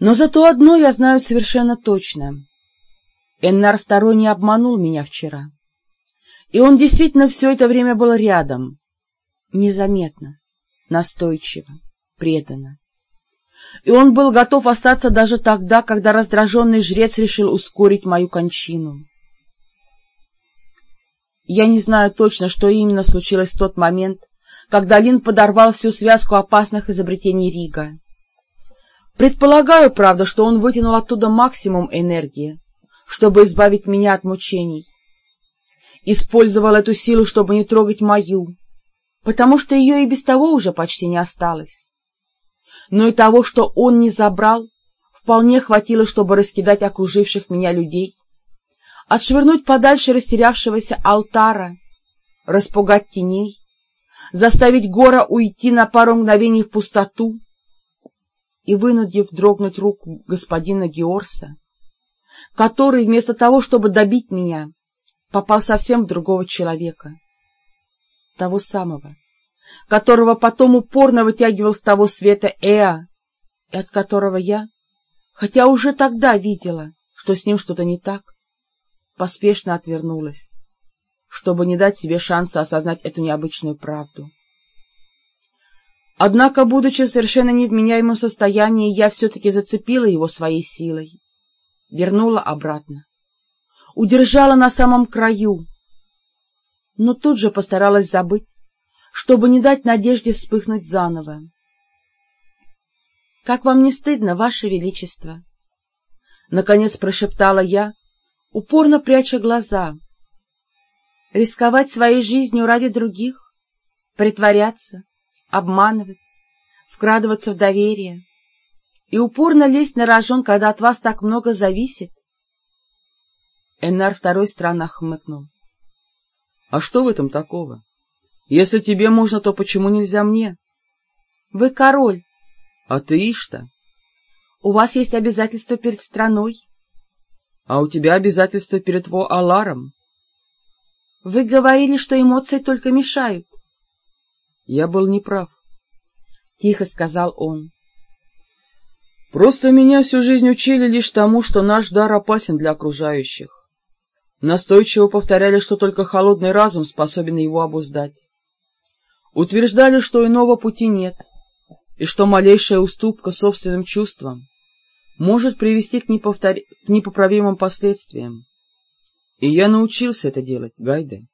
Но зато одно я знаю совершенно точно. Эннар второй не обманул меня вчера. И он действительно все это время был рядом, незаметно, настойчиво, преданно. И он был готов остаться даже тогда, когда раздраженный жрец решил ускорить мою кончину. Я не знаю точно, что именно случилось в тот момент, когда Лин подорвал всю связку опасных изобретений Рига. Предполагаю, правда, что он вытянул оттуда максимум энергии, чтобы избавить меня от мучений. Использовал эту силу, чтобы не трогать мою, потому что ее и без того уже почти не осталось. Но и того, что он не забрал, вполне хватило, чтобы раскидать окруживших меня людей, отшвырнуть подальше растерявшегося алтара, распугать теней, заставить гора уйти на пару мгновений в пустоту, и, вынудив дрогнуть руку господина Георса, который, вместо того, чтобы добить меня, попал совсем в другого человека, того самого, которого потом упорно вытягивал с того света Эа, и от которого я, хотя уже тогда видела, что с ним что-то не так, поспешно отвернулась, чтобы не дать себе шанса осознать эту необычную правду. Однако, будучи в совершенно невменяемом состоянии, я все-таки зацепила его своей силой, вернула обратно, удержала на самом краю, но тут же постаралась забыть, чтобы не дать надежде вспыхнуть заново. — Как вам не стыдно, Ваше Величество? — наконец прошептала я, упорно пряча глаза. — Рисковать своей жизнью ради других? Притворяться? Обманывать, вкрадываться в доверие и упорно лезть на рожон, когда от вас так много зависит? Эннар второй странно хмыкнул. — А что в этом такого? Если тебе можно, то почему нельзя мне? — Вы король. — А ты Ишта. — У вас есть обязательства перед страной. — А у тебя обязательства перед Во-Аларом. — Вы говорили, что эмоции только мешают. — я был неправ, — тихо сказал он. Просто меня всю жизнь учили лишь тому, что наш дар опасен для окружающих. Настойчиво повторяли, что только холодный разум способен его обуздать. Утверждали, что иного пути нет, и что малейшая уступка собственным чувствам может привести к, неповтор... к непоправимым последствиям. И я научился это делать, Гайде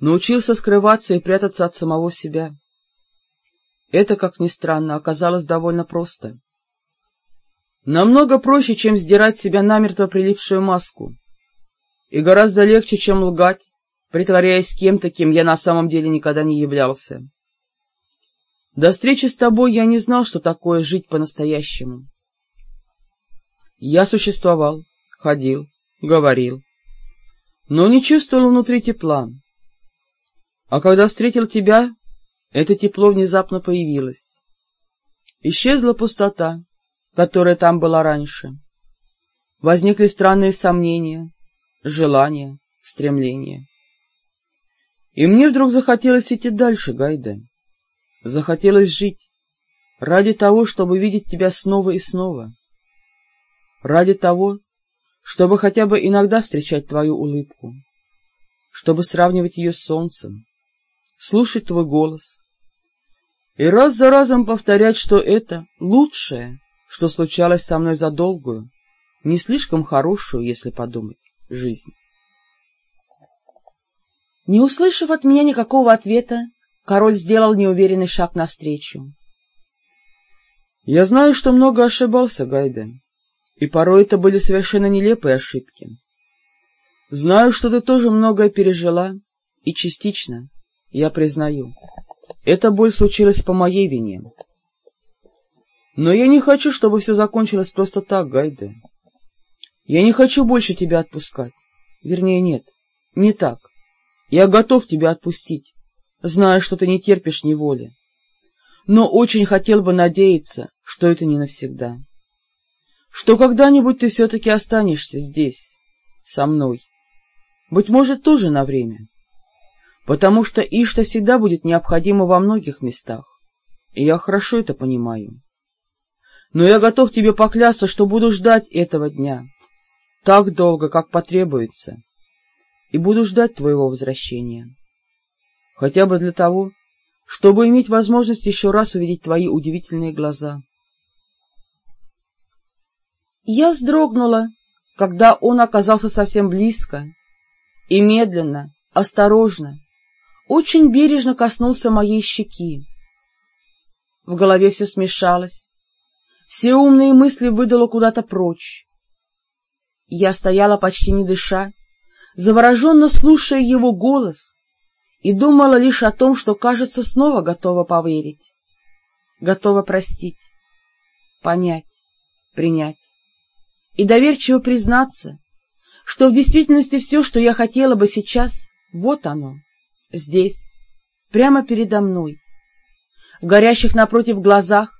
научился скрываться и прятаться от самого себя. Это, как ни странно, оказалось довольно просто. Намного проще, чем сдирать себя намертво прилипшую маску, и гораздо легче, чем лгать, притворяясь кем-то, кем я на самом деле никогда не являлся. До встречи с тобой я не знал, что такое жить по-настоящему. Я существовал, ходил, говорил, но не чувствовал внутри тепла, а когда встретил тебя, это тепло внезапно появилось. Исчезла пустота, которая там была раньше. Возникли странные сомнения, желания, стремления. И мне вдруг захотелось идти дальше, Гайде. Захотелось жить ради того, чтобы видеть тебя снова и снова. Ради того, чтобы хотя бы иногда встречать твою улыбку, чтобы сравнивать ее с солнцем, слушать твой голос и раз за разом повторять, что это лучшее, что случалось со мной за долгую, не слишком хорошую, если подумать, жизнь. Не услышав от меня никакого ответа, король сделал неуверенный шаг навстречу. — Я знаю, что много ошибался, Гайде, и порой это были совершенно нелепые ошибки. Знаю, что ты тоже многое пережила, и частично я признаю, эта боль случилась по моей вине. Но я не хочу, чтобы все закончилось просто так, Гайде. Я не хочу больше тебя отпускать. Вернее, нет, не так. Я готов тебя отпустить, зная, что ты не терпишь неволи. Но очень хотел бы надеяться, что это не навсегда. Что когда-нибудь ты все-таки останешься здесь, со мной. Быть может, тоже на время потому что Ишта всегда будет необходима во многих местах, и я хорошо это понимаю. но я готов тебе поклясться, что буду ждать этого дня так долго, как потребуется, и буду ждать твоего возвращения, хотя бы для того, чтобы иметь возможность еще раз увидеть твои удивительные глаза. Я вздрогнула, когда он оказался совсем близко, и медленно, осторожно, очень бережно коснулся моей щеки. В голове все смешалось, все умные мысли выдало куда-то прочь. Я стояла почти не дыша, завороженно слушая его голос, и думала лишь о том, что, кажется, снова готова поверить, готова простить, понять, принять и доверчиво признаться, что в действительности все, что я хотела бы сейчас, вот оно, здесь, прямо передо мной, в горящих напротив глазах,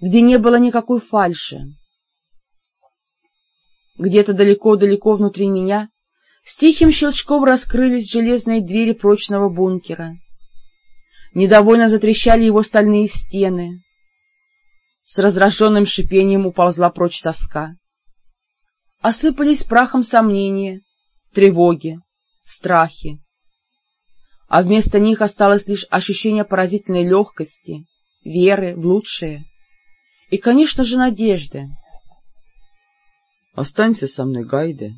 где не было никакой фальши. Где-то далеко-далеко внутри меня с тихим щелчком раскрылись железные двери прочного бункера. Недовольно затрещали его стальные стены. С раздраженным шипением уползла прочь тоска. Осыпались прахом сомнения, тревоги, страхи. А вместо них осталось лишь ощущение поразительной легкости, веры в лучшее и, конечно же, надежды. — Останься со мной, Гайде,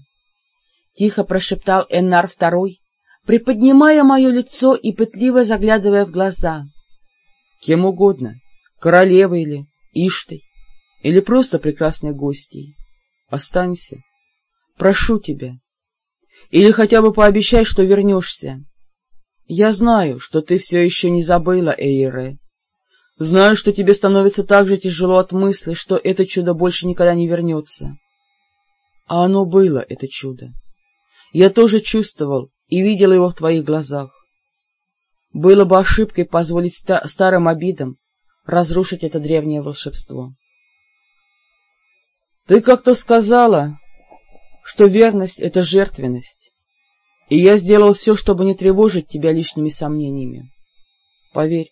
— тихо прошептал Эннар Второй, приподнимая мое лицо и пытливо заглядывая в глаза. — Кем угодно, королевой или Иштой, или просто прекрасной гостьей. Останься. Прошу тебя. Или хотя бы пообещай, что вернешься. Я знаю, что ты все еще не забыла, Эйре. Знаю, что тебе становится так же тяжело от мысли, что это чудо больше никогда не вернется. А оно было, это чудо. Я тоже чувствовал и видел его в твоих глазах. Было бы ошибкой позволить ста старым обидам разрушить это древнее волшебство. Ты как-то сказала, что верность — это жертвенность, и я сделал все, чтобы не тревожить тебя лишними сомнениями. Поверь,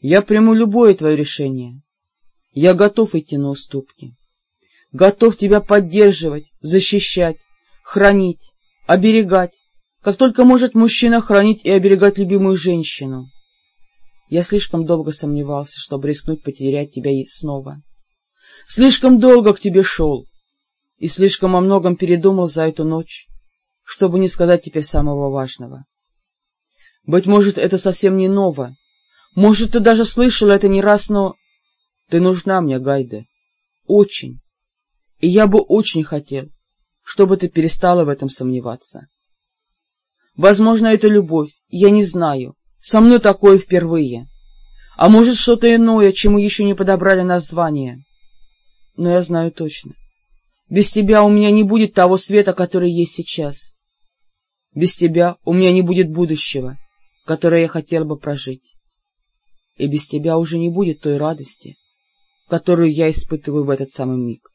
я приму любое твое решение. Я готов идти на уступки готов тебя поддерживать, защищать, хранить, оберегать, как только может мужчина хранить и оберегать любимую женщину. Я слишком долго сомневался, чтобы рискнуть потерять тебя снова. Слишком долго к тебе шел и слишком о многом передумал за эту ночь, чтобы не сказать теперь самого важного. Быть может, это совсем не ново, может, ты даже слышал это не раз, но ты нужна мне, Гайде, очень, и я бы очень хотел, чтобы ты перестала в этом сомневаться. Возможно, это любовь, я не знаю, со мной такое впервые. А может, что-то иное, чему еще не подобрали название. Но я знаю точно. Без тебя у меня не будет того света, который есть сейчас. Без тебя у меня не будет будущего, которое я хотел бы прожить. И без тебя уже не будет той радости, которую я испытываю в этот самый миг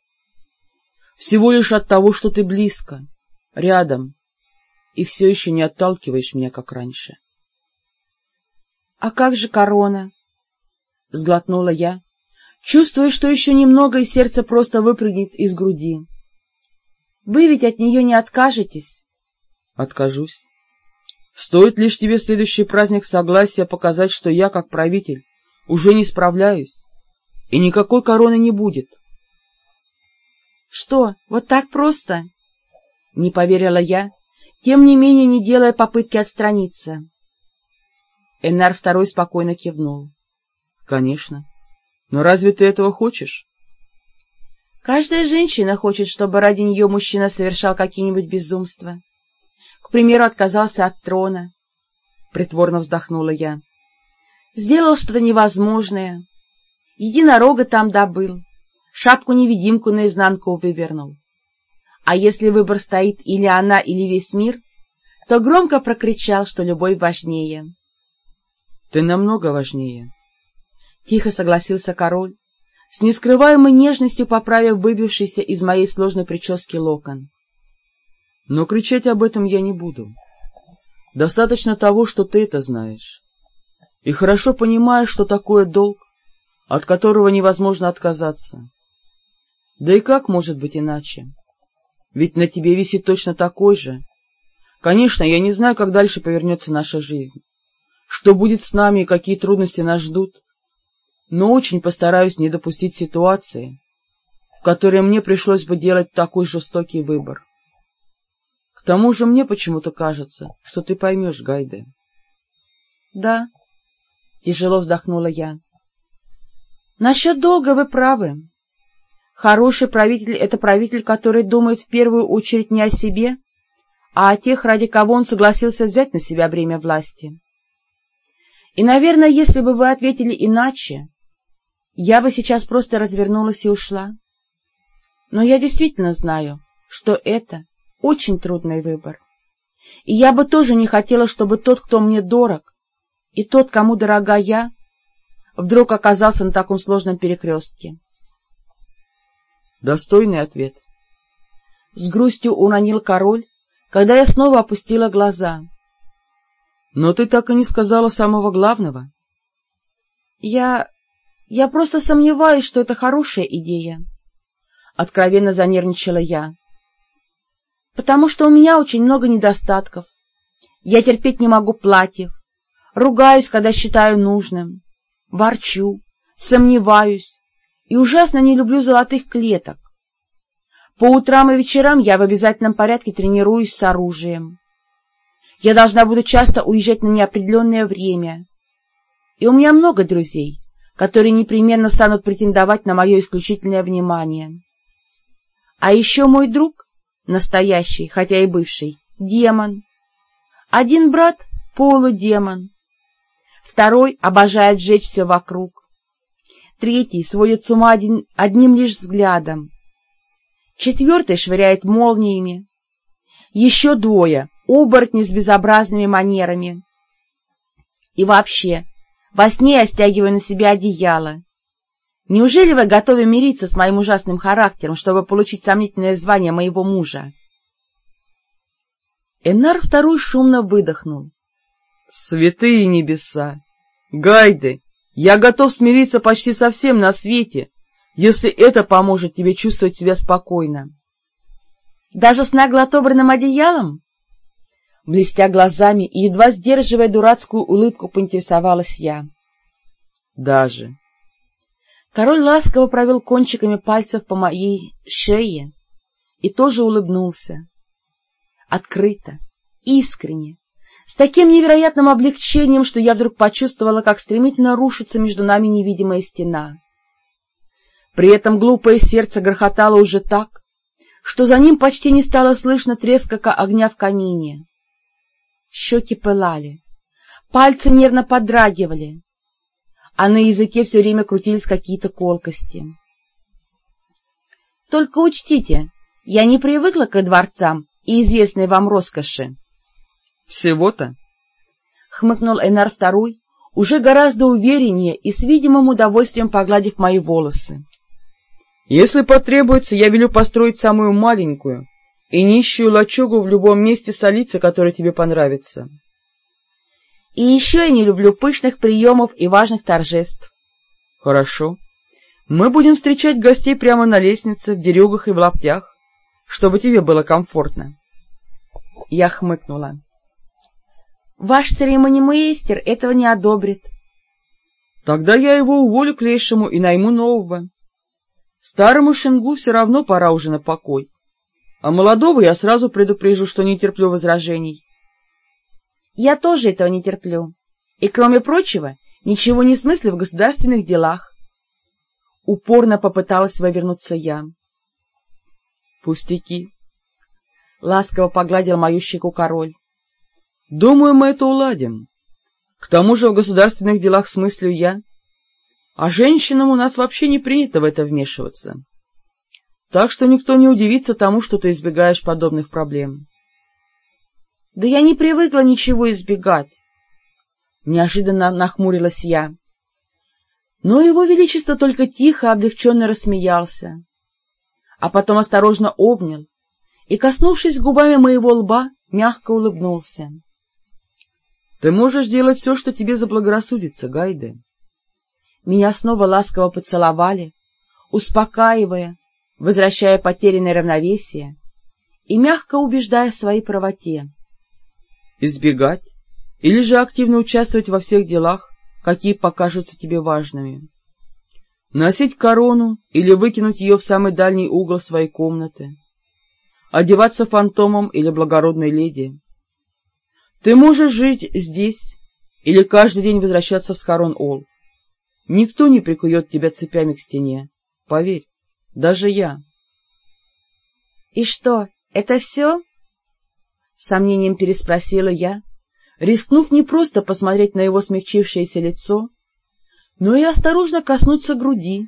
всего лишь от того, что ты близко, рядом, и все еще не отталкиваешь меня, как раньше. — А как же корона? — сглотнула я, чувствуя, что еще немного, и сердце просто выпрыгнет из груди. — Вы ведь от нее не откажетесь? — Откажусь. Стоит лишь тебе в следующий праздник согласия показать, что я, как правитель, уже не справляюсь, и никакой короны не будет. — что, вот так просто? Не поверила я, тем не менее не делая попытки отстраниться. Энар второй спокойно кивнул. — Конечно. Но разве ты этого хочешь? — Каждая женщина хочет, чтобы ради нее мужчина совершал какие-нибудь безумства. К примеру, отказался от трона. Притворно вздохнула я. Сделал что-то невозможное. Единорога там добыл шапку-невидимку наизнанку вывернул. А если выбор стоит или она, или весь мир, то громко прокричал, что любой важнее. — Ты намного важнее. Тихо согласился король, с нескрываемой нежностью поправив выбившийся из моей сложной прически локон. — Но кричать об этом я не буду. Достаточно того, что ты это знаешь. И хорошо понимаешь, что такое долг, от которого невозможно отказаться Да и как может быть иначе? Ведь на тебе висит точно такой же. Конечно, я не знаю, как дальше повернется наша жизнь, что будет с нами и какие трудности нас ждут, но очень постараюсь не допустить ситуации, в которой мне пришлось бы делать такой жестокий выбор. Тому же мне почему-то кажется, что ты поймешь, Гайде. — Да, — тяжело вздохнула я. — Насчет долга вы правы. Хороший правитель — это правитель, который думает в первую очередь не о себе, а о тех, ради кого он согласился взять на себя бремя власти. И, наверное, если бы вы ответили иначе, я бы сейчас просто развернулась и ушла. Но я действительно знаю, что это очень трудный выбор. И я бы тоже не хотела, чтобы тот, кто мне дорог, и тот, кому дорога я, вдруг оказался на таком сложном перекрестке. Достойный ответ. С грустью уронил король, когда я снова опустила глаза. — Но ты так и не сказала самого главного. — Я... я просто сомневаюсь, что это хорошая идея. Откровенно занервничала я. — Потому что у меня очень много недостатков. Я терпеть не могу платьев, ругаюсь, когда считаю нужным, ворчу, сомневаюсь и ужасно не люблю золотых клеток. По утрам и вечерам я в обязательном порядке тренируюсь с оружием. Я должна буду часто уезжать на неопределенное время. И у меня много друзей, которые непременно станут претендовать на мое исключительное внимание. А еще мой друг, настоящий, хотя и бывший, демон. Один брат — полудемон. Второй обожает сжечь все вокруг. Третий сводит с ума один, одним лишь взглядом. Четвертый швыряет молниями. Еще двое — оборотни с безобразными манерами. И вообще, во сне я стягиваю на себя одеяло. Неужели вы готовы мириться с моим ужасным характером, чтобы получить сомнительное звание моего мужа? Энар второй шумно выдохнул. — Святые небеса! Гайды! Я готов смириться почти со всем на свете, если это поможет тебе чувствовать себя спокойно. — Даже с нагло отобранным одеялом? Блестя глазами и едва сдерживая дурацкую улыбку, поинтересовалась я. — Даже. Король ласково провел кончиками пальцев по моей шее и тоже улыбнулся. Открыто, искренне, с таким невероятным облегчением, что я вдруг почувствовала, как стремительно рушится между нами невидимая стена. При этом глупое сердце грохотало уже так, что за ним почти не стало слышно треска огня в камине. Щеки пылали, пальцы нервно подрагивали, а на языке все время крутились какие-то колкости. Только учтите, я не привыкла к дворцам и известной вам роскоши. — Всего-то? — хмыкнул Энар Второй, уже гораздо увереннее и с видимым удовольствием погладив мои волосы. — Если потребуется, я велю построить самую маленькую и нищую лачугу в любом месте столицы, которое тебе понравится. И еще я не люблю пышных приемов и важных торжеств. — Хорошо. Мы будем встречать гостей прямо на лестнице, в дерюгах и в лаптях, чтобы тебе было комфортно. Я хмыкнула. Ваш церемонимейстер этого не одобрит. Тогда я его уволю к лейшему и найму нового. Старому Шингу все равно пора уже на покой, а молодого я сразу предупрежу, что не терплю возражений. Я тоже этого не терплю, и, кроме прочего, ничего не смыслю в государственных делах. Упорно попыталась вывернуться я. — Пустяки. Ласково погладил мою щеку король. Думаю, мы это уладим. К тому же в государственных делах смыслю я, а женщинам у нас вообще не принято в это вмешиваться. Так что никто не удивится тому, что ты избегаешь подобных проблем. — Да я не привыкла ничего избегать. Неожиданно нахмурилась я. Но его величество только тихо, облегченно рассмеялся, а потом осторожно обнял и, коснувшись губами моего лба, мягко улыбнулся. Ты можешь делать все, что тебе заблагорассудится, Гайде. Меня снова ласково поцеловали, успокаивая, возвращая потерянное равновесие и мягко убеждая в своей правоте. Избегать или же активно участвовать во всех делах, какие покажутся тебе важными. Носить корону или выкинуть ее в самый дальний угол своей комнаты. Одеваться фантомом или благородной леди. Ты можешь жить здесь или каждый день возвращаться в Скарон-Ол. Никто не прикует тебя цепями к стене. Поверь, даже я. — И что, это все? — сомнением переспросила я, рискнув не просто посмотреть на его смягчившееся лицо, но и осторожно коснуться груди,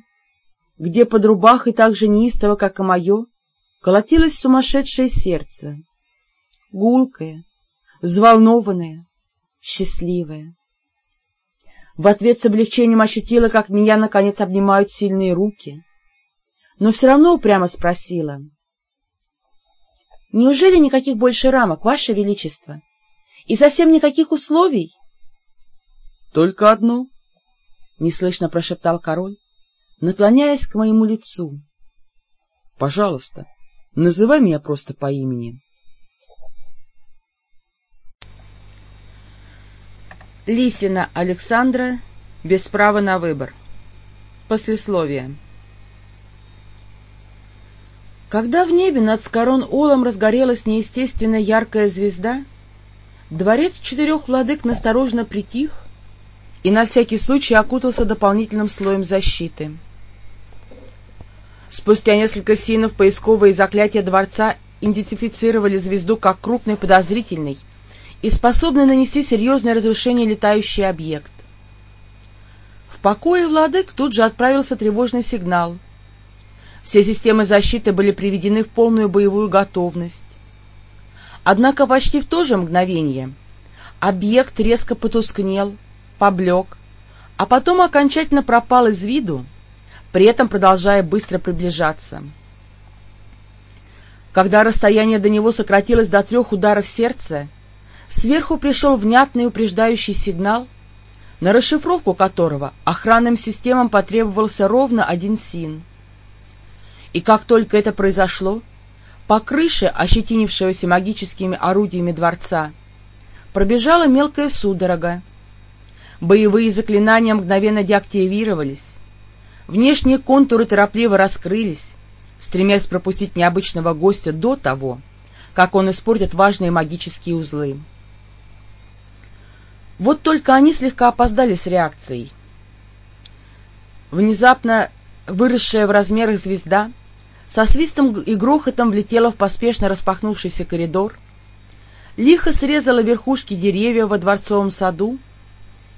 где под рубахой так же неистово, как и мое, колотилось сумасшедшее сердце, гулкое, взволнованное, счастливое. В ответ с облегчением ощутила, как меня, наконец, обнимают сильные руки, но все равно упрямо спросила. — Неужели никаких больше рамок, Ваше Величество? И совсем никаких условий? — Только одно, — неслышно прошептал король, наклоняясь к моему лицу. — Пожалуйста, называй меня просто по имени. Лисина Александра без права на выбор. Послесловие. Когда в небе над Скорон-Олом разгорелась неестественно яркая звезда, дворец четырех владык насторожно притих и на всякий случай окутался дополнительным слоем защиты. Спустя несколько синов поисковые заклятия дворца идентифицировали звезду как крупный подозрительный и способный нанести серьезное разрушение летающий объект. В покое владык тут же отправился тревожный сигнал — все системы защиты были приведены в полную боевую готовность. Однако почти в то же мгновение объект резко потускнел, поблек, а потом окончательно пропал из виду, при этом продолжая быстро приближаться. Когда расстояние до него сократилось до трех ударов сердца, сверху пришел внятный упреждающий сигнал, на расшифровку которого охранным системам потребовался ровно один син — и как только это произошло, по крыше, ощетинившегося магическими орудиями дворца, пробежала мелкая судорога. Боевые заклинания мгновенно деактивировались. Внешние контуры торопливо раскрылись, стремясь пропустить необычного гостя до того, как он испортит важные магические узлы. Вот только они слегка опоздали с реакцией. Внезапно выросшая в размерах звезда со свистом и грохотом влетела в поспешно распахнувшийся коридор, лихо срезала верхушки деревьев во дворцовом саду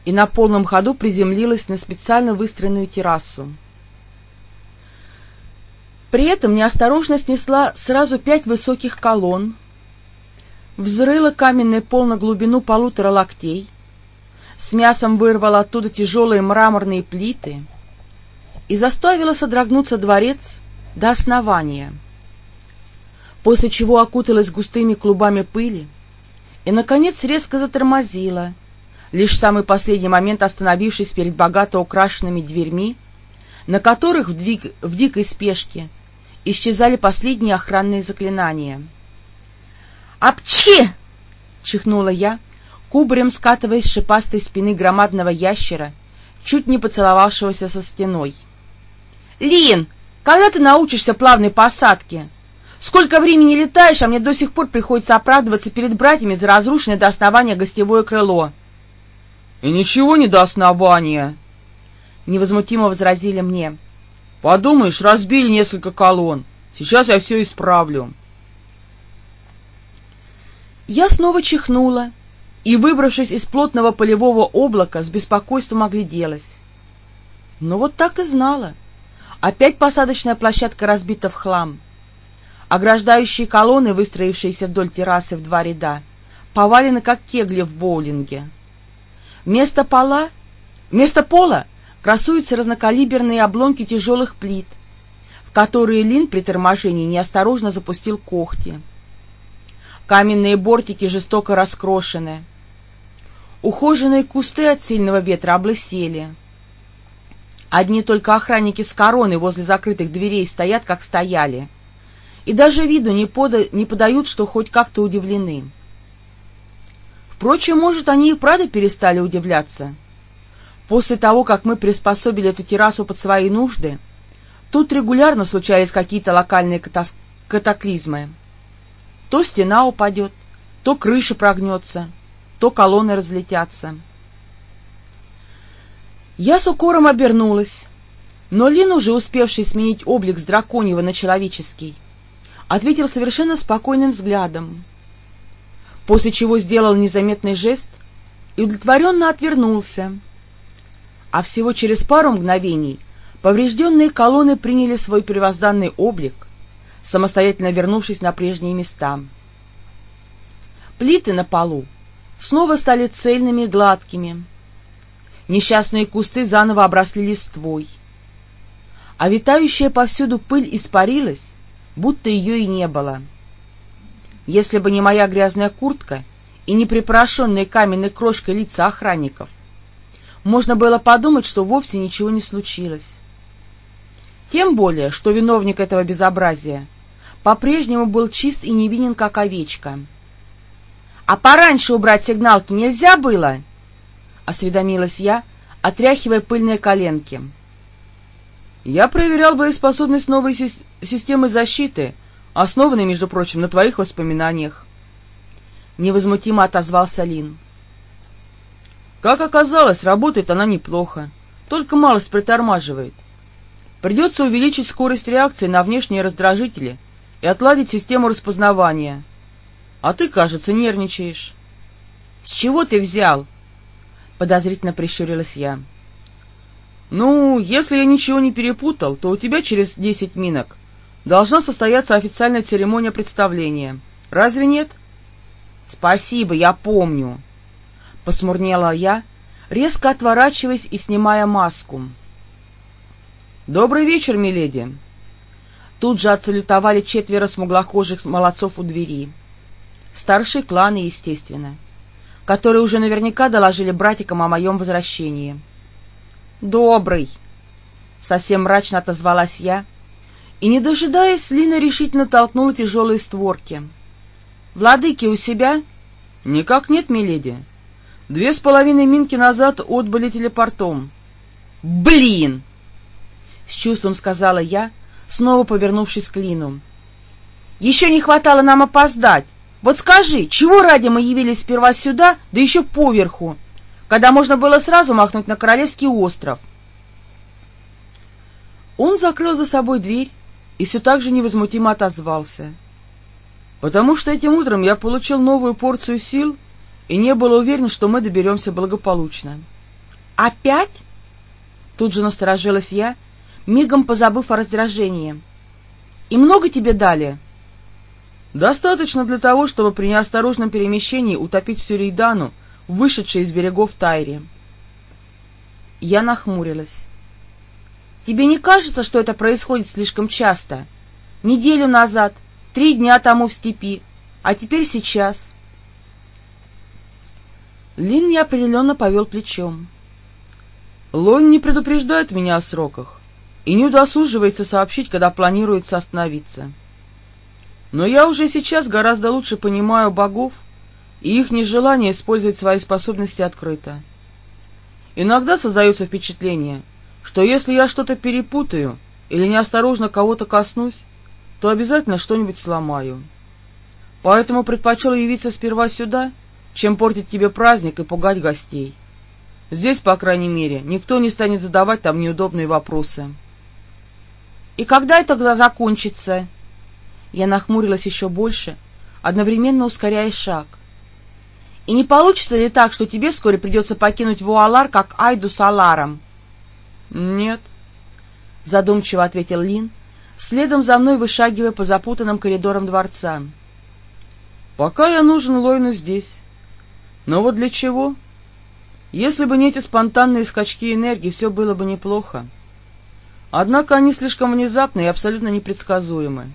и на полном ходу приземлилась на специально выстроенную террасу. При этом неосторожно снесла сразу пять высоких колонн, взрыла каменный пол на глубину полутора локтей, с мясом вырвала оттуда тяжелые мраморные плиты и заставила содрогнуться дворец, до основания, после чего окуталась густыми клубами пыли и, наконец, резко затормозила, лишь в самый последний момент остановившись перед богато украшенными дверьми, на которых в, двиг... в дикой спешке исчезали последние охранные заклинания. «Апчи!» — чихнула я, кубарем скатываясь с шипастой спины громадного ящера, чуть не поцеловавшегося со стеной. «Лин, когда ты научишься плавной посадке? Сколько времени летаешь, а мне до сих пор приходится оправдываться перед братьями за разрушенное до основания гостевое крыло. — И ничего не до основания, — невозмутимо возразили мне. — Подумаешь, разбили несколько колонн. Сейчас я все исправлю. Я снова чихнула и, выбравшись из плотного полевого облака, с беспокойством огляделась. Но вот так и знала — Опять посадочная площадка разбита в хлам. Ограждающие колонны, выстроившиеся вдоль террасы в два ряда, повалены, как кегли в боулинге. Вместо пола, вместо пола красуются разнокалиберные обломки тяжелых плит, в которые Лин при торможении неосторожно запустил когти. Каменные бортики жестоко раскрошены. Ухоженные кусты от сильного ветра облысели. Одни только охранники с короны возле закрытых дверей стоят, как стояли, и даже виду не, пода не подают, что хоть как-то удивлены. Впрочем, может, они и правда перестали удивляться. После того, как мы приспособили эту террасу под свои нужды, тут регулярно случались какие-то локальные катаклизмы. То стена упадет, то крыша прогнется, то колонны разлетятся. Я с укором обернулась, но Лин, уже успевший сменить облик с драконьего на человеческий, ответил совершенно спокойным взглядом, после чего сделал незаметный жест и удовлетворенно отвернулся. А всего через пару мгновений поврежденные колонны приняли свой первозданный облик, самостоятельно вернувшись на прежние места. Плиты на полу снова стали цельными и гладкими. Несчастные кусты заново обросли листвой. А витающая повсюду пыль испарилась, будто ее и не было. Если бы не моя грязная куртка и не припорошенные каменной крошкой лица охранников, можно было подумать, что вовсе ничего не случилось. Тем более, что виновник этого безобразия по-прежнему был чист и невинен, как овечка. — А пораньше убрать сигналки нельзя было? — осведомилась я, отряхивая пыльные коленки. — Я проверял боеспособность новой си системы защиты, основанной, между прочим, на твоих воспоминаниях. Невозмутимо отозвался Лин. Как оказалось, работает она неплохо, только малость притормаживает. Придется увеличить скорость реакции на внешние раздражители и отладить систему распознавания. А ты, кажется, нервничаешь. — С чего ты взял? — подозрительно прищурилась я. — Ну, если я ничего не перепутал, то у тебя через десять минок должна состояться официальная церемония представления. Разве нет? — Спасибо, я помню. — посмурнела я, резко отворачиваясь и снимая маску. — Добрый вечер, миледи! Тут же отсалютовали четверо смуглокожих молодцов у двери. Старшие кланы, естественно, которые уже наверняка доложили братикам о моем возвращении. — Добрый! — совсем мрачно отозвалась я, и, не дожидаясь, Лина решительно толкнула тяжелые створки. — Владыки у себя? — Никак нет, миледи. Две с половиной минки назад отбыли телепортом. — Блин! — с чувством сказала я, снова повернувшись к Лину. — Еще не хватало нам опоздать. Вот скажи, чего ради мы явились сперва сюда, да еще поверху, когда можно было сразу махнуть на Королевский остров? Он закрыл за собой дверь и все так же невозмутимо отозвался. — Потому что этим утром я получил новую порцию сил и не был уверен, что мы доберемся благополучно. — Опять? Тут же насторожилась я, — мигом позабыв о раздражении. — И много тебе дали? — Достаточно для того, чтобы при неосторожном перемещении утопить всю Рейдану, вышедшей из берегов Тайри. Я нахмурилась. — Тебе не кажется, что это происходит слишком часто? Неделю назад, три дня тому в степи, а теперь сейчас. Лин неопределенно повел плечом. — Лонь не предупреждает меня о сроках и не удосуживается сообщить, когда планируется остановиться. Но я уже сейчас гораздо лучше понимаю богов и их нежелание использовать свои способности открыто. Иногда создается впечатление, что если я что-то перепутаю или неосторожно кого-то коснусь, то обязательно что-нибудь сломаю. Поэтому предпочел явиться сперва сюда, чем портить тебе праздник и пугать гостей. Здесь, по крайней мере, никто не станет задавать там неудобные вопросы. И когда это закончится? Я нахмурилась еще больше, одновременно ускоряя шаг. И не получится ли так, что тебе вскоре придется покинуть Вуалар, как Айду с Аларом? — Нет, — задумчиво ответил Лин, следом за мной вышагивая по запутанным коридорам дворца. — Пока я нужен Лойну здесь. Но вот для чего? Если бы не эти спонтанные скачки энергии, все было бы неплохо. — Однако они слишком внезапны и абсолютно непредсказуемы.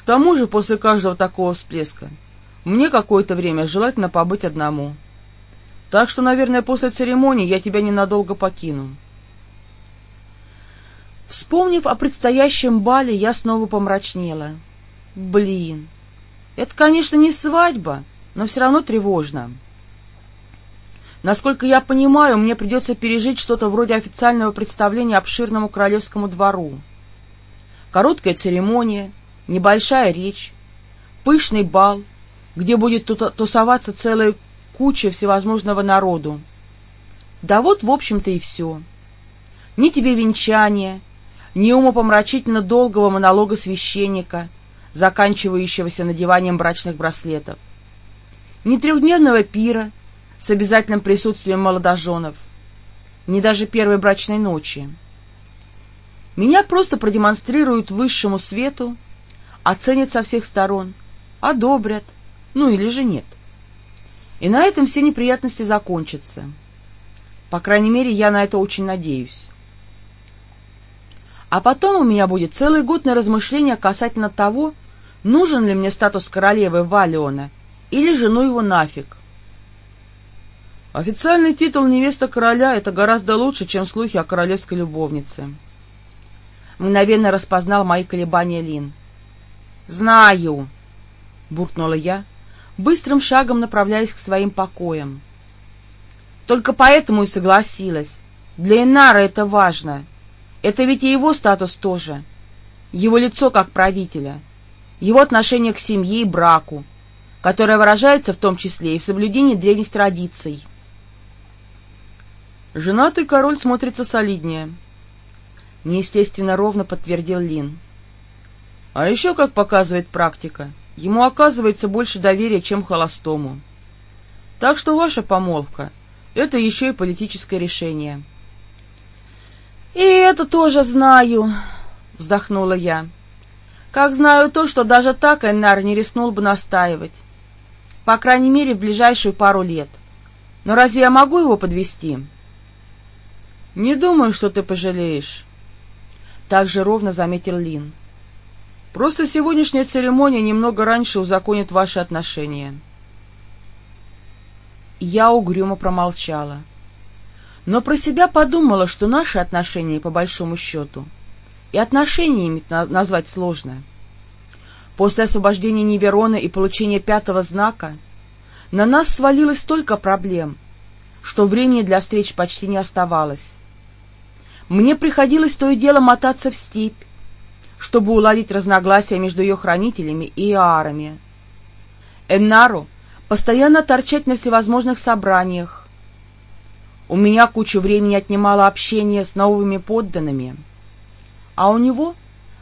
К тому же после каждого такого всплеска мне какое-то время желательно побыть одному. Так что, наверное, после церемонии я тебя ненадолго покину. Вспомнив о предстоящем бале, я снова помрачнела. Блин, это, конечно, не свадьба, но все равно тревожно. Насколько я понимаю, мне придется пережить что-то вроде официального представления обширному королевскому двору. Короткая церемония, небольшая речь, пышный бал, где будет тусоваться целая куча всевозможного народу. Да вот, в общем-то, и все. Ни тебе венчания, ни умопомрачительно долгого монолога священника, заканчивающегося надеванием брачных браслетов, ни трехдневного пира с обязательным присутствием молодоженов, ни даже первой брачной ночи. Меня просто продемонстрируют высшему свету, оценят со всех сторон, одобрят, ну или же нет. И на этом все неприятности закончатся. По крайней мере, я на это очень надеюсь. А потом у меня будет целый год на размышления касательно того, нужен ли мне статус королевы Валиона, или жену его нафиг. Официальный титул невеста короля — это гораздо лучше, чем слухи о королевской любовнице. Мгновенно распознал мои колебания Лин. «Знаю!» — буркнула я, быстрым шагом направляясь к своим покоям. «Только поэтому и согласилась. Для Инара это важно. Это ведь и его статус тоже. Его лицо как правителя, его отношение к семье и браку, которое выражается в том числе и в соблюдении древних традиций. «Женатый король смотрится солиднее», — неестественно ровно подтвердил Лин. «А еще, как показывает практика, ему оказывается больше доверия, чем холостому. Так что ваша помолвка — это еще и политическое решение». «И это тоже знаю», — вздохнула я. «Как знаю то, что даже так Эннар не рискнул бы настаивать. По крайней мере, в ближайшую пару лет. Но разве я могу его подвести? «Не думаю, что ты пожалеешь», — так же ровно заметил Лин. «Просто сегодняшняя церемония немного раньше узаконит ваши отношения». Я угрюмо промолчала но про себя подумала, что наши отношения, по большому счету, и отношениями назвать сложно. После освобождения Неверона и получения пятого знака на нас свалилось столько проблем, что времени для встреч почти не оставалось. Мне приходилось то и дело мотаться в степь, чтобы уладить разногласия между ее хранителями и иарами. Эннару постоянно торчать на всевозможных собраниях, у меня кучу времени отнимало общение с новыми подданными, а у него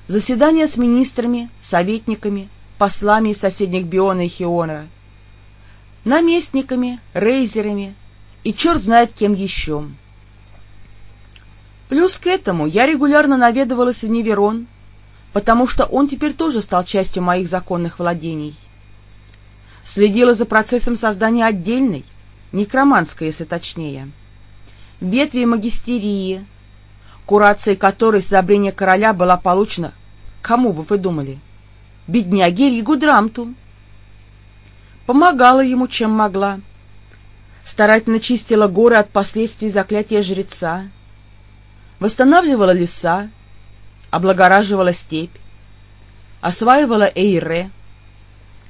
заседания с министрами, советниками, послами из соседних Биона и Хиона, наместниками, рейзерами и черт знает кем еще. Плюс к этому я регулярно наведывалась в Неверон, потому что он теперь тоже стал частью моих законных владений. Следила за процессом создания отдельной, некроманской, если точнее, ветви магистерии, курацией которой с одобрения короля была получена, кому бы вы думали, бедняге Ригу Драмту. Помогала ему, чем могла, старательно чистила горы от последствий заклятия жреца, восстанавливала леса, облагораживала степь, осваивала Эйре.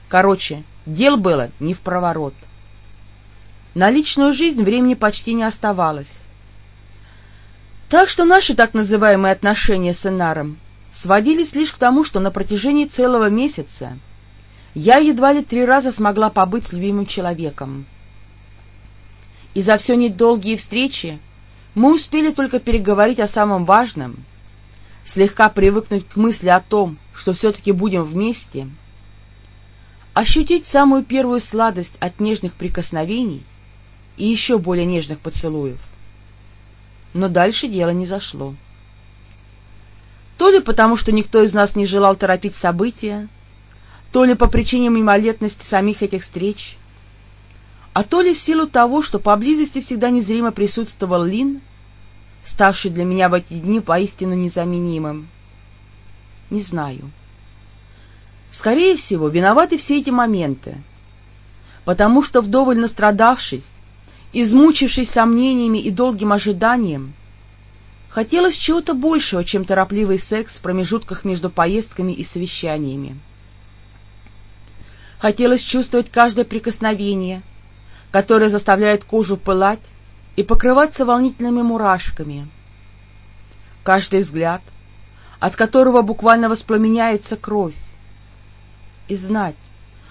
Короче, дел было не в проворот. На личную жизнь времени почти не оставалось. Так что наши так называемые отношения с Энаром сводились лишь к тому, что на протяжении целого месяца я едва ли три раза смогла побыть с любимым человеком. И за все недолгие встречи мы успели только переговорить о самом важном, слегка привыкнуть к мысли о том, что все-таки будем вместе, ощутить самую первую сладость от нежных прикосновений — и еще более нежных поцелуев. Но дальше дело не зашло. То ли потому, что никто из нас не желал торопить события, то ли по причине мимолетности самих этих встреч, а то ли в силу того, что поблизости всегда незримо присутствовал Лин, ставший для меня в эти дни поистину незаменимым. Не знаю. Скорее всего, виноваты все эти моменты, потому что, вдоволь настрадавшись, измучившись сомнениями и долгим ожиданием, Хотелось чего-то большего, чем торопливый секс в промежутках между поездками и совещаниями. Хотелось чувствовать каждое прикосновение, которое заставляет кожу пылать и покрываться волнительными мурашками. Каждый взгляд, от которого буквально воспламеняется кровь. И знать,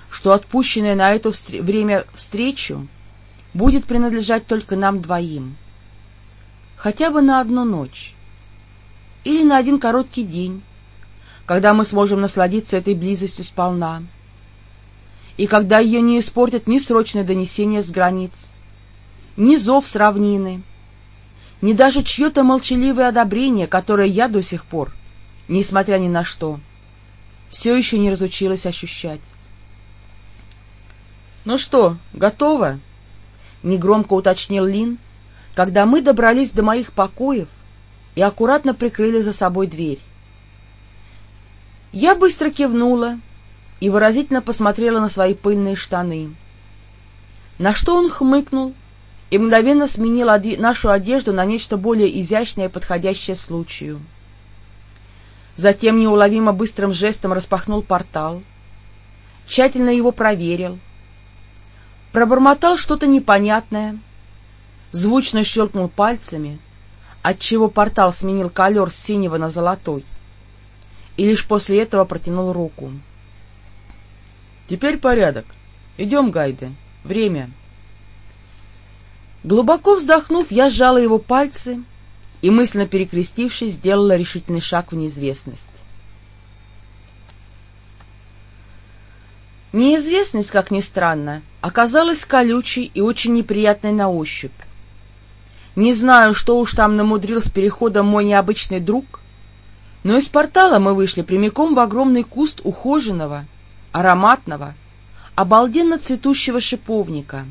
что отпущенное на это время встречу будет принадлежать только нам двоим. Хотя бы на одну ночь. Или на один короткий день, когда мы сможем насладиться этой близостью сполна и когда ее не испортят ни срочное донесение с границ, ни зов с равнины, ни даже чье-то молчаливое одобрение, которое я до сих пор, несмотря ни на что, все еще не разучилась ощущать. — Ну что, готово? — негромко уточнил Лин, когда мы добрались до моих покоев и аккуратно прикрыли за собой дверь. Я быстро кивнула и выразительно посмотрела на свои пыльные штаны. На что он хмыкнул и мгновенно сменил оде нашу одежду на нечто более изящное и подходящее случаю. Затем неуловимо быстрым жестом распахнул портал, тщательно его проверил, пробормотал что-то непонятное, звучно щелкнул пальцами, отчего портал сменил колер с синего на золотой, и лишь после этого протянул руку. Теперь порядок. Идем, Гайде. Время. Глубоко вздохнув, я сжала его пальцы и, мысленно перекрестившись, сделала решительный шаг в неизвестность. Неизвестность, как ни странно, оказалась колючей и очень неприятной на ощупь. Не знаю, что уж там намудрил с переходом мой необычный друг, но из портала мы вышли прямиком в огромный куст ухоженного, ароматного, обалденно цветущего шиповника,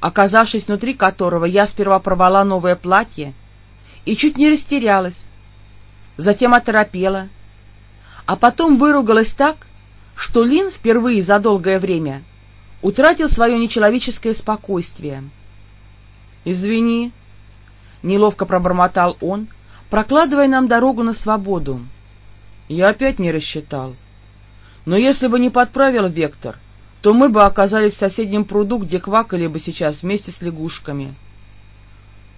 оказавшись внутри которого я сперва порвала новое платье и чуть не растерялась, затем оторопела, а потом выругалась так, что Лин впервые за долгое время утратил свое нечеловеческое спокойствие. «Извини», — неловко пробормотал он, прокладывая нам дорогу на свободу. «Я опять не рассчитал». Но если бы не подправил вектор, то мы бы оказались в соседнем пруду, где квакали бы сейчас вместе с лягушками.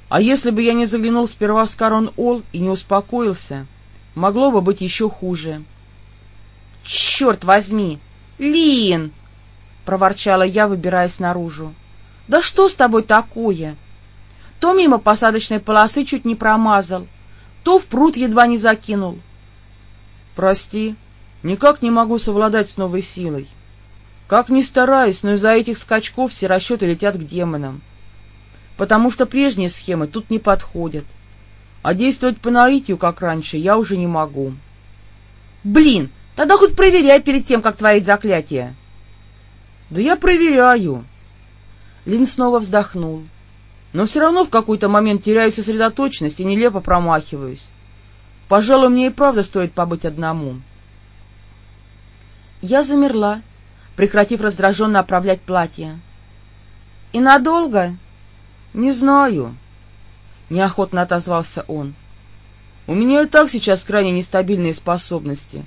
А если бы я не заглянул сперва в Скарон-Ол и не успокоился, могло бы быть еще хуже. — Черт возьми! Лин! — проворчала я, выбираясь наружу. — Да что с тобой такое? То мимо посадочной полосы чуть не промазал, то в пруд едва не закинул. — Прости, Никак не могу совладать с новой силой. Как ни стараюсь, но из-за этих скачков все расчеты летят к демонам. Потому что прежние схемы тут не подходят. А действовать по наитию, как раньше, я уже не могу. Блин, тогда хоть проверяй перед тем, как творить заклятие. Да я проверяю. Лин снова вздохнул. Но все равно в какой-то момент теряю сосредоточенность и нелепо промахиваюсь. Пожалуй, мне и правда стоит побыть одному. — я замерла, прекратив раздраженно оправлять платье. — И надолго? — Не знаю, — неохотно отозвался он. — У меня и так сейчас крайне нестабильные способности.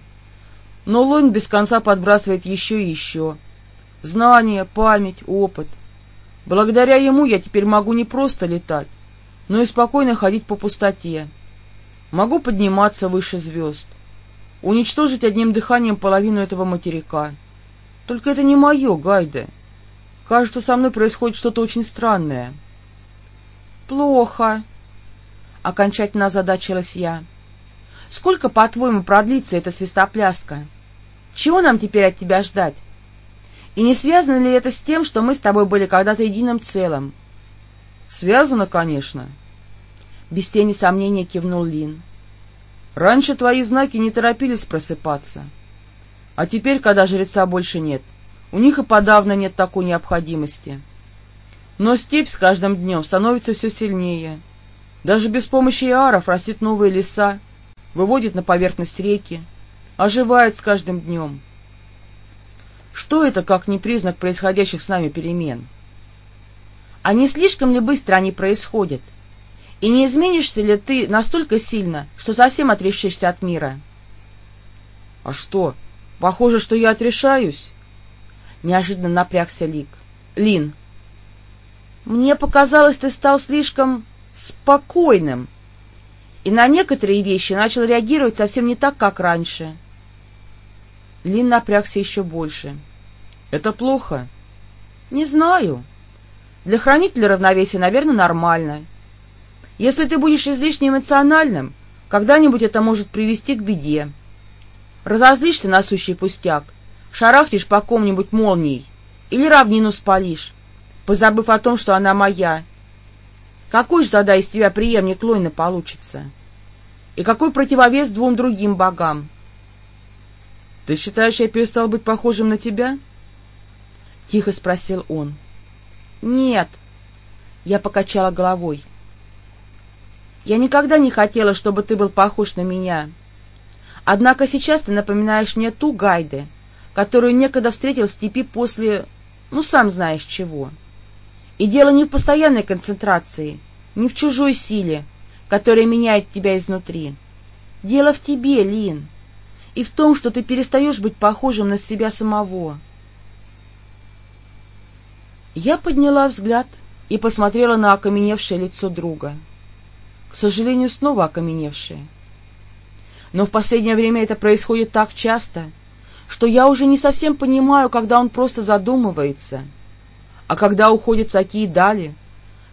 Но Лонь без конца подбрасывает еще и еще. Знания, память, опыт. Благодаря ему я теперь могу не просто летать, но и спокойно ходить по пустоте. Могу подниматься выше звезд уничтожить одним дыханием половину этого материка. Только это не мое, Гайде. Кажется, со мной происходит что-то очень странное. — Плохо, — окончательно озадачилась я. — Сколько, по-твоему, продлится эта свистопляска? Чего нам теперь от тебя ждать? И не связано ли это с тем, что мы с тобой были когда-то единым целым? — Связано, конечно. Без тени сомнения кивнул Лин. — Раньше твои знаки не торопились просыпаться. А теперь, когда жреца больше нет, у них и подавно нет такой необходимости. Но степь с каждым днем становится все сильнее. Даже без помощи иаров растет новые леса, выводит на поверхность реки, оживает с каждым днем. Что это, как не признак происходящих с нами перемен? А не слишком ли быстро они происходят? И не изменишься ли ты настолько сильно, что совсем отрешишься от мира? — А что, похоже, что я отрешаюсь? Неожиданно напрягся Лик. — Лин, мне показалось, ты стал слишком спокойным и на некоторые вещи начал реагировать совсем не так, как раньше. Лин напрягся еще больше. — Это плохо? — Не знаю. Для хранителя равновесия, наверное, нормально. Если ты будешь излишне эмоциональным, когда-нибудь это может привести к беде. Разозлишься на сущий пустяк, шарахнешь по ком-нибудь молнией или равнину спалишь, позабыв о том, что она моя. Какой же тогда из тебя преемник Лойна получится? И какой противовес двум другим богам? — Ты считаешь, я перестал быть похожим на тебя? — тихо спросил он. — Нет, — я покачала головой. — я никогда не хотела, чтобы ты был похож на меня. Однако сейчас ты напоминаешь мне ту Гайде, которую некогда встретил в степи после... ну, сам знаешь чего. И дело не в постоянной концентрации, не в чужой силе, которая меняет тебя изнутри. Дело в тебе, Лин, и в том, что ты перестаешь быть похожим на себя самого. Я подняла взгляд и посмотрела на окаменевшее лицо друга к сожалению, снова окаменевшие. Но в последнее время это происходит так часто, что я уже не совсем понимаю, когда он просто задумывается, а когда уходит в такие дали,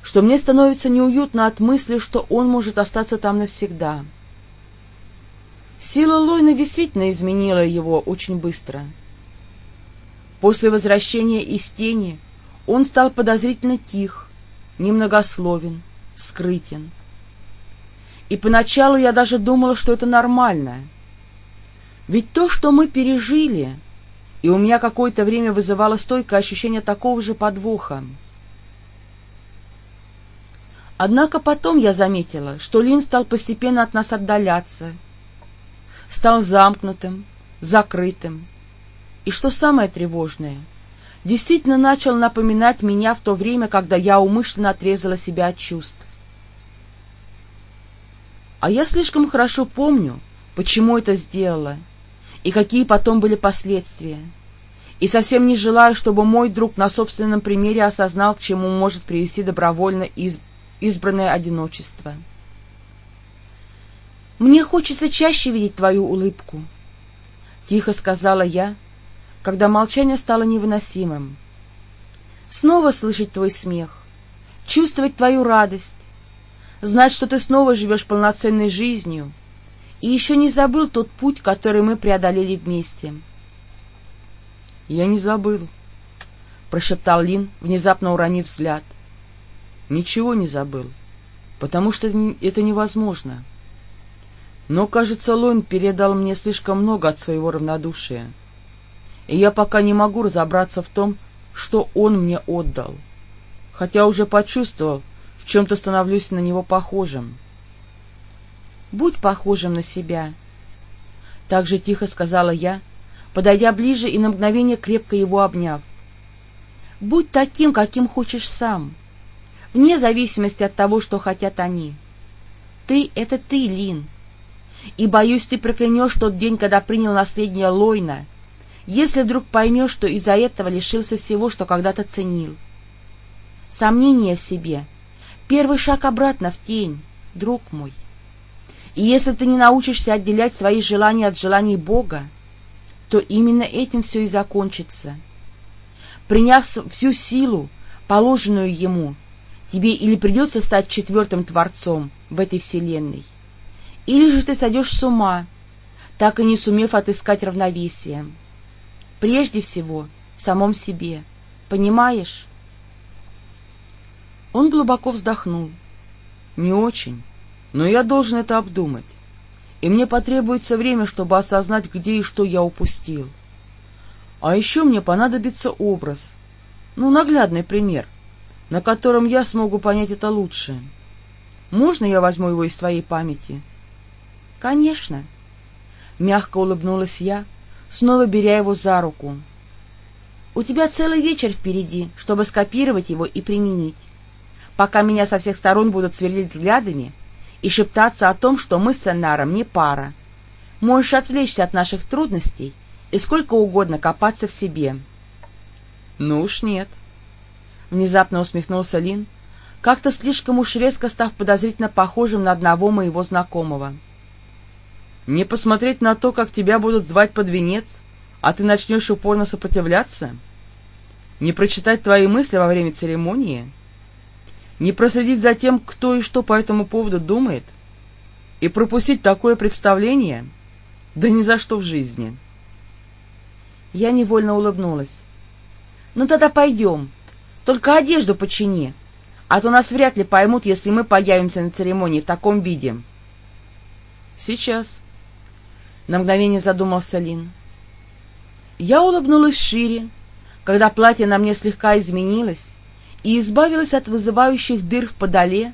что мне становится неуютно от мысли, что он может остаться там навсегда. Сила Лойна действительно изменила его очень быстро. После возвращения из тени он стал подозрительно тих, немногословен, скрытен и поначалу я даже думала, что это нормально. Ведь то, что мы пережили, и у меня какое-то время вызывало стойкое ощущение такого же подвоха. Однако потом я заметила, что Лин стал постепенно от нас отдаляться, стал замкнутым, закрытым, и, что самое тревожное, действительно начал напоминать меня в то время, когда я умышленно отрезала себя от чувств. А я слишком хорошо помню, почему это сделала, и какие потом были последствия. И совсем не желаю, чтобы мой друг на собственном примере осознал, к чему может привести добровольно из... избранное одиночество. «Мне хочется чаще видеть твою улыбку», — тихо сказала я, когда молчание стало невыносимым. «Снова слышать твой смех, чувствовать твою радость, знать, что ты снова живешь полноценной жизнью, и еще не забыл тот путь, который мы преодолели вместе. — Я не забыл, — прошептал Лин, внезапно уронив взгляд. — Ничего не забыл, потому что это невозможно. Но, кажется, Лойн передал мне слишком много от своего равнодушия, и я пока не могу разобраться в том, что он мне отдал, хотя уже почувствовал, в чем-то становлюсь на него похожим. — Будь похожим на себя, — так же тихо сказала я, подойдя ближе и на мгновение крепко его обняв. — Будь таким, каким хочешь сам, вне зависимости от того, что хотят они. Ты — это ты, Лин, и, боюсь, ты проклянешь тот день, когда принял наследие Лойна, если вдруг поймешь, что из-за этого лишился всего, что когда-то ценил. Сомнения в себе — Первый шаг обратно в тень, друг мой. И если ты не научишься отделять свои желания от желаний Бога, то именно этим все и закончится. Приняв всю силу, положенную Ему, тебе или придется стать четвертым Творцом в этой вселенной, или же ты сойдешь с ума, так и не сумев отыскать равновесие. Прежде всего, в самом себе. Понимаешь? Он глубоко вздохнул. «Не очень, но я должен это обдумать, и мне потребуется время, чтобы осознать, где и что я упустил. А еще мне понадобится образ, ну, наглядный пример, на котором я смогу понять это лучше. Можно я возьму его из твоей памяти?» «Конечно», — мягко улыбнулась я, снова беря его за руку. «У тебя целый вечер впереди, чтобы скопировать его и применить. Пока меня со всех сторон будут сверлить взглядами и шептаться о том, что мы с Энаром не пара. Можешь отвлечься от наших трудностей и сколько угодно копаться в себе. — Ну уж нет. Внезапно усмехнулся Лин, как-то слишком уж резко став подозрительно похожим на одного моего знакомого. — Не посмотреть на то, как тебя будут звать под венец, а ты начнешь упорно сопротивляться? Не прочитать твои мысли во время церемонии? Не проследить за тем, кто и что по этому поводу думает? И пропустить такое представление? Да ни за что в жизни. Я невольно улыбнулась. — Ну тогда пойдем. Только одежду почини, а то нас вряд ли поймут, если мы появимся на церемонии в таком виде. — Сейчас. На мгновение задумался Лин. Я улыбнулась шире, когда платье на мне слегка изменилось и избавилась от вызывающих дыр в подоле,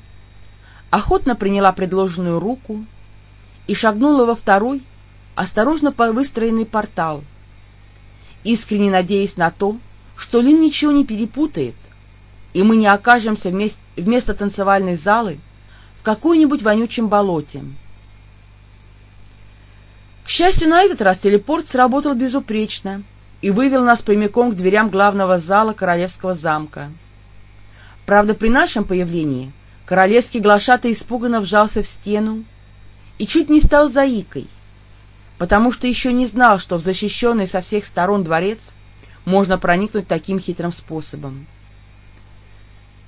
охотно приняла предложенную руку и шагнула во второй, осторожно выстроенный портал, искренне надеясь на то, что Лин ничего не перепутает, и мы не окажемся вместо, вместо танцевальной залы в какой-нибудь вонючем болоте. К счастью, на этот раз телепорт сработал безупречно и вывел нас прямиком к дверям главного зала королевского замка. Правда, при нашем появлении королевский глашатый испуганно вжался в стену и чуть не стал заикой, потому что еще не знал, что в защищенный со всех сторон дворец можно проникнуть таким хитрым способом.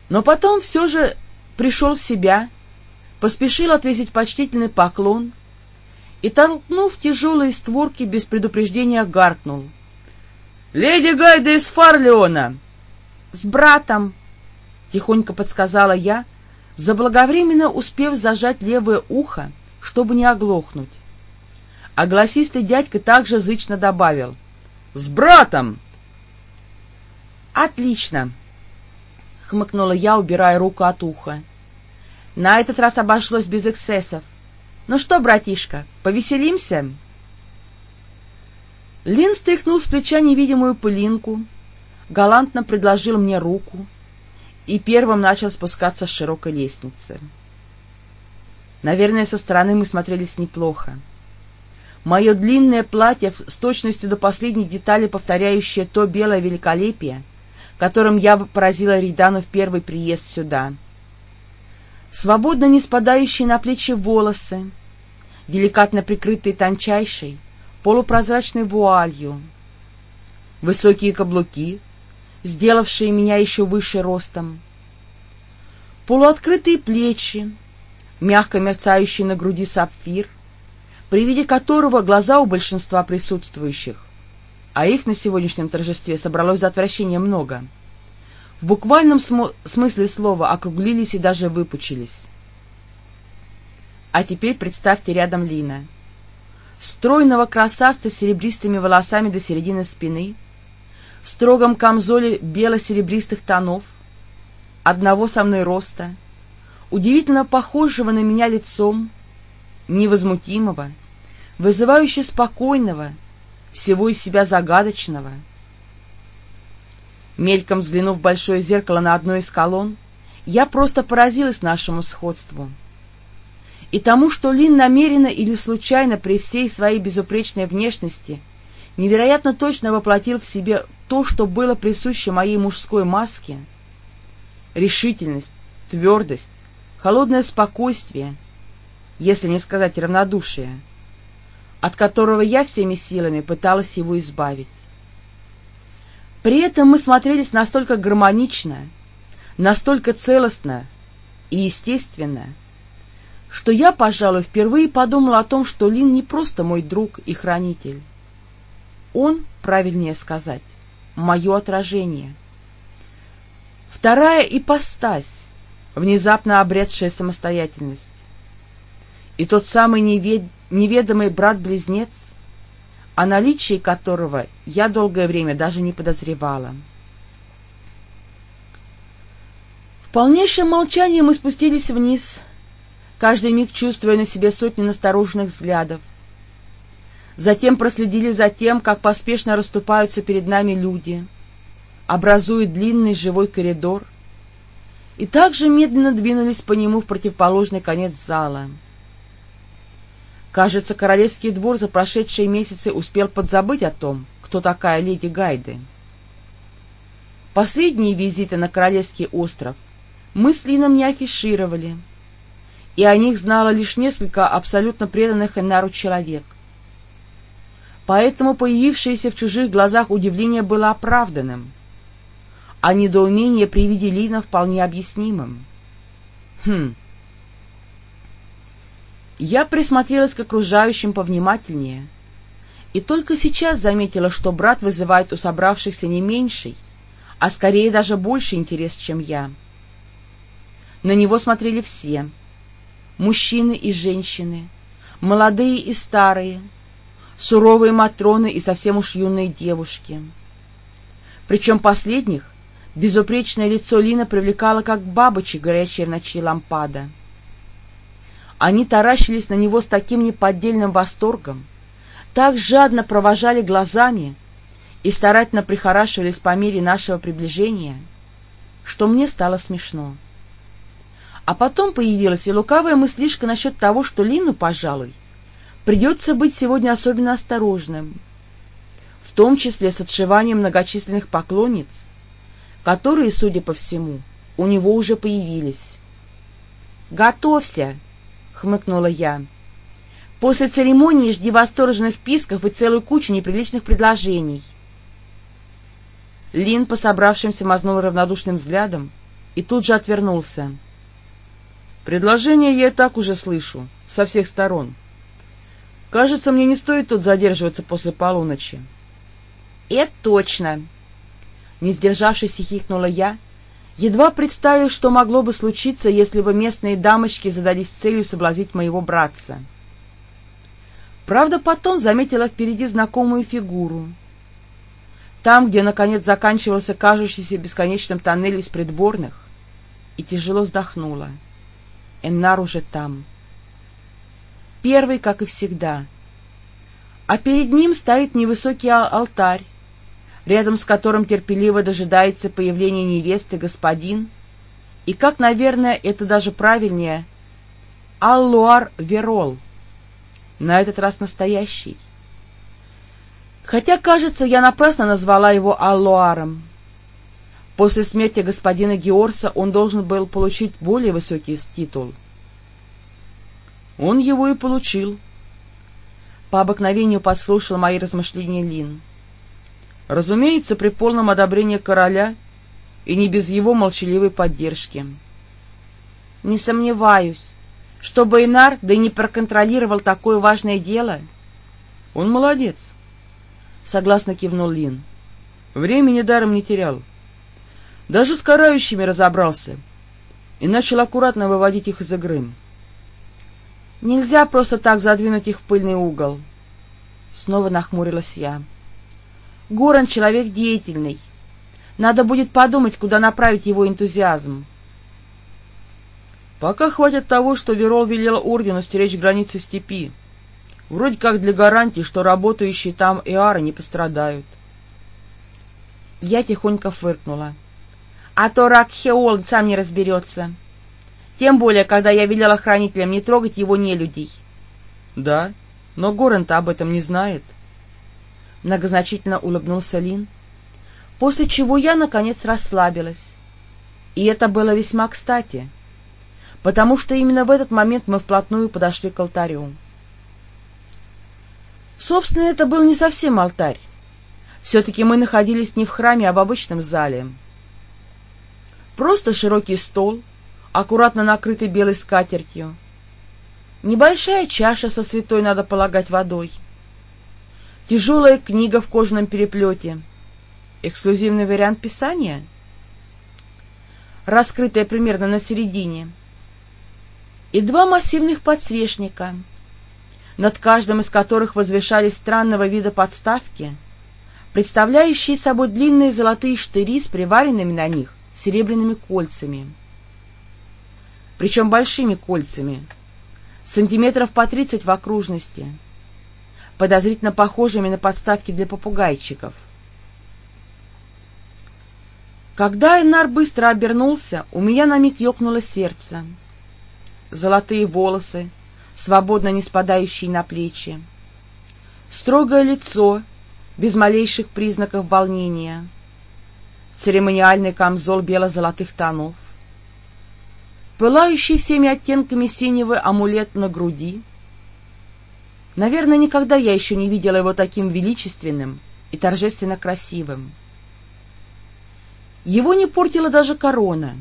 Но потом все же пришел в себя, поспешил отвесить почтительный поклон и, толкнув тяжелые створки, без предупреждения гаркнул. — Леди Гайда из Фарлеона! — С братом! — тихонько подсказала я, заблаговременно успев зажать левое ухо, чтобы не оглохнуть. А голосистый дядька также зычно добавил. — С братом! — Отлично! — хмыкнула я, убирая руку от уха. На этот раз обошлось без эксцессов. Ну что, братишка, повеселимся? Лин стряхнул с плеча невидимую пылинку, галантно предложил мне руку и первым начал спускаться с широкой лестницы. Наверное, со стороны мы смотрелись неплохо. Мое длинное платье, с точностью до последней детали повторяющее то белое великолепие, которым я поразила Ридану в первый приезд сюда — свободно не спадающие на плечи волосы, деликатно прикрытые тончайшей, полупрозрачной вуалью, высокие каблуки, сделавшие меня еще выше ростом, полуоткрытые плечи, мягко мерцающий на груди сапфир, при виде которого глаза у большинства присутствующих, а их на сегодняшнем торжестве собралось до отвращения много — в буквальном см смысле слова округлились и даже выпучились. А теперь представьте рядом Лина. Стройного красавца с серебристыми волосами до середины спины, строгом камзоле бело-серебристых тонов, одного со мной роста, удивительно похожего на меня лицом, невозмутимого, вызывающе спокойного, всего из себя загадочного — Мельком взглянув в большое зеркало на одной из колонн, я просто поразилась нашему сходству. И тому, что Лин намеренно или случайно при всей своей безупречной внешности невероятно точно воплотил в себе то, что было присуще моей мужской маске — решительность, твердость, холодное спокойствие, если не сказать равнодушие, от которого я всеми силами пыталась его избавить. При этом мы смотрелись настолько гармонично, настолько целостно и естественно, что я, пожалуй, впервые подумала о том, что Лин не просто мой друг и хранитель. Он, правильнее сказать, мое отражение. Вторая ипостась, внезапно обретшая самостоятельность. И тот самый невед... неведомый брат-близнец, о наличии которого я долгое время даже не подозревала. В полнейшем молчании мы спустились вниз, каждый миг чувствуя на себе сотни настороженных взглядов. Затем проследили за тем, как поспешно расступаются перед нами люди, образуя длинный живой коридор, и также медленно двинулись по нему в противоположный конец зала. Кажется, королевский двор за прошедшие месяцы успел подзабыть о том, кто такая леди Гайды. Последние визиты на Королевский остров мы с Лином не афишировали, и о них знало лишь несколько абсолютно преданных Энару человек. Поэтому появившееся в чужих глазах удивление было оправданным, а недоумение при виде Лина вполне объяснимым. Хм, я присмотрелась к окружающим повнимательнее и только сейчас заметила, что брат вызывает у собравшихся не меньший, а скорее даже больше интерес, чем я. На него смотрели все — мужчины и женщины, молодые и старые, суровые матроны и совсем уж юные девушки. Причем последних безупречное лицо Лина привлекало, как бабочек, горящая в ночи лампада — они таращились на него с таким неподдельным восторгом, так жадно провожали глазами и старательно прихорашивались по мере нашего приближения, что мне стало смешно. А потом появилась и лукавая мыслишка насчет того, что Лину, пожалуй, придется быть сегодня особенно осторожным, в том числе с отшиванием многочисленных поклонниц, которые, судя по всему, у него уже появились. «Готовься!» хмыкнула я. После церемонии жди восторженных писков и целую кучу неприличных предложений. Лин по собравшимся мазнул равнодушным взглядом и тут же отвернулся. Предложение я и так уже слышу, со всех сторон. Кажется, мне не стоит тут задерживаться после полуночи. — Это точно! Не сдержавшись, хихикнула я едва представив, что могло бы случиться, если бы местные дамочки задались целью соблазнить моего братца. Правда, потом заметила впереди знакомую фигуру. Там, где, наконец, заканчивался кажущийся бесконечным тоннель из придворных, и тяжело вздохнула. Эннар уже там. Первый, как и всегда. А перед ним стоит невысокий алтарь, рядом с которым терпеливо дожидается появления невесты господин, и, как, наверное, это даже правильнее, Аллуар Верол, на этот раз настоящий. Хотя, кажется, я напрасно назвала его Аллуаром. После смерти господина Георса он должен был получить более высокий титул. Он его и получил. По обыкновению подслушал мои размышления Лин. Разумеется, при полном одобрении короля и не без его молчаливой поддержки. — Не сомневаюсь, что Байнар да и не проконтролировал такое важное дело. — Он молодец, — согласно кивнул Лин. Времени даром не терял. Даже с карающими разобрался и начал аккуратно выводить их из игры. Нельзя просто так задвинуть их в пыльный угол. Снова нахмурилась я. Горан человек деятельный. Надо будет подумать, куда направить его энтузиазм. Пока хватит того, что Верол велел ордену стеречь границы степи. Вроде как для гарантии, что работающие там эары не пострадают. Я тихонько фыркнула. А то рак Хеол сам не разберется. Тем более, когда я велела хранителям не трогать его нелюдей. Да, но Горан-то об этом не знает. —— многозначительно улыбнулся Лин, после чего я, наконец, расслабилась. И это было весьма кстати, потому что именно в этот момент мы вплотную подошли к алтарю. Собственно, это был не совсем алтарь. Все-таки мы находились не в храме, а в обычном зале. Просто широкий стол, аккуратно накрытый белой скатертью. Небольшая чаша со святой, надо полагать, водой — Тяжелая книга в кожаном переплете. Эксклюзивный вариант писания, раскрытая примерно на середине. И два массивных подсвечника, над каждым из которых возвышались странного вида подставки, представляющие собой длинные золотые штыри с приваренными на них серебряными кольцами. Причем большими кольцами, сантиметров по тридцать в окружности — подозрительно похожими на подставки для попугайчиков. Когда Энар быстро обернулся, у меня на миг ёкнуло сердце. Золотые волосы, свободно не спадающие на плечи. Строгое лицо, без малейших признаков волнения. Церемониальный камзол бело-золотых тонов. Пылающий всеми оттенками синего амулет на груди. Наверное, никогда я еще не видела его таким величественным и торжественно красивым. Его не портила даже корона.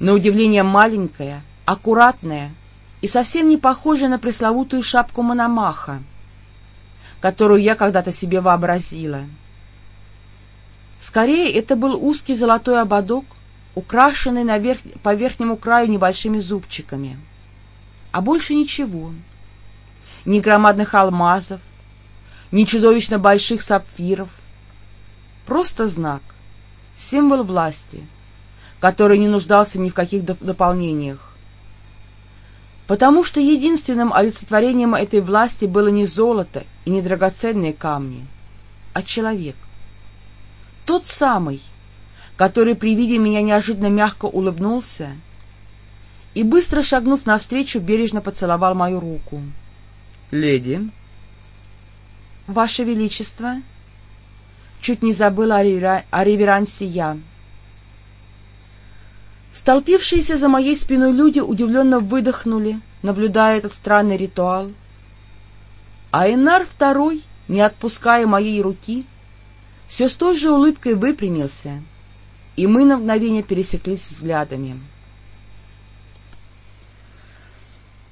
На удивление маленькая, аккуратная и совсем не похожая на пресловутую шапку Мономаха, которую я когда-то себе вообразила. Скорее, это был узкий золотой ободок, украшенный наверх, по верхнему краю небольшими зубчиками. А больше ничего. Ни громадных алмазов, ни чудовищно больших сапфиров. Просто знак символ власти, который не нуждался ни в каких дополнениях. Потому что единственным олицетворением этой власти было не золото и не драгоценные камни, а человек. Тот самый, который при виде меня неожиданно мягко улыбнулся и, быстро шагнув навстречу, бережно поцеловал мою руку. — Леди. — Ваше Величество. — Чуть не забыла о реверансе я. Столпившиеся за моей спиной люди удивленно выдохнули, наблюдая этот странный ритуал. А Энар второй, не отпуская моей руки, все с той же улыбкой выпрямился, и мы на мгновение пересеклись взглядами.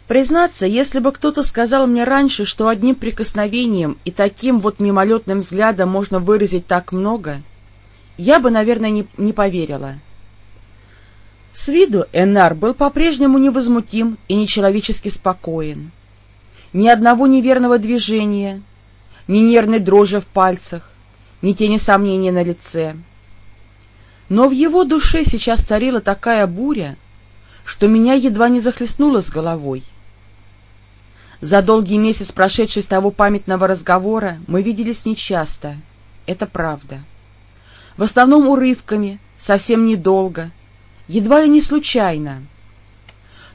Признаться, если бы кто-то сказал мне раньше, что одним прикосновением и таким вот мимолетным взглядом можно выразить так много, я бы, наверное, не, не поверила. С виду Энар был по-прежнему невозмутим и нечеловечески спокоен. Ни одного неверного движения, ни нервной дрожи в пальцах, ни тени сомнения на лице. Но в его душе сейчас царила такая буря, что меня едва не захлестнуло с головой. За долгий месяц, прошедший с того памятного разговора, мы виделись нечасто. Это правда. В основном урывками, совсем недолго, едва ли не случайно.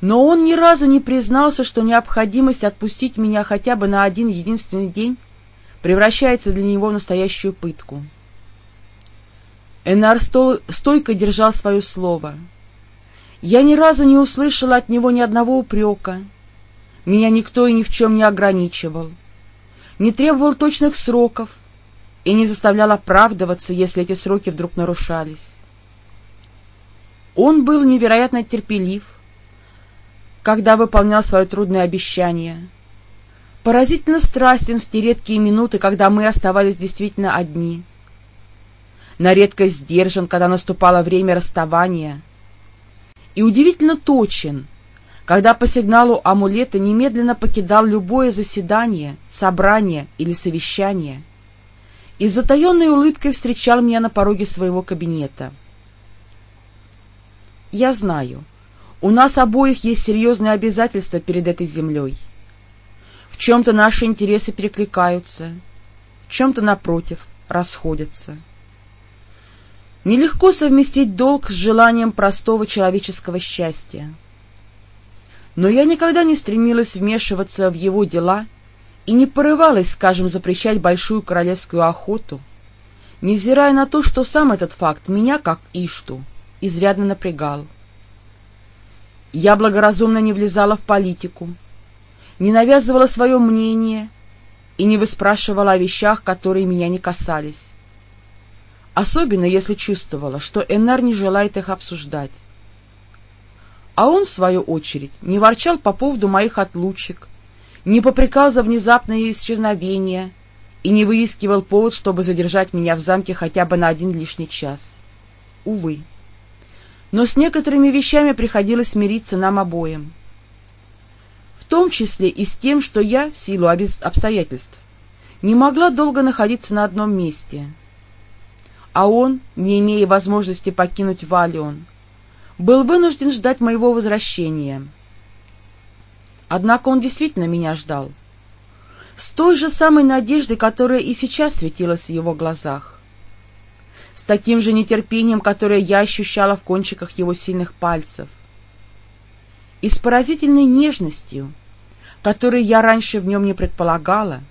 Но он ни разу не признался, что необходимость отпустить меня хотя бы на один единственный день превращается для него в настоящую пытку. Энар стойко держал свое слово. Я ни разу не услышала от него ни одного упрека, меня никто и ни в чем не ограничивал, не требовал точных сроков и не заставлял оправдываться, если эти сроки вдруг нарушались. Он был невероятно терпелив, когда выполнял свое трудное обещание, поразительно страстен в те редкие минуты, когда мы оставались действительно одни, на редкость сдержан, когда наступало время расставания, и удивительно точен — когда по сигналу амулета немедленно покидал любое заседание, собрание или совещание и с затаенной улыбкой встречал меня на пороге своего кабинета. Я знаю, у нас обоих есть серьезные обязательства перед этой землей. В чем-то наши интересы перекликаются, в чем-то, напротив, расходятся. Нелегко совместить долг с желанием простого человеческого счастья но я никогда не стремилась вмешиваться в его дела и не порывалась, скажем, запрещать большую королевскую охоту, невзирая на то, что сам этот факт меня, как Ишту, изрядно напрягал. Я благоразумно не влезала в политику, не навязывала свое мнение и не выспрашивала о вещах, которые меня не касались. Особенно, если чувствовала, что Энар не желает их обсуждать а он, в свою очередь, не ворчал по поводу моих отлучек, не попрекал за внезапное исчезновение и не выискивал повод, чтобы задержать меня в замке хотя бы на один лишний час. Увы. Но с некоторыми вещами приходилось смириться нам обоим. В том числе и с тем, что я, в силу обстоятельств, не могла долго находиться на одном месте. А он, не имея возможности покинуть Валион, был вынужден ждать моего возвращения. Однако он действительно меня ждал. С той же самой надеждой, которая и сейчас светилась в его глазах. с таким же нетерпением, которое я ощущала в кончиках его сильных пальцев, и с поразительной нежностью, которую я раньше в нем не предполагала,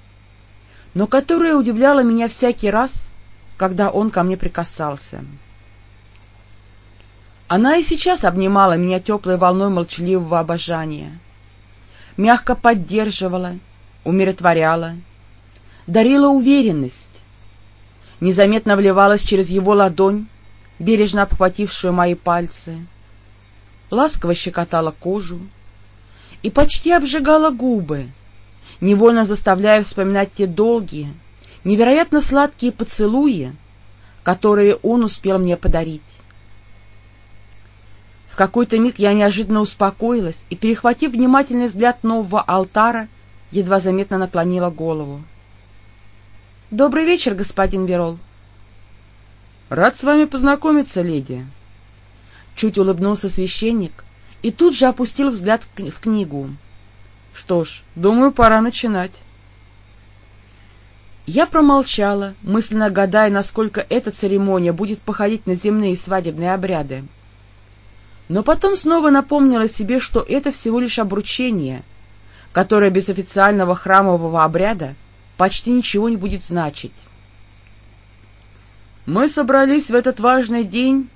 но которая удивляла меня всякий раз, когда он ко мне прикасался. Она и сейчас обнимала меня теплой волной молчаливого обожания, мягко поддерживала, умиротворяла, дарила уверенность, незаметно вливалась через его ладонь, бережно обхватившую мои пальцы, ласково щекотала кожу и почти обжигала губы, невольно заставляя вспоминать те долгие, невероятно сладкие поцелуи, которые он успел мне подарить. В какой-то миг я неожиданно успокоилась и, перехватив внимательный взгляд нового алтара, едва заметно наклонила голову. — Добрый вечер, господин Берол. — Рад с вами познакомиться, леди. Чуть улыбнулся священник и тут же опустил взгляд в книгу. Что ж, думаю, пора начинать. Я промолчала, мысленно гадая, насколько эта церемония будет походить на земные свадебные обряды. Но потом снова напомнила себе, что это всего лишь обручение, которое без официального храмового обряда почти ничего не будет значить. Мы собрались в этот важный день,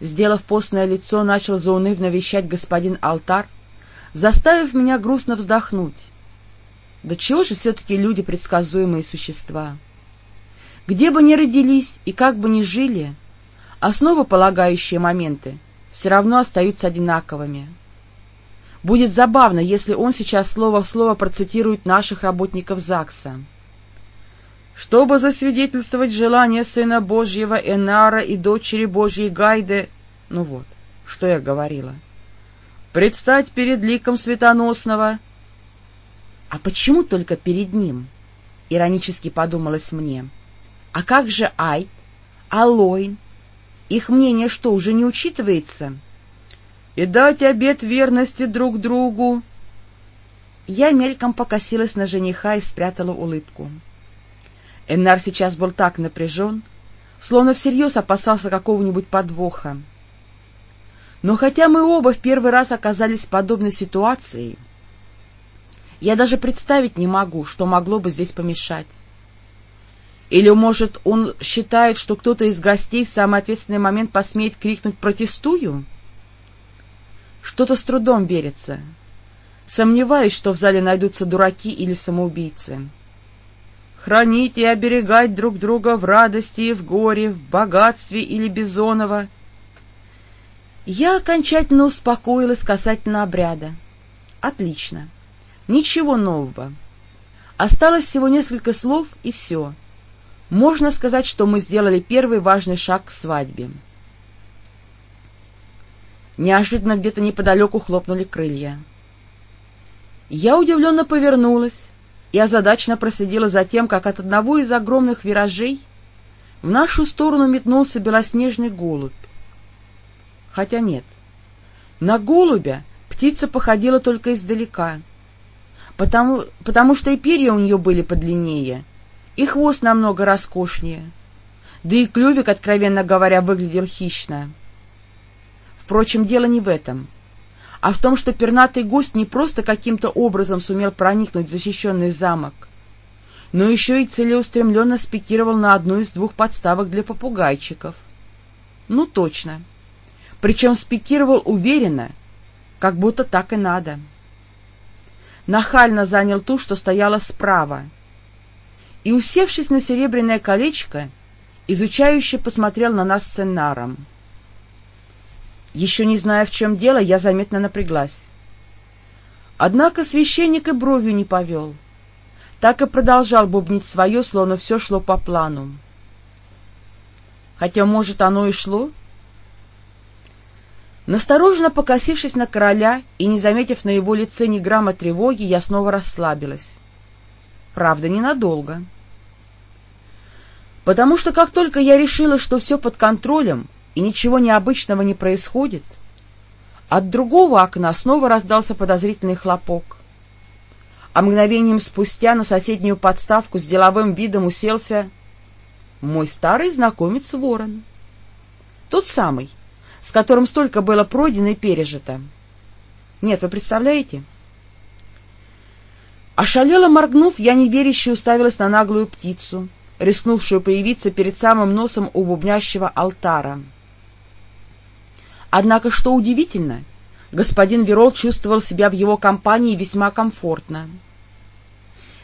сделав постное лицо, начал заунывно вещать господин Алтар, заставив меня грустно вздохнуть. Да чего же все-таки люди предсказуемые существа? Где бы ни родились и как бы ни жили, основополагающие моменты все равно остаются одинаковыми. Будет забавно, если он сейчас слово в слово процитирует наших работников ЗАГСа. «Чтобы засвидетельствовать желание Сына Божьего Энара и дочери Божьей Гайды...» Ну вот, что я говорила предстать перед ликом светоносного. А почему только перед ним? Иронически подумалось мне. А как же Айт, Алоин? Их мнение что, уже не учитывается? И дать обет верности друг другу. Я мельком покосилась на жениха и спрятала улыбку. Эннар сейчас был так напряжен, словно всерьез опасался какого-нибудь подвоха. Но хотя мы оба в первый раз оказались в подобной ситуации, я даже представить не могу, что могло бы здесь помешать. Или, может, он считает, что кто-то из гостей в самый ответственный момент посмеет крикнуть «протестую»? Что-то с трудом верится. Сомневаюсь, что в зале найдутся дураки или самоубийцы. Хранить и оберегать друг друга в радости и в горе, в богатстве или безоново — я окончательно успокоилась касательно обряда. Отлично. Ничего нового. Осталось всего несколько слов, и все. Можно сказать, что мы сделали первый важный шаг к свадьбе. Неожиданно где-то неподалеку хлопнули крылья. Я удивленно повернулась и озадаченно проследила за тем, как от одного из огромных виражей в нашу сторону метнулся белоснежный голубь. Хотя нет. На голубя птица походила только издалека, потому, потому что и перья у нее были подлиннее, и хвост намного роскошнее, да и клювик, откровенно говоря, выглядел хищно. Впрочем, дело не в этом, а в том, что пернатый гость не просто каким-то образом сумел проникнуть в защищенный замок, но еще и целеустремленно спикировал на одну из двух подставок для попугайчиков. Ну, точно причем спикировал уверенно, как будто так и надо. Нахально занял ту, что стояла справа, и, усевшись на серебряное колечко, изучающе посмотрел на нас с Эннаром. Еще не зная, в чем дело, я заметно напряглась. Однако священник и бровью не повел, так и продолжал бубнить свое, словно все шло по плану. Хотя, может, оно и шло, Настороженно покосившись на короля и не заметив на его лице ни грамма тревоги, я снова расслабилась. Правда, ненадолго. Потому что как только я решила, что все под контролем и ничего необычного не происходит, от другого окна снова раздался подозрительный хлопок. А мгновением спустя на соседнюю подставку с деловым видом уселся... мой старый знакомец Ворон. Тот самый, с которым столько было пройдено и пережито. Нет, вы представляете? Ошалело моргнув, я неверяще уставилась на наглую птицу, рискнувшую появиться перед самым носом у бубнящего алтара. Однако, что удивительно, господин Верол чувствовал себя в его компании весьма комфортно.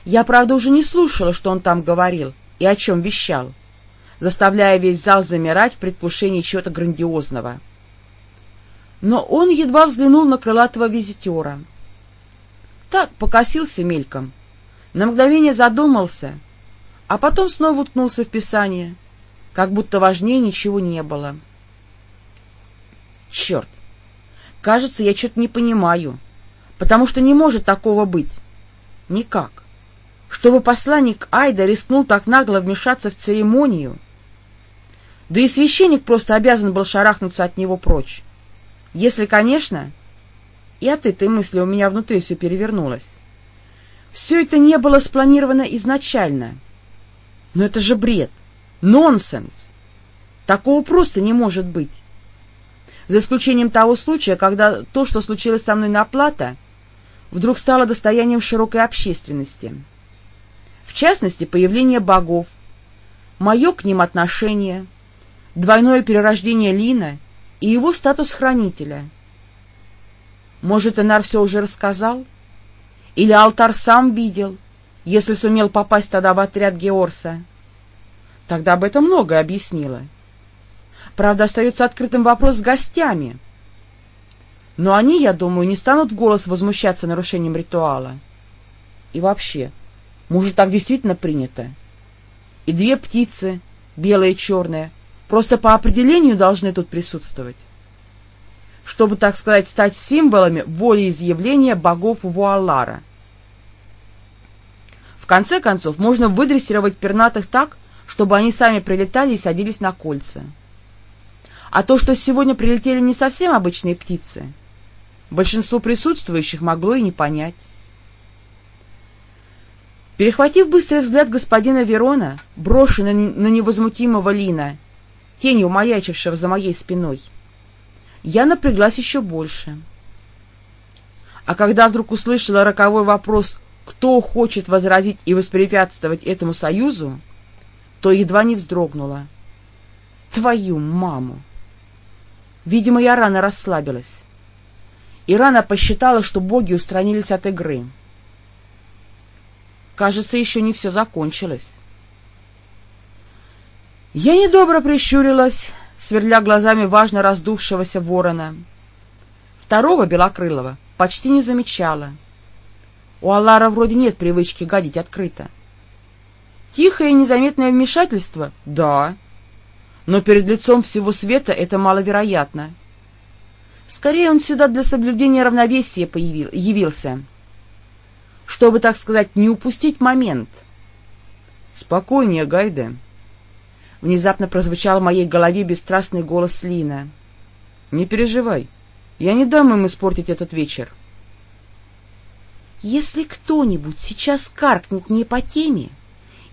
Я, правда, уже не слушала, что он там говорил и о чем вещал, заставляя весь зал замирать в предвкушении чего-то грандиозного. Но он едва взглянул на крылатого визитера. Так, покосился мельком, на мгновение задумался, а потом снова уткнулся в писание, как будто важнее ничего не было. Черт! Кажется, я что-то не понимаю, потому что не может такого быть. Никак. Чтобы посланник Айда рискнул так нагло вмешаться в церемонию, да и священник просто обязан был шарахнуться от него прочь. Если, конечно, и от этой мысли у меня внутри все перевернулось. Все это не было спланировано изначально. Но это же бред, нонсенс. Такого просто не может быть. За исключением того случая, когда то, что случилось со мной на плата, вдруг стало достоянием широкой общественности. В частности, появление богов, мое к ним отношение, двойное перерождение Лина и его статус хранителя. Может, Энар все уже рассказал? Или алтар сам видел, если сумел попасть тогда в отряд Георса? Тогда бы это многое объяснило. Правда, остается открытым вопрос с гостями. Но они, я думаю, не станут в голос возмущаться нарушением ритуала. И вообще, может, так действительно принято? И две птицы, белая и черная, просто по определению должны тут присутствовать, чтобы, так сказать, стать символами волеизъявления богов Вуалара. В конце концов, можно выдрессировать пернатых так, чтобы они сами прилетали и садились на кольца. А то, что сегодня прилетели не совсем обычные птицы, большинство присутствующих могло и не понять. Перехватив быстрый взгляд господина Верона, брошенный на невозмутимого Лина тенью маячившего за моей спиной, я напряглась еще больше. А когда вдруг услышала роковой вопрос «Кто хочет возразить и воспрепятствовать этому союзу?», то едва не вздрогнула. «Твою маму!» Видимо, я рано расслабилась. И рано посчитала, что боги устранились от игры. Кажется, еще не все закончилось. Я недобро прищурилась, сверля глазами важно раздувшегося ворона. Второго белокрылого почти не замечала. У Аллара вроде нет привычки гадить открыто. Тихое и незаметное вмешательство — да, но перед лицом всего света это маловероятно. Скорее он сюда для соблюдения равновесия появил, явился, чтобы, так сказать, не упустить момент. — Спокойнее, Гайде, Внезапно прозвучал в моей голове бесстрастный голос Лина. — Не переживай, я не дам им испортить этот вечер. — Если кто-нибудь сейчас каркнет не по теме,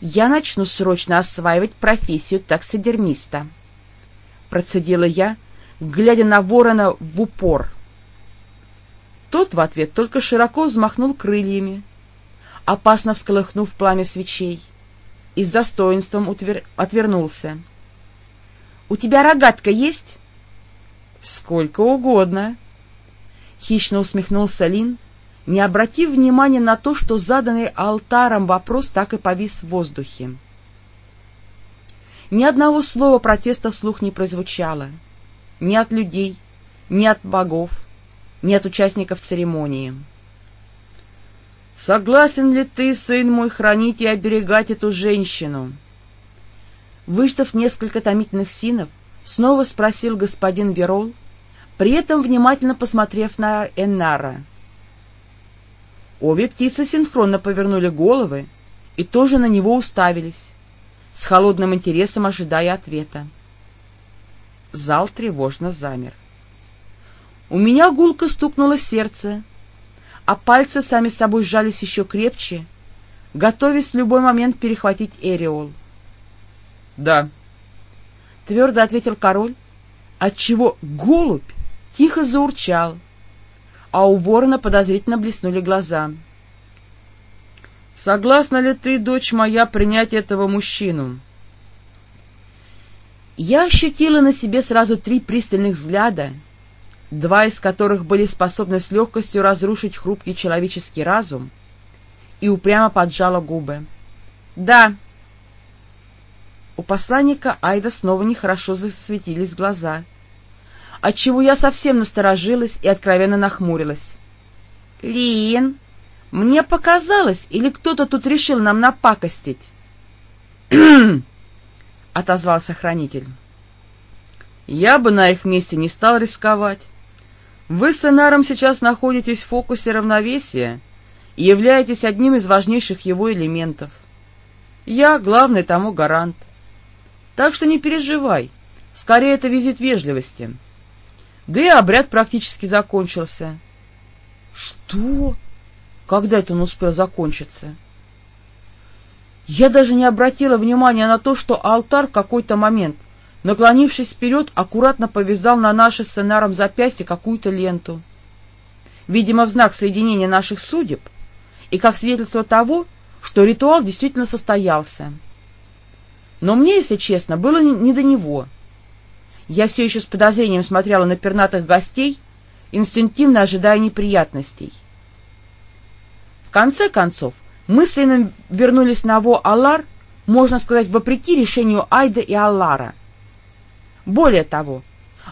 я начну срочно осваивать профессию таксидермиста. Процедила я, глядя на ворона в упор. Тот в ответ только широко взмахнул крыльями, опасно всколыхнув пламя свечей — и с достоинством утвер... отвернулся. — У тебя рогатка есть? — Сколько угодно. Хищно усмехнулся Лин, не обратив внимания на то, что заданный алтаром вопрос так и повис в воздухе. Ни одного слова протеста вслух не прозвучало. Ни от людей, ни от богов, ни от участников церемонии. Согласен ли ты, сын мой, хранить и оберегать эту женщину? Выждав несколько томительных синов, снова спросил господин Верол, при этом внимательно посмотрев на Эннара. Обе птицы синхронно повернули головы и тоже на него уставились, с холодным интересом ожидая ответа. Зал тревожно замер. У меня гулко стукнуло сердце, а пальцы сами собой сжались еще крепче, готовясь в любой момент перехватить Эриол. — Да. — твердо ответил король, отчего голубь тихо заурчал, а у ворона подозрительно блеснули глаза. — Согласна ли ты, дочь моя, принять этого мужчину? Я ощутила на себе сразу три пристальных взгляда, два из которых были способны с легкостью разрушить хрупкий человеческий разум, и упрямо поджала губы. — Да. У посланника Айда снова нехорошо засветились глаза, отчего я совсем насторожилась и откровенно нахмурилась. — Лин, мне показалось, или кто-то тут решил нам напакостить? — отозвался хранитель. — Я бы на их месте не стал рисковать. Вы с Энаром сейчас находитесь в фокусе равновесия и являетесь одним из важнейших его элементов. Я главный тому гарант. Так что не переживай, скорее это визит вежливости. Да и обряд практически закончился. Что? Когда это он успел закончиться? Я даже не обратила внимания на то, что алтарь в какой-то момент наклонившись вперед, аккуратно повязал на наше сценаром запястье какую-то ленту. Видимо, в знак соединения наших судеб и как свидетельство того, что ритуал действительно состоялся. Но мне, если честно, было не до него. Я все еще с подозрением смотрела на пернатых гостей, инстинктивно ожидая неприятностей. В конце концов, мысленно вернулись на Во-Аллар, можно сказать, вопреки решению Айда и Аллара — более того,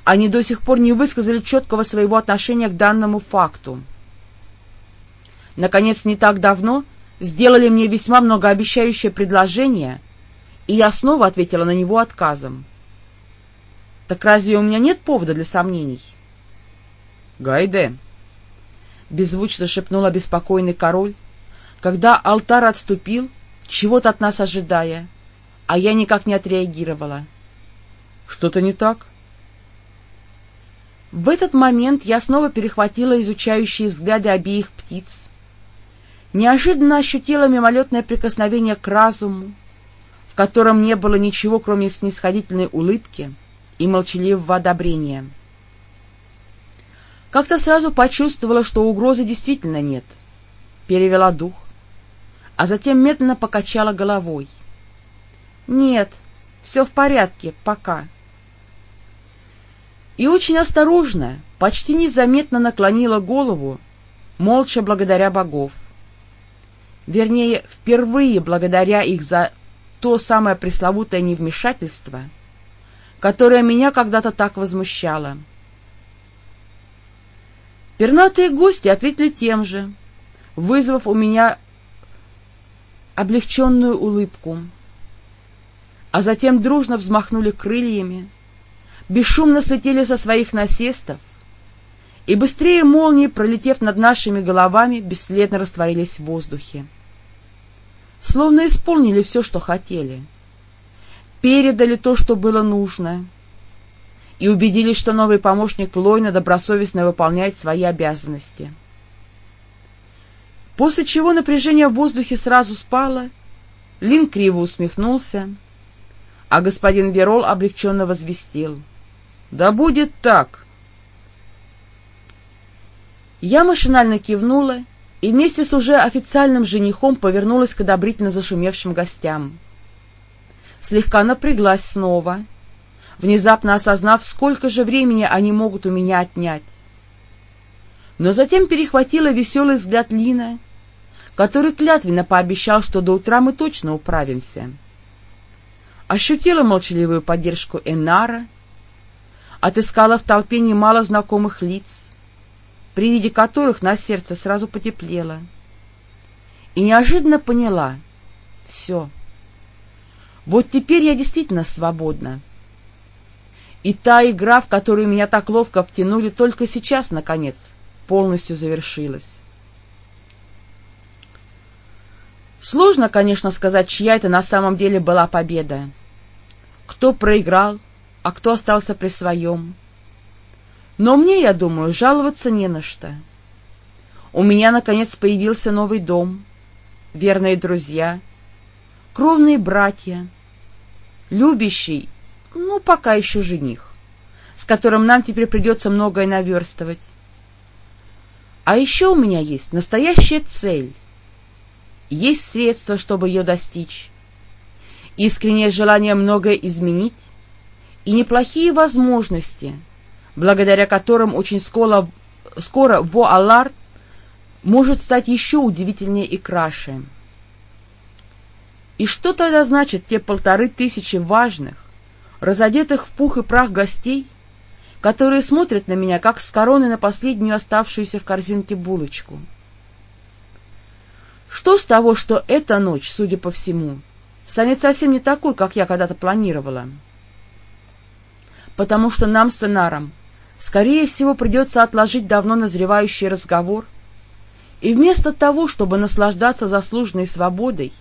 они до сих пор не высказали четкого своего отношения к данному факту. Наконец, не так давно сделали мне весьма многообещающее предложение, и я снова ответила на него отказом. Так разве у меня нет повода для сомнений? — Гайде! — беззвучно шепнул обеспокоенный король, когда алтарь отступил, чего-то от нас ожидая, а я никак не отреагировала. — что-то не так? В этот момент я снова перехватила изучающие взгляды обеих птиц. Неожиданно ощутила мимолетное прикосновение к разуму, в котором не было ничего, кроме снисходительной улыбки и молчаливого одобрения. Как-то сразу почувствовала, что угрозы действительно нет. Перевела дух, а затем медленно покачала головой. — Нет, все в порядке, пока и очень осторожно, почти незаметно наклонила голову, молча благодаря богов. Вернее, впервые благодаря их за то самое пресловутое невмешательство, которое меня когда-то так возмущало. Пернатые гости ответили тем же, вызвав у меня облегченную улыбку, а затем дружно взмахнули крыльями, бесшумно слетели со своих насестов и быстрее молнии, пролетев над нашими головами, бесследно растворились в воздухе. Словно исполнили все, что хотели, передали то, что было нужно, и убедились, что новый помощник Лойна добросовестно выполняет свои обязанности. После чего напряжение в воздухе сразу спало, Лин криво усмехнулся, а господин Верол облегченно возвестил — да будет так. Я машинально кивнула и вместе с уже официальным женихом повернулась к одобрительно зашумевшим гостям. Слегка напряглась снова, внезапно осознав, сколько же времени они могут у меня отнять. Но затем перехватила веселый взгляд Лина, который клятвенно пообещал, что до утра мы точно управимся. Ощутила молчаливую поддержку Энара — отыскала в толпе немало знакомых лиц, при виде которых на сердце сразу потеплело. И неожиданно поняла — все. Вот теперь я действительно свободна. И та игра, в которую меня так ловко втянули, только сейчас, наконец, полностью завершилась. Сложно, конечно, сказать, чья это на самом деле была победа. Кто проиграл, а кто остался при своем. Но мне, я думаю, жаловаться не на что. У меня, наконец, появился новый дом, верные друзья, кровные братья, любящий, ну, пока еще жених, с которым нам теперь придется многое наверстывать. А еще у меня есть настоящая цель, есть средства, чтобы ее достичь, искреннее желание многое изменить и неплохие возможности, благодаря которым очень скоро, скоро Во-Аллард может стать еще удивительнее и краше. И что тогда значит те полторы тысячи важных, разодетых в пух и прах гостей, которые смотрят на меня, как с короны на последнюю оставшуюся в корзинке булочку? Что с того, что эта ночь, судя по всему, станет совсем не такой, как я когда-то планировала? Потому что нам с Энаром, скорее всего, придется отложить давно назревающий разговор, и вместо того, чтобы наслаждаться заслуженной свободой,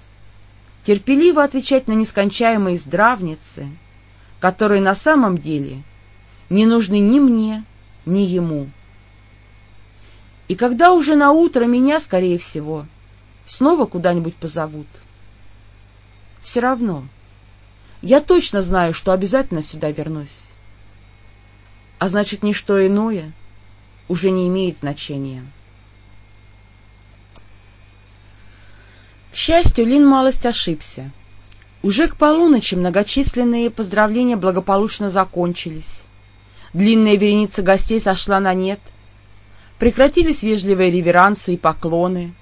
терпеливо отвечать на нескончаемые здравницы, которые на самом деле не нужны ни мне, ни ему. И когда уже на утро меня, скорее всего, снова куда-нибудь позовут, все равно я точно знаю, что обязательно сюда вернусь. А значит, ничто иное уже не имеет значения. К счастью, Лин малость ошибся. Уже к полуночи многочисленные поздравления благополучно закончились. Длинная вереница гостей сошла на нет. Прекратились вежливые реверансы и поклоны.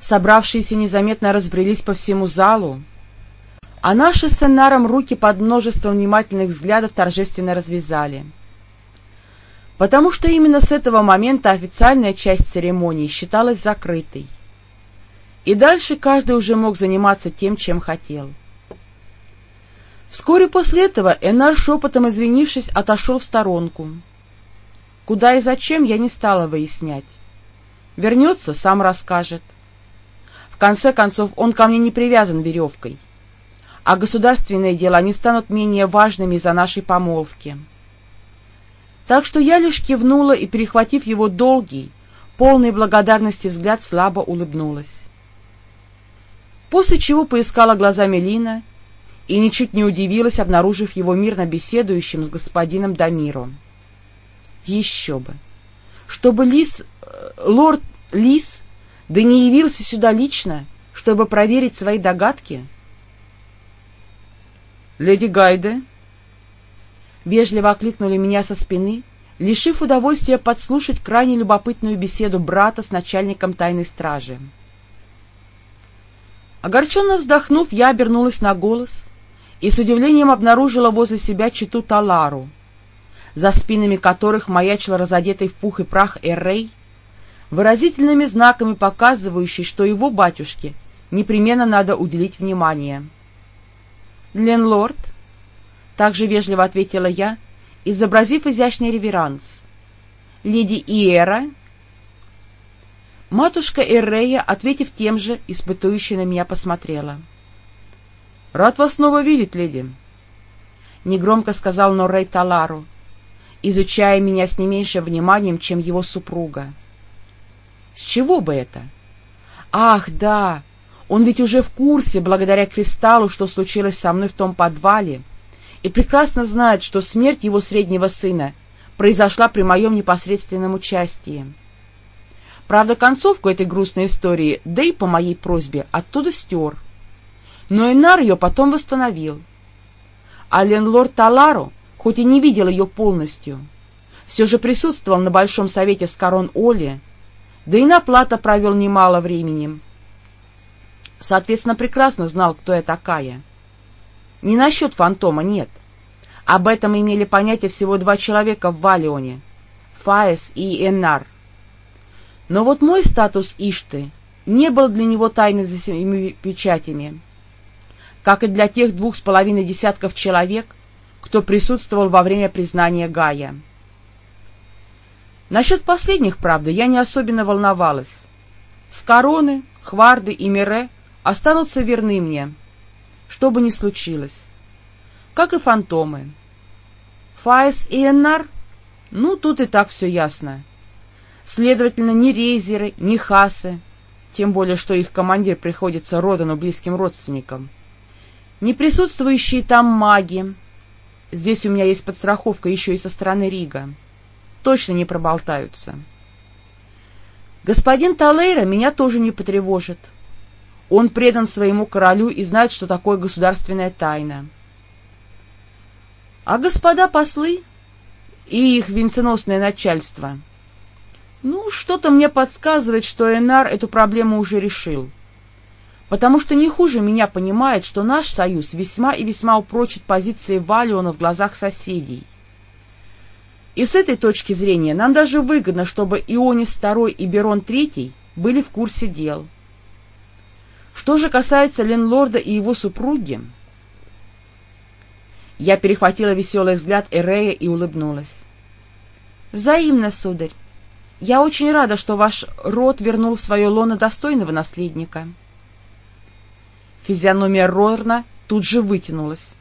Собравшиеся незаметно разбрелись по всему залу, а наши с Энаром руки под множеством внимательных взглядов торжественно развязали. Потому что именно с этого момента официальная часть церемонии считалась закрытой и дальше каждый уже мог заниматься тем, чем хотел. Вскоре после этого Энар, шепотом извинившись, отошел в сторонку. Куда и зачем, я не стала выяснять. Вернется, сам расскажет. В конце концов, он ко мне не привязан веревкой, а государственные дела не станут менее важными из-за нашей помолвки. Так что я лишь кивнула и, перехватив его долгий, полный благодарности взгляд, слабо улыбнулась после чего поискала глазами Лина и ничуть не удивилась, обнаружив его мирно беседующим с господином Дамиро. Еще бы! Чтобы Лис, э, лорд Лис, да не явился сюда лично, чтобы проверить свои догадки? «Леди Гайде!» Вежливо окликнули меня со спины, лишив удовольствия подслушать крайне любопытную беседу брата с начальником тайной стражи. Огорченно вздохнув, я обернулась на голос и с удивлением обнаружила возле себя читу Талару, за спинами которых маячил разодетый в пух и прах Эррей, выразительными знаками показывающий, что его батюшке непременно надо уделить внимание. «Ленлорд», — также вежливо ответила я, изобразив изящный реверанс, «леди Иера Матушка Эррея, ответив тем же, испытующе на меня посмотрела. — Рад вас снова видеть, леди, — негромко сказал Норрей Талару, изучая меня с не меньшим вниманием, чем его супруга. — С чего бы это? — Ах, да! Он ведь уже в курсе, благодаря кристаллу, что случилось со мной в том подвале, и прекрасно знает, что смерть его среднего сына произошла при моем непосредственном участии. — Правда, концовку этой грустной истории, да и по моей просьбе, оттуда стер. Но Энар ее потом восстановил. А ленлорд Талару, хоть и не видел ее полностью, все же присутствовал на Большом Совете с корон Оли, да и на плата провел немало времени. Соответственно, прекрасно знал, кто я такая. Не насчет фантома, нет. Об этом имели понятие всего два человека в Валионе — Фаес и Эннар — но вот мой статус Ишты не был для него тайной за семью печатями, как и для тех двух с половиной десятков человек, кто присутствовал во время признания Гая. Насчет последних, правда, я не особенно волновалась. С короны, Хварды и Мире останутся верны мне, что бы ни случилось, как и фантомы. Фаес и Эннар? Ну, тут и так все ясно. Следовательно, ни рейзеры, ни хасы, тем более, что их командир приходится Родану близким родственникам, Не присутствующие там маги. Здесь у меня есть подстраховка еще и со стороны Рига. Точно не проболтаются. Господин Талейра меня тоже не потревожит. Он предан своему королю и знает, что такое государственная тайна. А господа послы и их венценосное начальство, ну, что-то мне подсказывает, что Энар эту проблему уже решил. Потому что не хуже меня понимает, что наш союз весьма и весьма упрочит позиции Валиона в глазах соседей. И с этой точки зрения нам даже выгодно, чтобы Ионис II и Берон III были в курсе дел. Что же касается Ленлорда и его супруги, я перехватила веселый взгляд Эрея и улыбнулась. — Взаимно, сударь. Я очень рада, что ваш род вернул в свое лоно достойного наследника. Физиономия Рорна тут же вытянулась.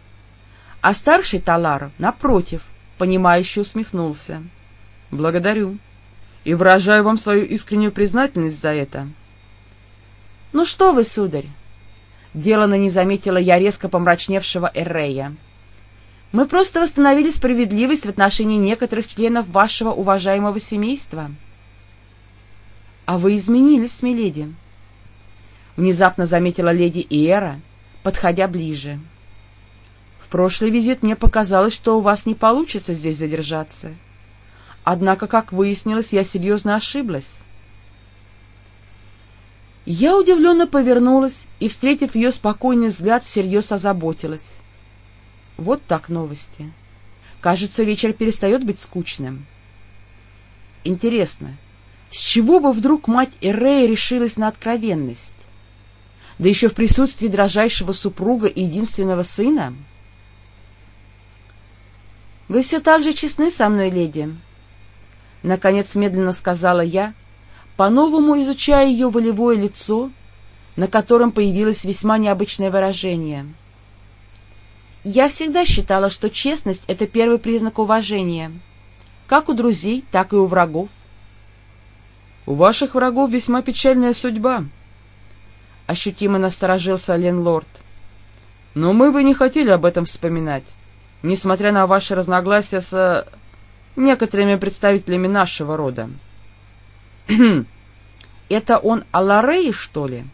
А старший Талар, напротив, понимающе усмехнулся. — Благодарю. И выражаю вам свою искреннюю признательность за это. — Ну что вы, сударь? Делано не заметила я резко помрачневшего Эррея. — мы просто восстановили справедливость в отношении некоторых членов вашего уважаемого семейства. — А вы изменились, миледи, — внезапно заметила леди Иера, подходя ближе. — В прошлый визит мне показалось, что у вас не получится здесь задержаться. Однако, как выяснилось, я серьезно ошиблась. Я удивленно повернулась и, встретив ее спокойный взгляд, всерьез озаботилась. Вот так новости. Кажется, вечер перестает быть скучным. Интересно, с чего бы вдруг мать Эрея решилась на откровенность? Да еще в присутствии дрожайшего супруга и единственного сына? — Вы все так же честны со мной, леди? — наконец медленно сказала я, по-новому изучая ее волевое лицо, на котором появилось весьма необычное выражение — я всегда считала, что честность — это первый признак уважения, как у друзей, так и у врагов. — У ваших врагов весьма печальная судьба, — ощутимо насторожился Ленлорд. — Но мы бы не хотели об этом вспоминать, несмотря на ваши разногласия с некоторыми представителями нашего рода. — Это он Алларей, что ли?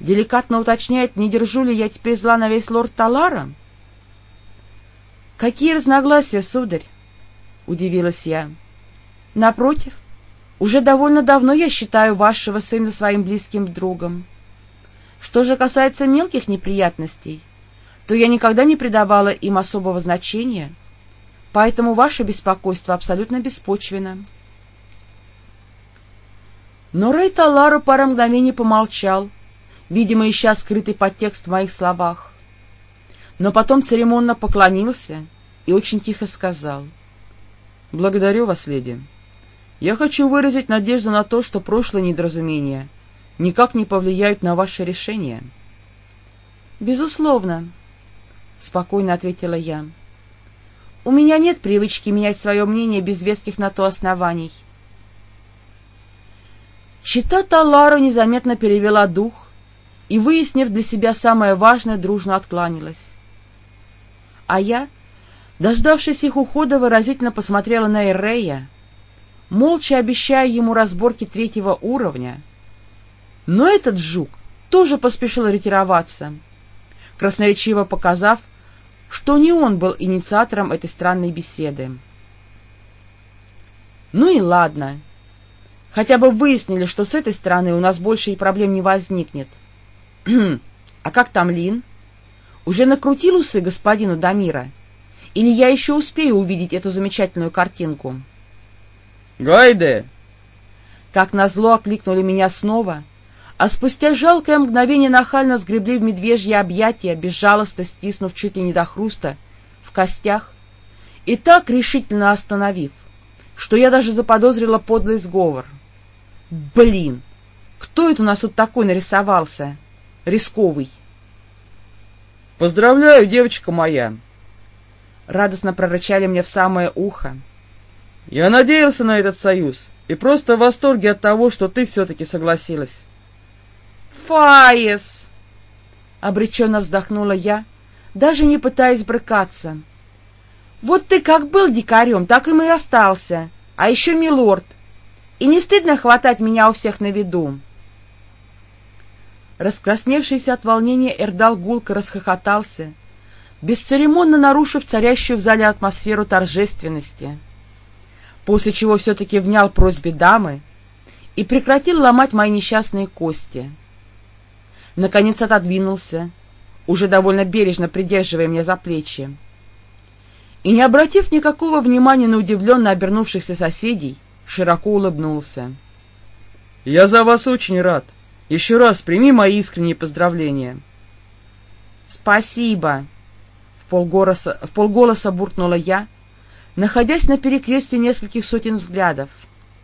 Деликатно уточняет, не держу ли я теперь зла на весь лорд Талара? — Какие разногласия, сударь? — удивилась я. — Напротив, уже довольно давно я считаю вашего сына своим близким другом. Что же касается мелких неприятностей, то я никогда не придавала им особого значения, поэтому ваше беспокойство абсолютно беспочвенно. Но Рэй Талару пара мгновений помолчал, видимо, ища скрытый подтекст в моих словах но потом церемонно поклонился и очень тихо сказал. — Благодарю вас, леди. Я хочу выразить надежду на то, что прошлые недоразумения никак не повлияют на ваше решение. — Безусловно, — спокойно ответила я. — У меня нет привычки менять свое мнение без веских на то оснований. Чита Талару незаметно перевела дух и, выяснив для себя самое важное, дружно откланялась а я, дождавшись их ухода, выразительно посмотрела на Эррея, молча обещая ему разборки третьего уровня. Но этот жук тоже поспешил ретироваться, красноречиво показав, что не он был инициатором этой странной беседы. Ну и ладно. Хотя бы выяснили, что с этой стороны у нас больше и проблем не возникнет. а как там Лин? — уже накрутил усы господину Дамира? Или я еще успею увидеть эту замечательную картинку? — Гайде! Как назло окликнули меня снова, а спустя жалкое мгновение нахально сгребли в медвежье объятия, безжалостно стиснув чуть ли не до хруста, в костях, и так решительно остановив, что я даже заподозрила подлый сговор. Блин! Кто это у нас тут такой нарисовался? Рисковый. — Поздравляю, девочка моя! — радостно прорычали мне в самое ухо. — Я надеялся на этот союз и просто в восторге от того, что ты все-таки согласилась. — Фаис! — обреченно вздохнула я, даже не пытаясь брыкаться. — Вот ты как был дикарем, так им и остался, а еще милорд. И не стыдно хватать меня у всех на виду? Раскрасневшийся от волнения Эрдал гулко расхохотался, бесцеремонно нарушив царящую в зале атмосферу торжественности, после чего все-таки внял просьбе дамы и прекратил ломать мои несчастные кости. Наконец отодвинулся, уже довольно бережно придерживая меня за плечи, и, не обратив никакого внимания на удивленно обернувшихся соседей, широко улыбнулся. — Я за вас очень рад. — еще раз прими мои искренние поздравления. — Спасибо! — в полголоса, в полголоса буркнула я, находясь на перекрестии нескольких сотен взглядов.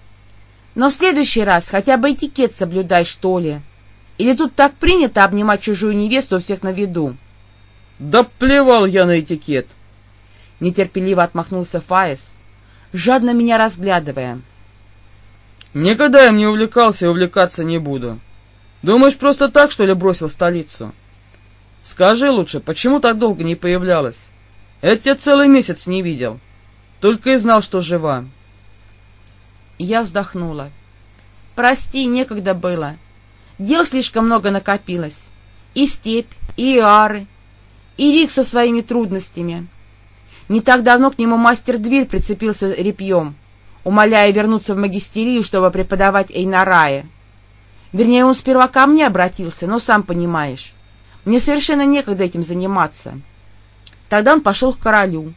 — Но в следующий раз хотя бы этикет соблюдай, что ли. Или тут так принято обнимать чужую невесту у всех на виду? — Да плевал я на этикет! — нетерпеливо отмахнулся Фаис, жадно меня разглядывая. — Никогда им не увлекался и увлекаться не буду. — Думаешь, просто так, что ли, бросил столицу? Скажи лучше, почему так долго не появлялась? Я тебя целый месяц не видел. Только и знал, что жива. Я вздохнула. Прости, некогда было. Дел слишком много накопилось. И степь, и Иары, и Рик со своими трудностями. Не так давно к нему мастер-дверь прицепился репьем, умоляя вернуться в магистерию, чтобы преподавать Эйнарае. Вернее, он сперва ко мне обратился, но сам понимаешь, мне совершенно некогда этим заниматься. Тогда он пошел к королю,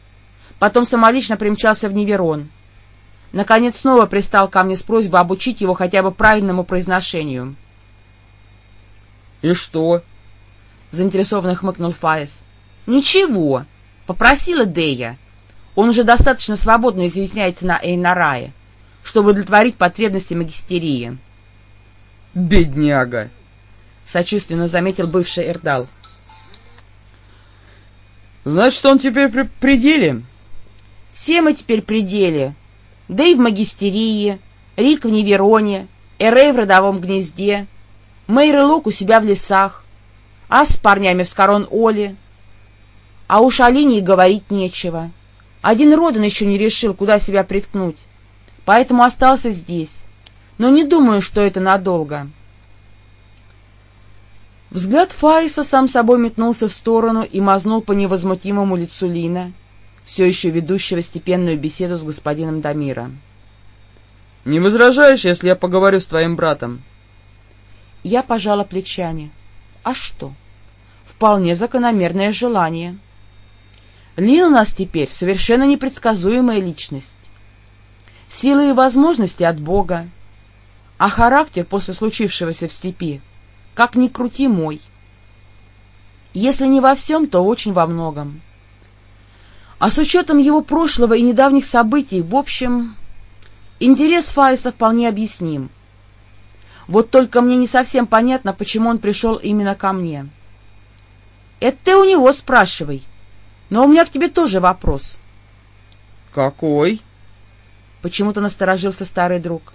потом самолично примчался в Неверон. Наконец снова пристал ко мне с просьбой обучить его хотя бы правильному произношению. — И что? — заинтересованно хмыкнул Фаис. — Ничего, попросила Дея. Он уже достаточно свободно изъясняется на Эйнарае, чтобы удовлетворить потребности магистерии. Бедняга! — сочувственно заметил бывший Эрдал. — Значит, он теперь при пределе? — Все мы теперь пределе. Да и в магистерии, Рик в Невероне, Эрей в родовом гнезде, Мэйр и Лук у себя в лесах, а с парнями в Скорон-Оле. А уж о линии говорить нечего. Один Родан еще не решил, куда себя приткнуть, поэтому остался здесь но не думаю, что это надолго. Взгляд Фаиса сам собой метнулся в сторону и мазнул по невозмутимому лицу Лина, все еще ведущего степенную беседу с господином Дамира. — Не возражаешь, если я поговорю с твоим братом? Я пожала плечами. А что? Вполне закономерное желание. Лин у нас теперь совершенно непредсказуемая личность. Силы и возможности от Бога, а характер после случившегося в степи, как ни крути мой. Если не во всем, то очень во многом. А с учетом его прошлого и недавних событий, в общем, интерес Фаиса вполне объясним. Вот только мне не совсем понятно, почему он пришел именно ко мне. Это ты у него спрашивай, но у меня к тебе тоже вопрос. — Какой? — почему-то насторожился старый друг.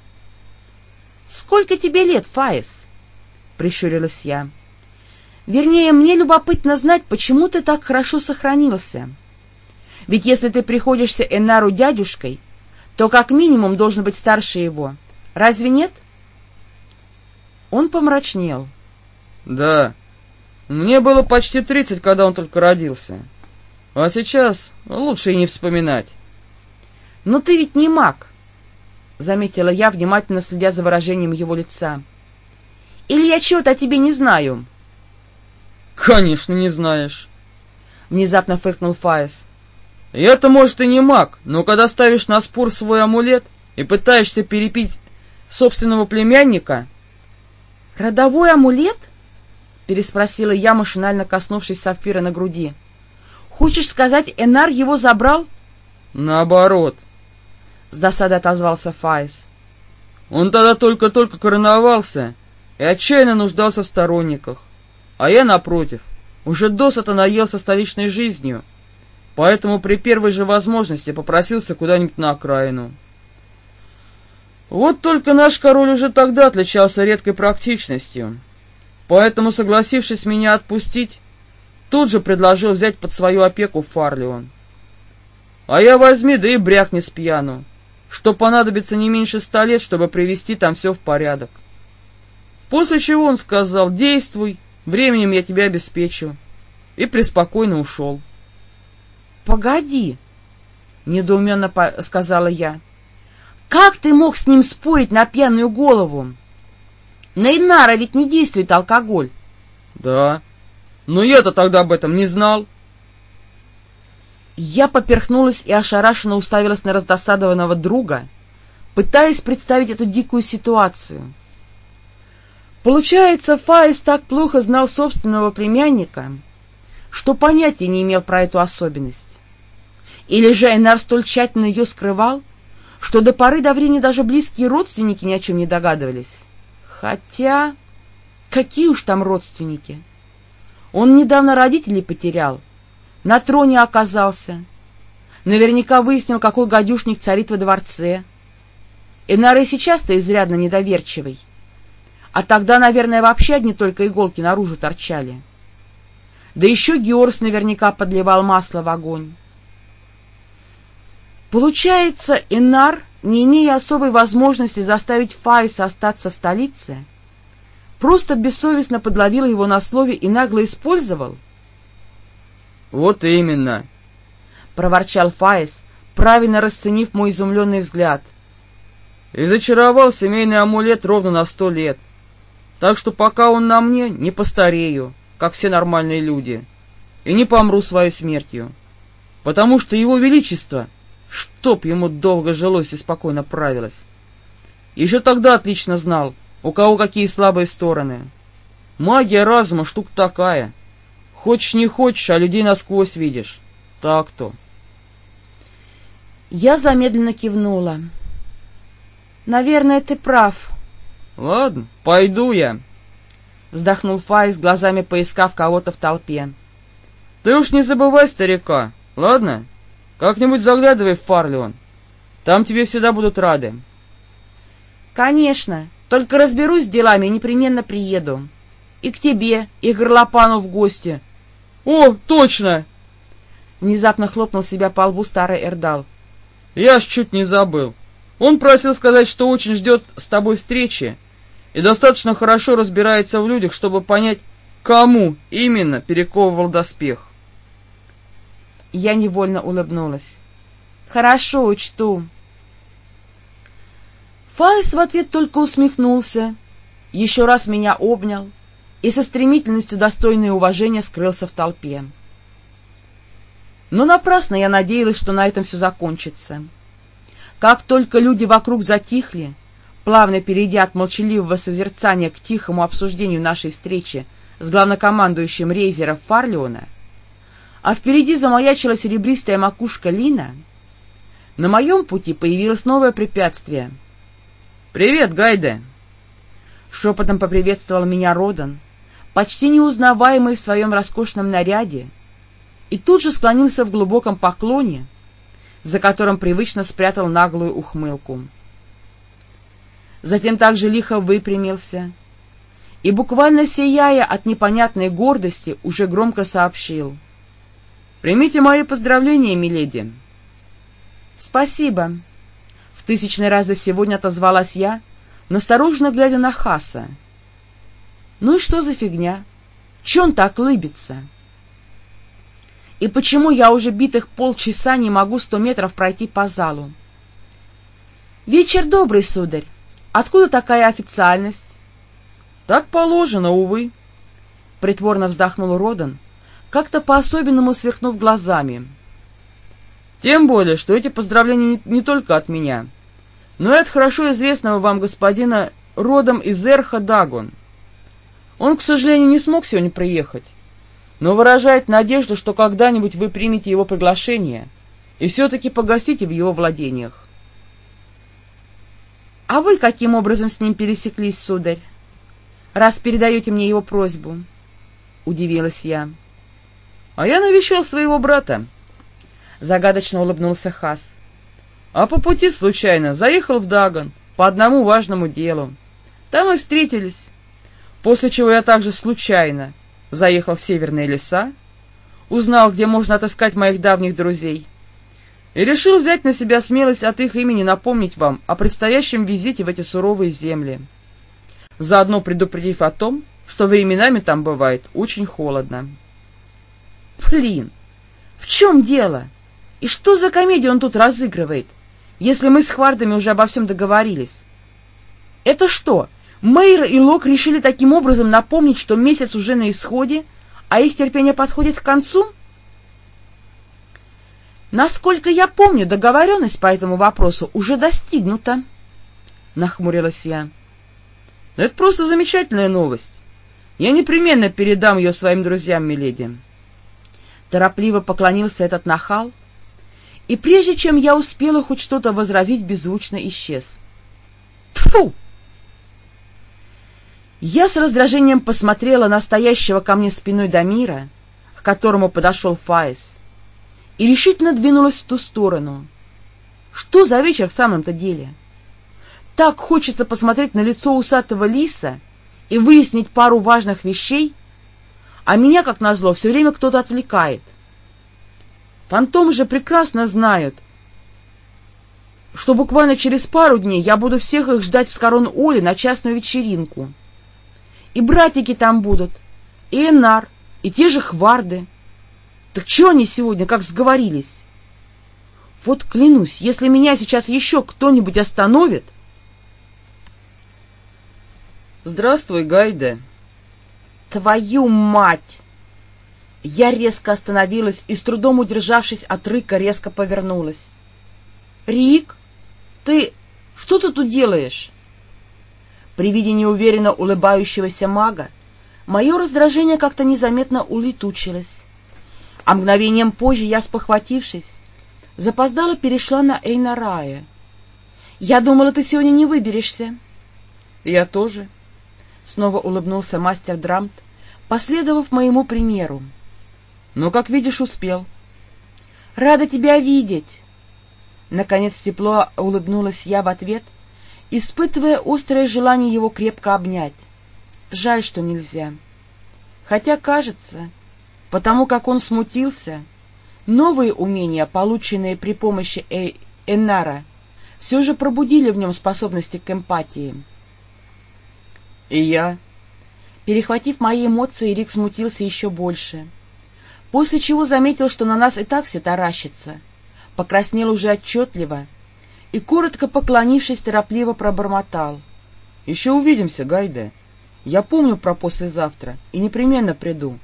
— Сколько тебе лет, Фаис? — прищурилась я. — Вернее, мне любопытно знать, почему ты так хорошо сохранился. Ведь если ты приходишься Энару дядюшкой, то как минимум должен быть старше его. Разве нет? Он помрачнел. — Да. Мне было почти тридцать, когда он только родился. А сейчас лучше и не вспоминать. — Но ты ведь не маг. — заметила я, внимательно следя за выражением его лица. — Или я чего-то о тебе не знаю? — Конечно, не знаешь, — внезапно фыркнул Фаес. — Я-то, может, и не маг, но когда ставишь на спор свой амулет и пытаешься перепить собственного племянника... — Родовой амулет? — переспросила я, машинально коснувшись сапфира на груди. — Хочешь сказать, Энар его забрал? — Наоборот, — с досадой отозвался Файс. Он тогда только-только короновался и отчаянно нуждался в сторонниках. А я, напротив, уже досыта наелся столичной жизнью, поэтому при первой же возможности попросился куда-нибудь на окраину. Вот только наш король уже тогда отличался редкой практичностью. Поэтому, согласившись меня отпустить, тут же предложил взять под свою опеку Фарлион. А я возьми, да и брякни с пьяну, что понадобится не меньше ста лет, чтобы привести там все в порядок. После чего он сказал, действуй, временем я тебя обеспечу, и преспокойно ушел. — Погоди, — недоуменно сказала я, — как ты мог с ним спорить на пьяную голову? На Инара ведь не действует алкоголь. — Да, но я-то тогда об этом не знал. Я поперхнулась и ошарашенно уставилась на раздосадованного друга, пытаясь представить эту дикую ситуацию. Получается, Фаис так плохо знал собственного племянника, что понятия не имел про эту особенность. Или же Айнар столь тщательно ее скрывал, что до поры до времени даже близкие родственники ни о чем не догадывались. Хотя... Какие уж там родственники? Он недавно родителей потерял, на троне оказался. Наверняка выяснил, какой гадюшник царит во дворце. Энар и сейчас-то изрядно недоверчивый. А тогда, наверное, вообще одни только иголки наружу торчали. Да еще Георс наверняка подливал масло в огонь. Получается, Энар, не имея особой возможности заставить Файса остаться в столице, просто бессовестно подловил его на слове и нагло использовал — вот именно, — проворчал Фаис, правильно расценив мой изумленный взгляд. И зачаровал семейный амулет ровно на сто лет. Так что пока он на мне, не постарею, как все нормальные люди, и не помру своей смертью. Потому что его величество, чтоб ему долго жилось и спокойно правилось, еще тогда отлично знал, у кого какие слабые стороны. Магия разума штука такая — Хочешь не хочешь, а людей насквозь видишь. Так-то. Я замедленно кивнула. Наверное, ты прав. Ладно, пойду я. Вздохнул Файс, глазами поискав кого-то в толпе. Ты уж не забывай старика, ладно? Как-нибудь заглядывай в Фарлион. Там тебе всегда будут рады. Конечно, только разберусь с делами и непременно приеду. И к тебе, и к Горлопану в гости — «О, точно!» Внезапно хлопнул себя по лбу старый Эрдал. «Я ж чуть не забыл. Он просил сказать, что очень ждет с тобой встречи и достаточно хорошо разбирается в людях, чтобы понять, кому именно перековывал доспех». Я невольно улыбнулась. «Хорошо, учту». Фаис в ответ только усмехнулся, еще раз меня обнял, и со стремительностью достойной уважения скрылся в толпе. Но напрасно я надеялась, что на этом все закончится. Как только люди вокруг затихли, плавно перейдя от молчаливого созерцания к тихому обсуждению нашей встречи с главнокомандующим рейзера Фарлиона, а впереди замаячила серебристая макушка Лина, на моем пути появилось новое препятствие. «Привет, Гайде!» Шепотом поприветствовал меня Родан, почти неузнаваемый в своем роскошном наряде, и тут же склонился в глубоком поклоне, за которым привычно спрятал наглую ухмылку. Затем также лихо выпрямился и, буквально сияя от непонятной гордости, уже громко сообщил. — Примите мои поздравления, миледи. — Спасибо. Тысячный раз за сегодня отозвалась я, настороженно глядя на Хаса — ну и что за фигня? Че он так лыбится? И почему я уже битых полчаса не могу сто метров пройти по залу? Вечер добрый, сударь. Откуда такая официальность? Так положено, увы. Притворно вздохнул Родан, как-то по-особенному сверкнув глазами. Тем более, что эти поздравления не, не только от меня, но и от хорошо известного вам господина родом из Эрха Дагон — он, к сожалению, не смог сегодня приехать, но выражает надежду, что когда-нибудь вы примете его приглашение и все-таки погостите в его владениях. — А вы каким образом с ним пересеклись, сударь, раз передаете мне его просьбу? — удивилась я. — А я навещал своего брата, — загадочно улыбнулся Хас. — А по пути случайно заехал в Дагон по одному важному делу. Там и встретились. После чего я также случайно заехал в северные леса, узнал, где можно отыскать моих давних друзей, и решил взять на себя смелость от их имени напомнить вам о предстоящем визите в эти суровые земли, заодно предупредив о том, что временами там бывает очень холодно. Блин, в чем дело? И что за комедию он тут разыгрывает, если мы с Хвардами уже обо всем договорились? Это что, Мейр и Лок решили таким образом напомнить, что месяц уже на исходе, а их терпение подходит к концу? Насколько я помню, договоренность по этому вопросу уже достигнута, — нахмурилась я. — Это просто замечательная новость. Я непременно передам ее своим друзьям, миледи. Торопливо поклонился этот нахал, и прежде чем я успела хоть что-то возразить, беззвучно исчез. Тфу! Я с раздражением посмотрела на стоящего ко мне спиной Дамира, к которому подошел Фаис, и решительно двинулась в ту сторону. Что за вечер в самом-то деле? Так хочется посмотреть на лицо усатого лиса и выяснить пару важных вещей, а меня, как назло, все время кто-то отвлекает. Фантомы же прекрасно знают, что буквально через пару дней я буду всех их ждать в Скорон Оле на частную вечеринку. И братики там будут, и Энар, и те же Хварды. Так чего они сегодня, как сговорились? Вот клянусь, если меня сейчас еще кто-нибудь остановит... Здравствуй, Гайде. Твою мать! Я резко остановилась и, с трудом удержавшись от рыка, резко повернулась. — Рик, ты... что ты тут делаешь? При виде неуверенно улыбающегося мага мое раздражение как-то незаметно улетучилось, а мгновением позже я, спохватившись, запоздала перешла на Эйнарая. «Я думала, ты сегодня не выберешься». «Я тоже», — снова улыбнулся мастер Драмт, последовав моему примеру. «Но, как видишь, успел». «Рада тебя видеть!» Наконец тепло улыбнулась я в ответ — испытывая острое желание его крепко обнять. Жаль, что нельзя. Хотя, кажется, потому как он смутился, новые умения, полученные при помощи э Эннара, все же пробудили в нем способности к эмпатии. И я... Перехватив мои эмоции, Рик смутился еще больше, после чего заметил, что на нас и так все таращится, покраснел уже отчетливо и, коротко поклонившись, торопливо пробормотал. — Еще увидимся, Гайде. Я помню про послезавтра и непременно приду,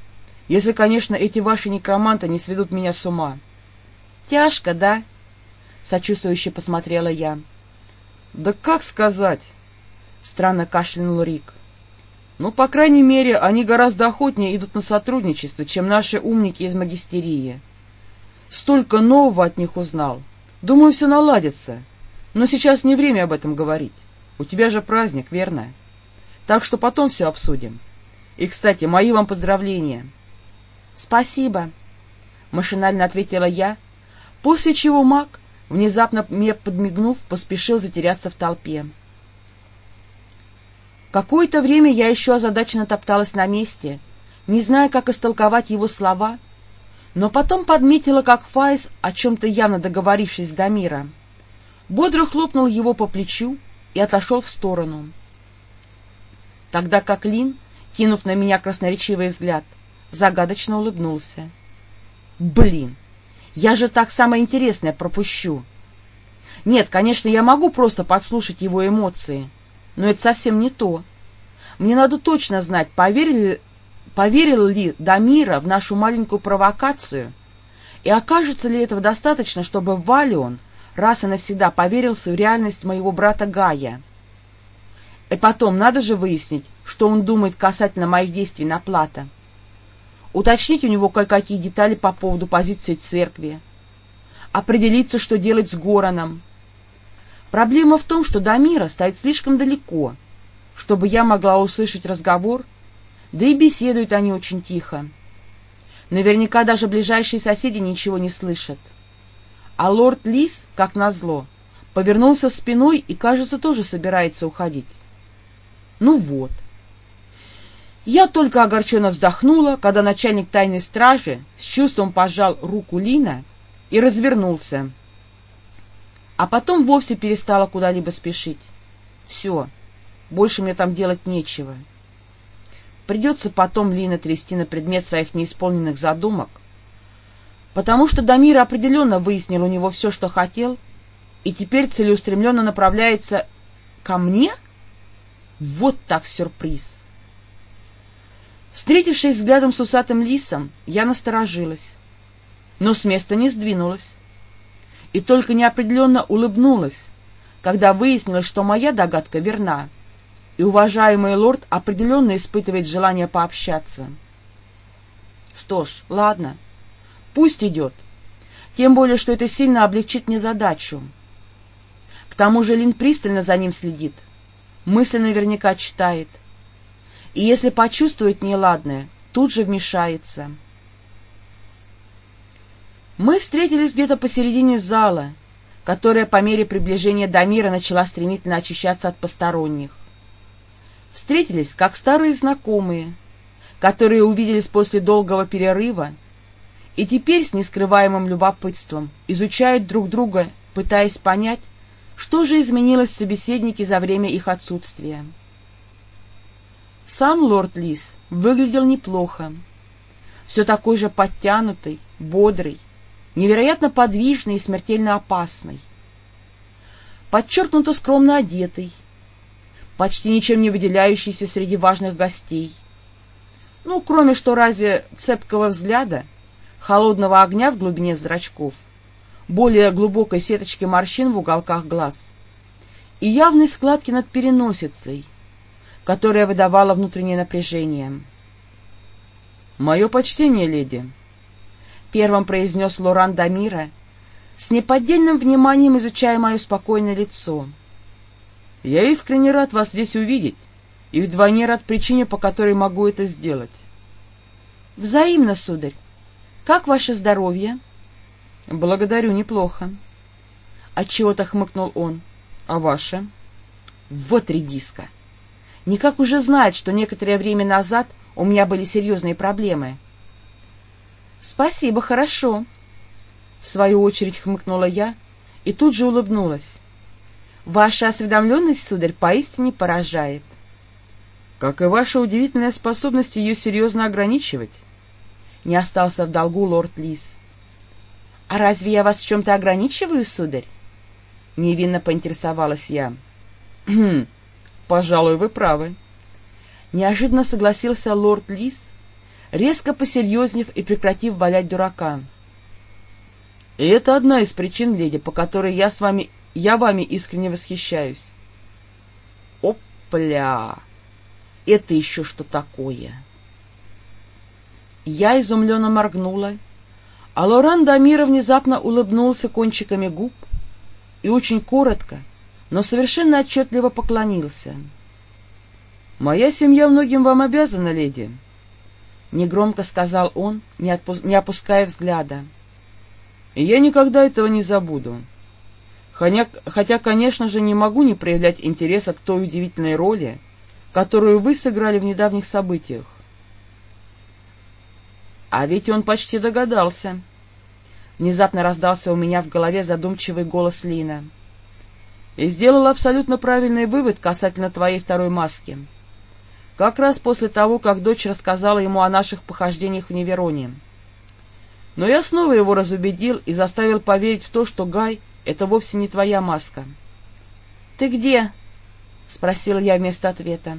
если, конечно, эти ваши некроманты не сведут меня с ума. — Тяжко, да? — сочувствующе посмотрела я. — Да как сказать? — странно кашлянул Рик. — Ну, по крайней мере, они гораздо охотнее идут на сотрудничество, чем наши умники из магистерии. Столько нового от них узнал. Думаю, все наладится. Но сейчас не время об этом говорить. У тебя же праздник, верно? Так что потом все обсудим. И, кстати, мои вам поздравления. — Спасибо, — машинально ответила я, после чего маг, внезапно мне подмигнув, поспешил затеряться в толпе. Какое-то время я еще озадаченно топталась на месте, не зная, как истолковать его слова, но потом подметила, как Файс, о чем-то явно договорившись с Дамиром, бодро хлопнул его по плечу и отошел в сторону. Тогда как Лин, кинув на меня красноречивый взгляд, загадочно улыбнулся. «Блин, я же так самое интересное пропущу!» Нет, конечно, я могу просто подслушать его эмоции, но это совсем не то. Мне надо точно знать, поверил, поверил ли Дамира в нашу маленькую провокацию, и окажется ли этого достаточно, чтобы Валион раз и навсегда поверил в реальность моего брата Гая. И потом надо же выяснить, что он думает касательно моих действий на плата. Уточнить у него кое-какие детали по поводу позиции церкви. Определиться, что делать с Гороном. Проблема в том, что Дамира стоит слишком далеко, чтобы я могла услышать разговор, да и беседуют они очень тихо. Наверняка даже ближайшие соседи ничего не слышат. А лорд Лис, как назло, повернулся спиной и, кажется, тоже собирается уходить. Ну вот. Я только огорченно вздохнула, когда начальник тайной стражи с чувством пожал руку Лина и развернулся. А потом вовсе перестала куда-либо спешить. Все, больше мне там делать нечего. Придется потом Лина трясти на предмет своих неисполненных задумок, потому что Дамир определенно выяснил у него все, что хотел, и теперь целеустремленно направляется ко мне? Вот так сюрприз! Встретившись взглядом с усатым лисом, я насторожилась, но с места не сдвинулась и только неопределенно улыбнулась, когда выяснилось, что моя догадка верна, и уважаемый лорд определенно испытывает желание пообщаться. Что ж, ладно, пусть идет, тем более, что это сильно облегчит мне задачу. К тому же Лин пристально за ним следит, мысли наверняка читает, и если почувствует неладное, тут же вмешается. Мы встретились где-то посередине зала, которая по мере приближения Дамира начала стремительно очищаться от посторонних. Встретились, как старые знакомые, которые увиделись после долгого перерыва и теперь с нескрываемым любопытством изучают друг друга, пытаясь понять, что же изменилось в собеседнике за время их отсутствия. Сам лорд Лис выглядел неплохо. Все такой же подтянутый, бодрый, невероятно подвижный и смертельно опасный. Подчеркнуто скромно одетый, почти ничем не выделяющийся среди важных гостей. Ну, кроме что разве цепкого взгляда, холодного огня в глубине зрачков, более глубокой сеточки морщин в уголках глаз и явной складки над переносицей — которая выдавала внутреннее напряжение. «Мое почтение, леди!» — первым произнес Лоран Дамира, с неподдельным вниманием изучая мое спокойное лицо. «Я искренне рад вас здесь увидеть, и вдвойне рад причине, по которой могу это сделать». «Взаимно, сударь. Как ваше здоровье?» «Благодарю, неплохо». Отчего-то хмыкнул он. «А ваше?» «Вот редиска!» Никак уже знает, что некоторое время назад у меня были серьезные проблемы. — Спасибо, хорошо. В свою очередь хмыкнула я и тут же улыбнулась. — Ваша осведомленность, сударь, поистине поражает. — Как и ваша удивительная способность ее серьезно ограничивать. Не остался в долгу лорд Лис. — А разве я вас в чем-то ограничиваю, сударь? Невинно поинтересовалась я. — хм, Пожалуй, вы правы. Неожиданно согласился лорд Лис, резко посерьезнев и прекратив валять дурака. И это одна из причин, леди, по которой я с вами, я вами искренне восхищаюсь. Опля! Это еще что такое? Я изумленно моргнула, а Лоран Дамира внезапно улыбнулся кончиками губ и очень коротко, но совершенно отчетливо поклонился. — Моя семья многим вам обязана, леди, — негромко сказал он, не, отпу не опуская взгляда. — я никогда этого не забуду. Хотя, хотя, конечно же, не могу не проявлять интереса к той удивительной роли, которую вы сыграли в недавних событиях. А ведь он почти догадался. Внезапно раздался у меня в голове задумчивый голос Лина. — и сделал абсолютно правильный вывод касательно твоей второй маски. Как раз после того, как дочь рассказала ему о наших похождениях в Невероне. Но я снова его разубедил и заставил поверить в то, что Гай — это вовсе не твоя маска. — Ты где? — спросила я вместо ответа.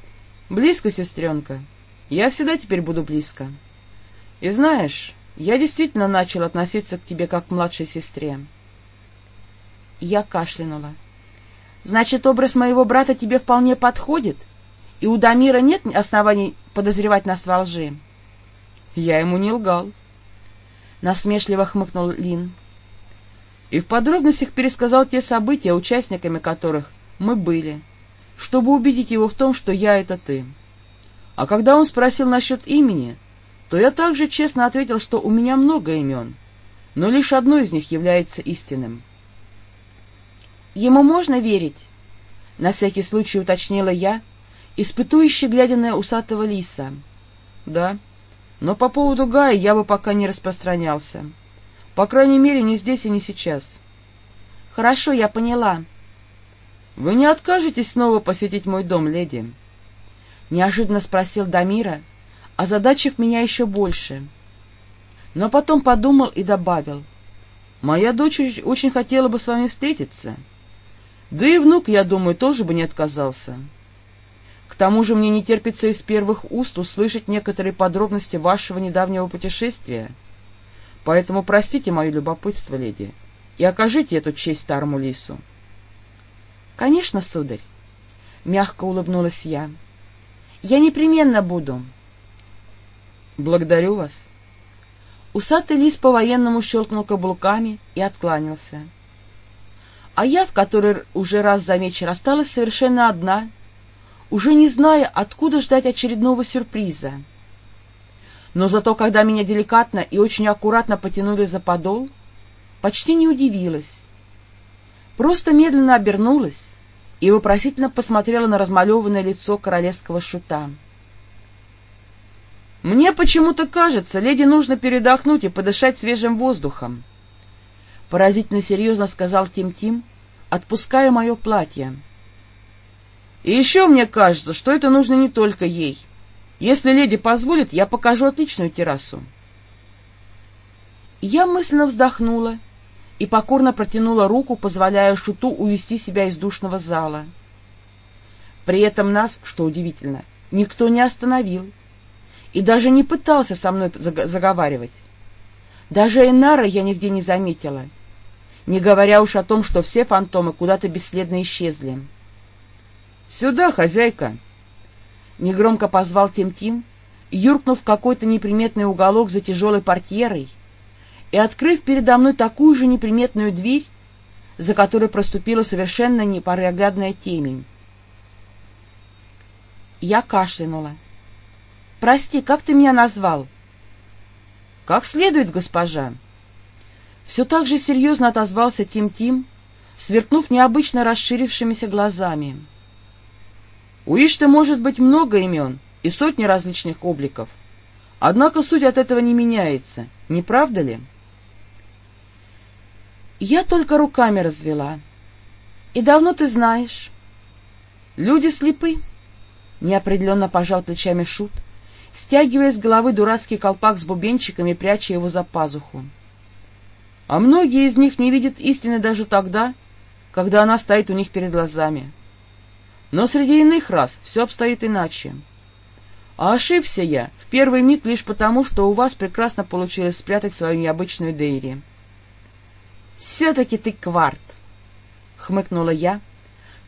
— Близко, сестренка. Я всегда теперь буду близко. И знаешь, я действительно начал относиться к тебе как к младшей сестре. Я кашлянула. Значит, образ моего брата тебе вполне подходит? И у Дамира нет оснований подозревать нас во лжи? Я ему не лгал. Насмешливо хмыкнул Лин. И в подробностях пересказал те события, участниками которых мы были, чтобы убедить его в том, что я — это ты. А когда он спросил насчет имени, то я также честно ответил, что у меня много имен, но лишь одно из них является истинным — Ему можно верить? На всякий случай уточнила я, испытующе глядя на усатого лиса. — Да, но по поводу Гая я бы пока не распространялся. По крайней мере, не здесь и не сейчас. — Хорошо, я поняла. — Вы не откажетесь снова посетить мой дом, леди? — неожиданно спросил Дамира, озадачив меня еще больше. Но потом подумал и добавил. — Моя дочь очень хотела бы с вами встретиться. Да и внук, я думаю, тоже бы не отказался. Тому же мне не терпится из первых уст услышать некоторые подробности вашего недавнего путешествия. Поэтому простите мое любопытство, леди, и окажите эту честь старому лису. — Конечно, сударь, — мягко улыбнулась я. — Я непременно буду. — Благодарю вас. Усатый лис по-военному щелкнул каблуками и откланялся. А я в который уже раз за вечер осталась совершенно одна, уже не зная, откуда ждать очередного сюрприза. Но зато, когда меня деликатно и очень аккуратно потянули за подол, почти не удивилась. Просто медленно обернулась и вопросительно посмотрела на размалеванное лицо королевского шута. — Мне почему-то кажется, леди нужно передохнуть и подышать свежим воздухом, — поразительно серьезно сказал Тим-Тим, отпуская мое платье. — И еще мне кажется, что это нужно не только ей — если леди позволит, я покажу отличную террасу. Я мысленно вздохнула и покорно протянула руку, позволяя Шуту увести себя из душного зала. При этом нас, что удивительно, никто не остановил и даже не пытался со мной заговаривать. Даже Энара я нигде не заметила, не говоря уж о том, что все фантомы куда-то бесследно исчезли. — Сюда, хозяйка! — Негромко позвал Тим-Тим, юркнув в какой-то неприметный уголок за тяжелой портьерой и открыв передо мной такую же неприметную дверь, за которой проступила совершенно непроглядная темень. Я кашлянула. — Прости, как ты меня назвал? — Как следует, госпожа. Все так же серьезно отозвался Тим-Тим, сверкнув необычно расширившимися глазами. У Ишта может быть много имен и сотни различных обликов, однако суть от этого не меняется, не правда ли? Я только руками развела. И давно ты знаешь? Люди слепы, — неопределенно пожал плечами Шут, стягивая с головы дурацкий колпак с бубенчиками, пряча его за пазуху. А многие из них не видят истины даже тогда, когда она стоит у них перед глазами. — но среди иных рас все обстоит иначе. А ошибся я в первый миг лишь потому, что у вас прекрасно получилось спрятать свою необычную Дейри. — Все-таки ты кварт! — хмыкнула я,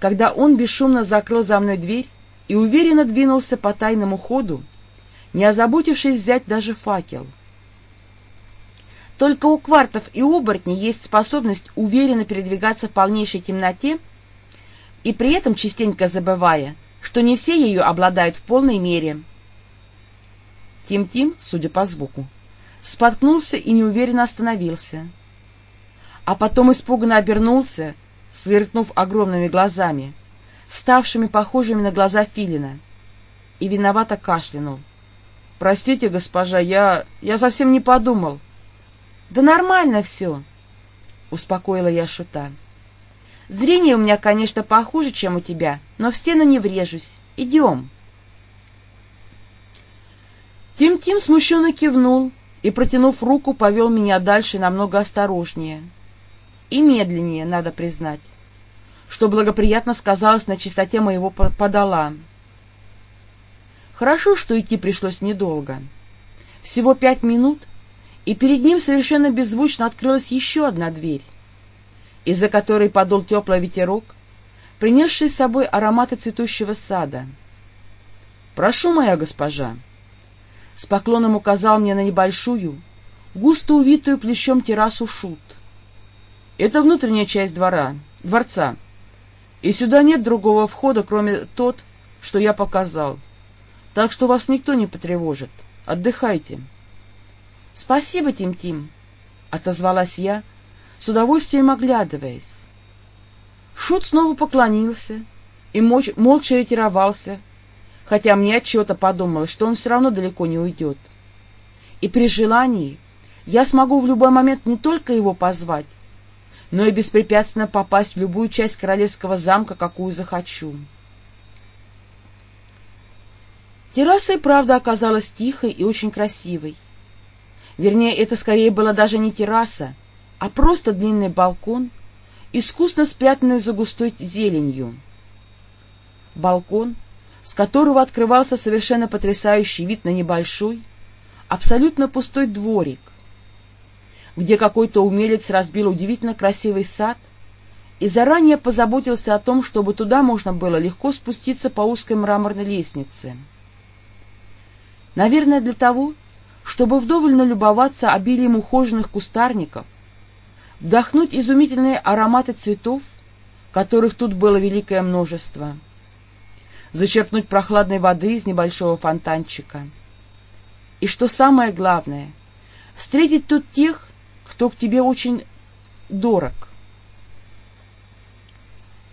когда он бесшумно закрыл за мной дверь и уверенно двинулся по тайному ходу, не озаботившись взять даже факел. Только у квартов и оборотней есть способность уверенно передвигаться в полнейшей темноте и при этом частенько забывая, что не все ее обладают в полной мере. Тим-Тим, судя по звуку, споткнулся и неуверенно остановился. А потом испуганно обернулся, сверкнув огромными глазами, ставшими похожими на глаза филина, и виновато кашлянул. — Простите, госпожа, я... я совсем не подумал. — Да нормально все, — успокоила я шута. Зрение у меня, конечно, похуже, чем у тебя, но в стену не врежусь. Идем. Тим-Тим смущенно кивнул и, протянув руку, повел меня дальше намного осторожнее. И медленнее, надо признать, что благоприятно сказалось на чистоте моего подола. Хорошо, что идти пришлось недолго. Всего пять минут, и перед ним совершенно беззвучно открылась еще одна дверь из-за которой подул теплый ветерок, принесший с собой ароматы цветущего сада. — Прошу, моя госпожа! С поклоном указал мне на небольшую, густо увитую плещом террасу шут. — Это внутренняя часть двора, дворца, и сюда нет другого входа, кроме тот, что я показал, так что вас никто не потревожит. Отдыхайте. — Спасибо, Тим-Тим, — отозвалась я, — с удовольствием оглядываясь. Шут снова поклонился и молча ретировался, хотя мне отчего-то подумалось, что он все равно далеко не уйдет. И при желании я смогу в любой момент не только его позвать, но и беспрепятственно попасть в любую часть королевского замка, какую захочу. Терраса и правда оказалась тихой и очень красивой. Вернее, это скорее была даже не терраса, а просто длинный балкон, искусно спрятанный за густой зеленью. Балкон, с которого открывался совершенно потрясающий вид на небольшой, абсолютно пустой дворик, где какой-то умелец разбил удивительно красивый сад и заранее позаботился о том, чтобы туда можно было легко спуститься по узкой мраморной лестнице. Наверное, для того, чтобы вдоволь налюбоваться обилием ухоженных кустарников, вдохнуть изумительные ароматы цветов, которых тут было великое множество, зачерпнуть прохладной воды из небольшого фонтанчика. И что самое главное, встретить тут тех, кто к тебе очень дорог.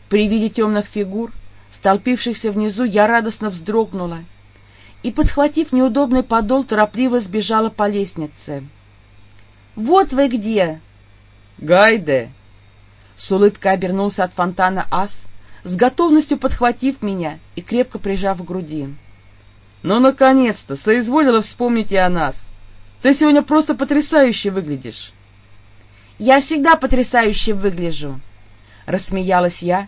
При виде темных фигур, столпившихся внизу, я радостно вздрогнула и, подхватив неудобный подол, торопливо сбежала по лестнице. — Вот вы где! — Гайде! С улыбкой обернулся от фонтана ас, с готовностью подхватив меня и крепко прижав к груди. — Ну, наконец-то! Соизволила вспомнить и о нас! Ты сегодня просто потрясающе выглядишь! — Я всегда потрясающе выгляжу! — рассмеялась я,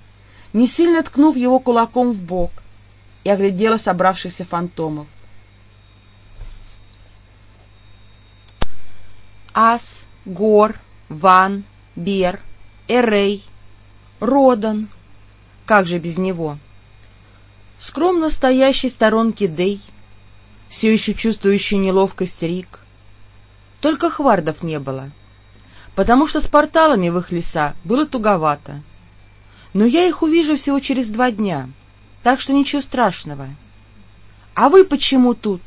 не сильно ткнув его кулаком в бок, и оглядела собравшихся фантомов. Ас, Гор, Ван, Бер, Эрей, Родан. Как же без него? Скромно стоящий сторонки Дей, все еще чувствующий неловкость Рик. Только хвардов не было, потому что с порталами в их леса было туговато. Но я их увижу всего через два дня — так что ничего страшного. А вы почему тут?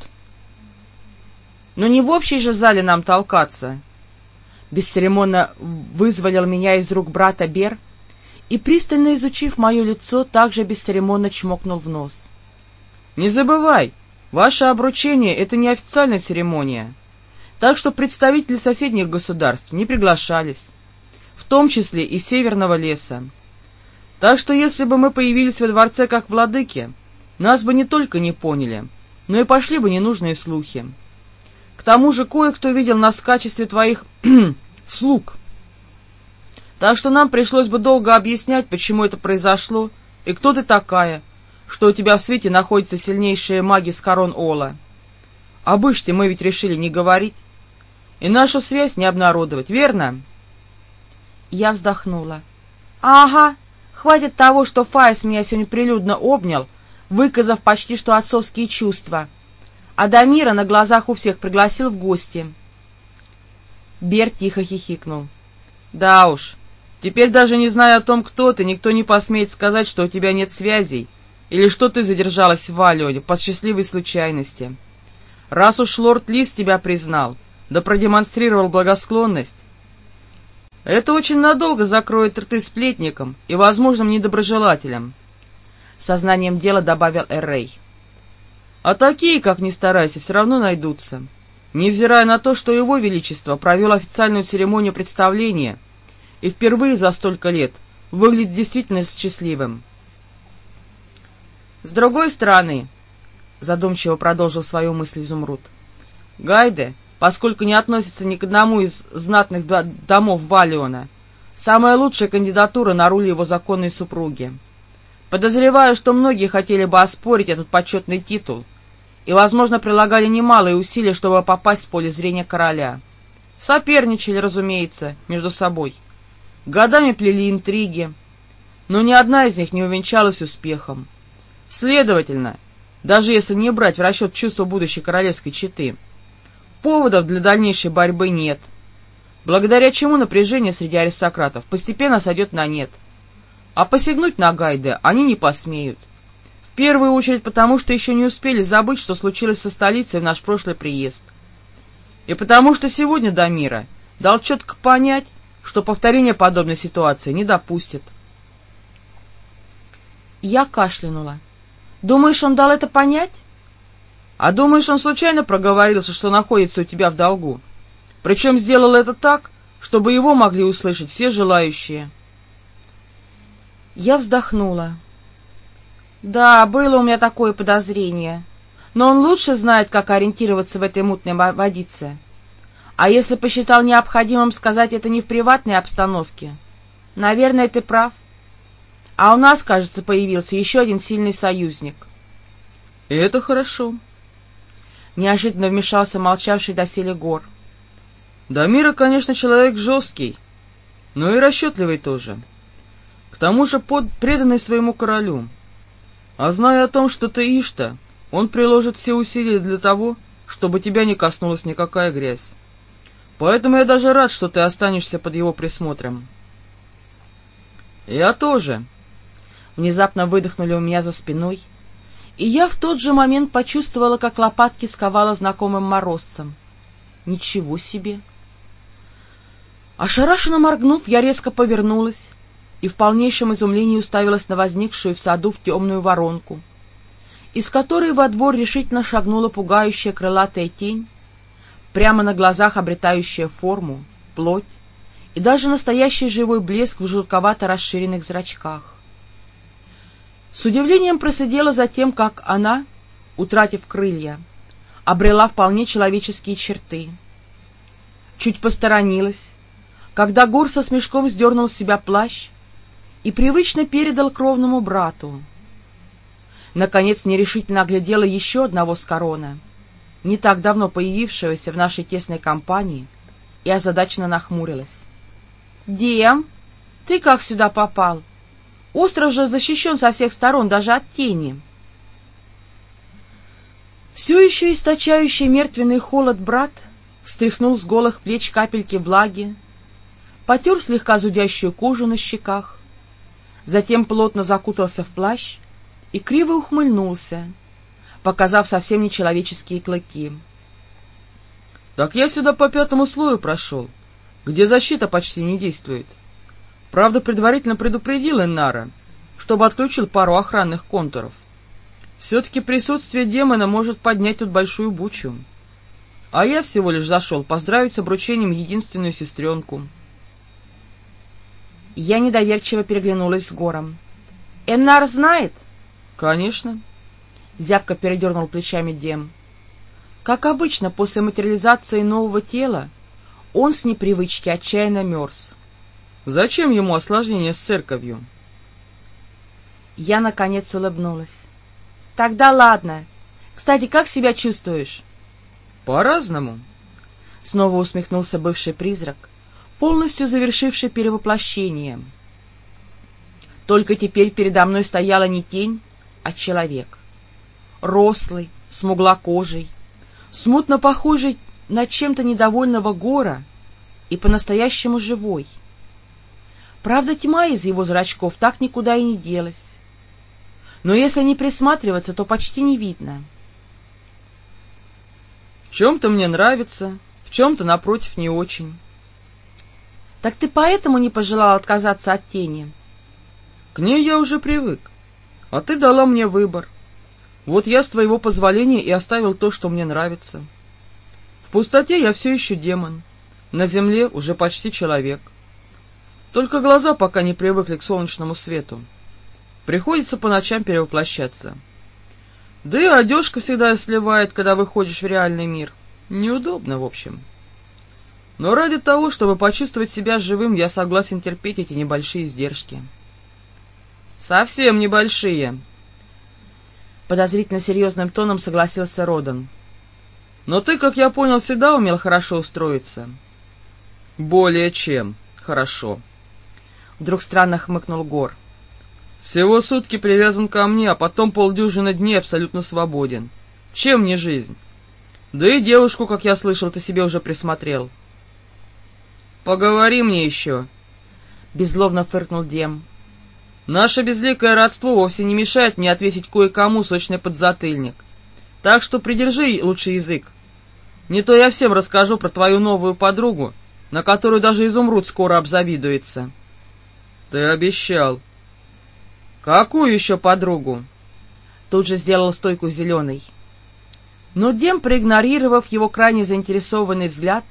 Ну не в общей же зале нам толкаться. Бесцеремонно вызволил меня из рук брата Бер и, пристально изучив мое лицо, также бесцеремонно чмокнул в нос. Не забывай, ваше обручение — это не официальная церемония, так что представители соседних государств не приглашались, в том числе и Северного леса. Так что если бы мы появились во дворце как владыки, нас бы не только не поняли, но и пошли бы ненужные слухи. Тому же кое-кто видел нас в качестве твоих слуг. Так что нам пришлось бы долго объяснять, почему это произошло, и кто ты такая, что у тебя в свете находятся сильнейшие маги с корон Ола. Об Иште мы ведь решили не говорить и нашу связь не обнародовать, верно? Я вздохнула. — Ага, Хватит того, что Фаис меня сегодня прилюдно обнял, выказав почти что отцовские чувства, а Дамира на глазах у всех пригласил в гости. Бер тихо хихикнул. — Да уж, теперь даже не зная о том, кто ты, никто не посмеет сказать, что у тебя нет связей, или что ты задержалась в Валионе по счастливой случайности. Раз уж лорд Лис тебя признал, да продемонстрировал благосклонность, это очень надолго закроет рты сплетникам и возможным недоброжелателям. Сознанием дела добавил Эррей. А такие, как ни старайся, все равно найдутся. Невзирая на то, что его величество провел официальную церемонию представления и впервые за столько лет выглядит действительно счастливым. С другой стороны, задумчиво продолжил свою мысль Изумруд, Гайде поскольку не относится ни к одному из знатных домов Валиона. Самая лучшая кандидатура на руль его законной супруги. Подозреваю, что многие хотели бы оспорить этот почетный титул и, возможно, прилагали немалые усилия, чтобы попасть в поле зрения короля. Соперничали, разумеется, между собой. Годами плели интриги, но ни одна из них не увенчалась успехом. Следовательно, даже если не брать в расчет чувства будущей королевской четы, Поводов для дальнейшей борьбы нет, благодаря чему напряжение среди аристократов постепенно сойдет на нет. А посягнуть на Гайде они не посмеют. Первую очередь потому, что еще не успели забыть, что случилось со столицей в наш прошлый приезд. И потому что сегодня Дамира дал четко понять, что повторение подобной ситуации не допустит. Я кашлянула. Думаешь, он дал это понять? А думаешь, он случайно проговорился, что находится у тебя в долгу? Причем сделал это так, чтобы его могли услышать все желающие. Я вздохнула. Да, было у меня такое подозрение. Но он лучше знает, как ориентироваться в этой мутной водице. А если посчитал необходимым сказать это не в приватной обстановке? Наверное, ты прав. А у нас, кажется, появился еще один сильный союзник. — это хорошо. Неожиданно вмешался молчавший доселе Гор. — Дамира, конечно, человек жесткий, но и расчетливый тоже. К тому же под, преданный своему королю. А зная о том, что ты Ишта, он приложит все усилия для того, чтобы тебя не коснулась никакая грязь. Поэтому я даже рад, что ты останешься под его присмотром. — Я тоже. Внезапно выдохнули у меня за спиной, и я в тот же момент почувствовала, как лопатки сковала знакомым морозцем. Ничего себе! Ошарашенно моргнув, я резко повернулась и в полнейшем изумлении уставилась на возникшую в саду в темную воронку, из которой во двор решительно шагнула пугающая крылатая тень, прямо на глазах обретающая форму, плоть и даже настоящий живой блеск в жутковато расширенных зрачках. С удивлением проследила за тем, как она, утратив крылья, обрела вполне человеческие черты. Чуть посторонилась, когда Гур со смешком сдернул с себя плащ и привычно передал кровному брату. Наконец нерешительно оглядела еще одного Скорона, не так давно появившегося в нашей тесной компании, и озадаченно нахмурилась. — Дем, ты как сюда попал? Остров же защищен со всех сторон, даже от тени. Все еще источающий мертвенный холод брат стряхнул с голых плеч капельки влаги, потер слегка зудящую кожу на щеках, затем плотно закутался в плащ и криво ухмыльнулся, показав совсем нечеловеческие клыки. — Так я сюда по пятому слою прошел, где защита почти не действует. Правда, предварительно предупредил Эннара, чтобы отключил пару охранных контуров. Все-таки присутствие демона может поднять тут большую бучу. А я всего лишь зашел поздравить с обручением единственную сестренку — я недоверчиво переглянулась с Гором. — Эннар знает? — Конечно. Зябко передернул плечами Дем. Как обычно, после материализации нового тела, он с непривычки отчаянно мерз. — Зачем ему осложнение с церковью? Я, наконец, улыбнулась. — Тогда ладно. Кстати, как себя чувствуешь? — По-разному. Снова усмехнулся бывший призрак, полностью завершивший перевоплощение. Только теперь передо мной стояла не тень, а человек. Рослый, смуглокожий, смутно похожий на чем-то недовольного гора и по-настоящему живой. Правда, тьма из его зрачков так никуда и не делась. Но если не присматриваться, то почти не видно. — В чем-то мне нравится, в чем-то, напротив, не очень. Так ты поэтому не пожелал отказаться от тени? К ней я уже привык, а ты дала мне выбор. Вот я с твоего позволения и оставил то, что мне нравится. В пустоте я все еще демон, на земле уже почти человек. Только глаза пока не привыкли к солнечному свету. Приходится по ночам перевоплощаться. Да и одежка всегда сливает, когда выходишь в реальный мир. Неудобно, в общем. — но ради того, чтобы почувствовать себя живым, я согласен терпеть эти небольшие издержки. — Совсем небольшие. Подозрительно серьезным тоном согласился Родан. — Но ты, как я понял, всегда умел хорошо устроиться. — Более чем хорошо. Вдруг странно хмыкнул Гор. — Всего сутки привязан ко мне, а потом полдюжины дней абсолютно свободен. Чем не жизнь? Да и девушку, как я слышал, ты себе уже присмотрел. — Поговори мне еще. Беззлобно фыркнул Дем. Наше безликое родство вовсе не мешает мне отвесить кое-кому сочный подзатыльник. Так что придержи лучший язык. Не то я всем расскажу про твою новую подругу, на которую даже изумруд скоро обзавидуется. Ты обещал. Какую еще подругу? Тут же сделал стойку зеленый. Но Дем, проигнорировав его крайне заинтересованный взгляд,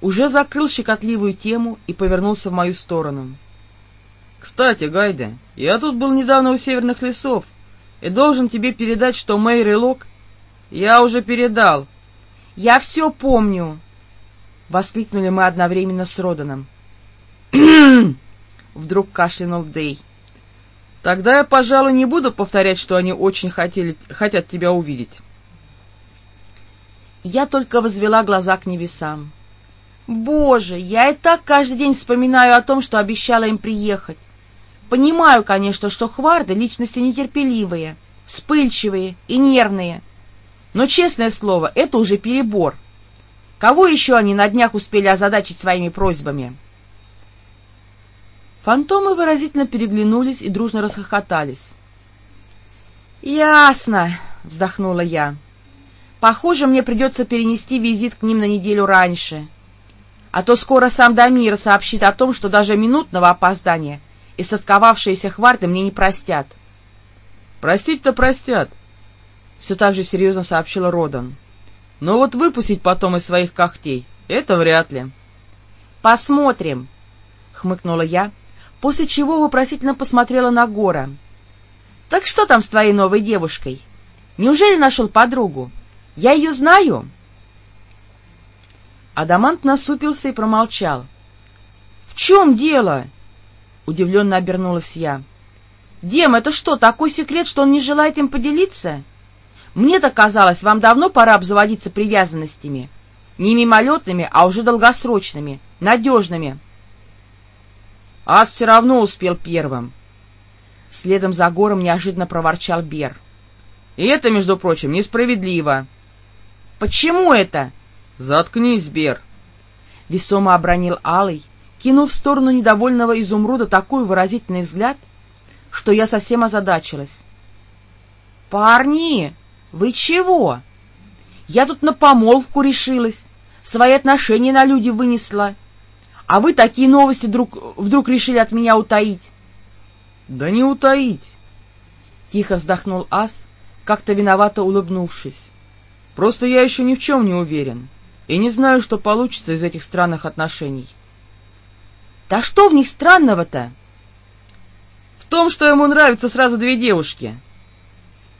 уже закрыл щекотливую тему и повернулся в мою сторону. — Кстати, Гайде, я тут был недавно у северных лесов и должен тебе передать, что Мэйр и Лок я уже передал. — Я все помню! — воскликнули мы одновременно с Роданом. Вдруг кашлянул Дэй. — Тогда я, пожалуй, не буду повторять, что они очень хотели, хотят тебя увидеть. Я только возвела глаза к небесам. Боже, я и так каждый день вспоминаю о том, что обещала им приехать. Понимаю, конечно, что хварды — личности нетерпеливые, вспыльчивые и нервные. Но, честное слово, это уже перебор. Кого еще они на днях успели озадачить своими просьбами? Фантомы выразительно переглянулись и дружно расхохотались. «Ясно», — вздохнула я. Похоже, мне придется перенести визит к ним на неделю раньше. А то скоро сам Дамир сообщит о том, что даже минутного опоздания и сосковавшиеся хварды мне не простят. — Простить-то простят, — все так же серьезно сообщила Родан. — Но вот выпустить потом из своих когтей — это вряд ли. — Посмотрим, — хмыкнула я, после чего вопросительно посмотрела на Гора. — Так что там с твоей новой девушкой? Неужели нашел подругу? — я ее знаю. Адамант насупился и промолчал. — В чем дело? — удивленно обернулась я. — Дем, это что, такой секрет, что он не желает им поделиться? Мне-то казалось, вам давно пора обзаводиться привязанностями. Не мимолетными, а уже долгосрочными, надежными. Ас все равно успел первым. Следом за гором неожиданно проворчал Бер. — И это, между прочим, несправедливо. — Почему это? Заткнись, Бер. Весомо обронил Алый, кинув в сторону недовольного изумруда такой выразительный взгляд, что я совсем озадачилась. «Парни, вы чего? Я тут на помолвку решилась, свои отношения на люди вынесла, а вы такие новости вдруг, вдруг решили от меня утаить». «Да не утаить!» — тихо вздохнул Ас, как-то виновато улыбнувшись. Просто я еще ни в чем не уверен и не знаю, что получится из этих странных отношений. — Да что в них странного-то? — В том, что ему нравятся сразу две девушки.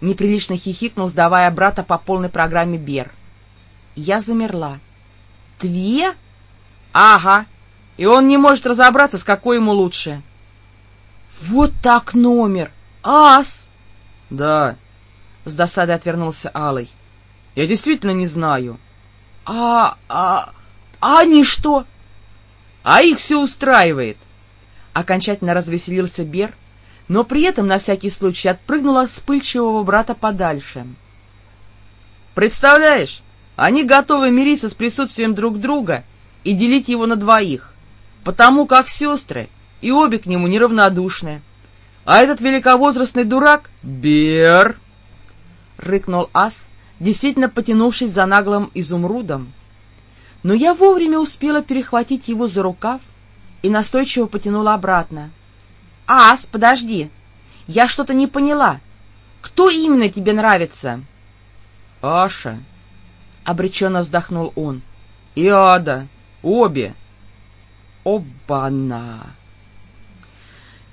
Неприлично хихикнул, сдавая брата по полной программе Бер. Я замерла. — Две? — Ага. И он не может разобраться, с какой ему лучше. — Вот так номер! Ас! — Да. — с досадой отвернулся Алый. Я действительно не знаю. А, а, а они что? А их все устраивает. Окончательно развеселился Бер, но при этом на всякий случай отпрыгнул от вспыльчивого брата подальше. Представляешь, они готовы мириться с присутствием друг друга и делить его на двоих, потому как сестры, и обе к нему неравнодушны. А этот великовозрастный дурак — Бер! — рыкнул Ас, действительно потянувшись за наглым изумрудом. Но я вовремя успела перехватить его за рукав и настойчиво потянула обратно. — Ас, подожди! Я что-то не поняла. Кто именно тебе нравится? — Аша, — обреченно вздохнул он. — И Ада. Обе. — Оба-на!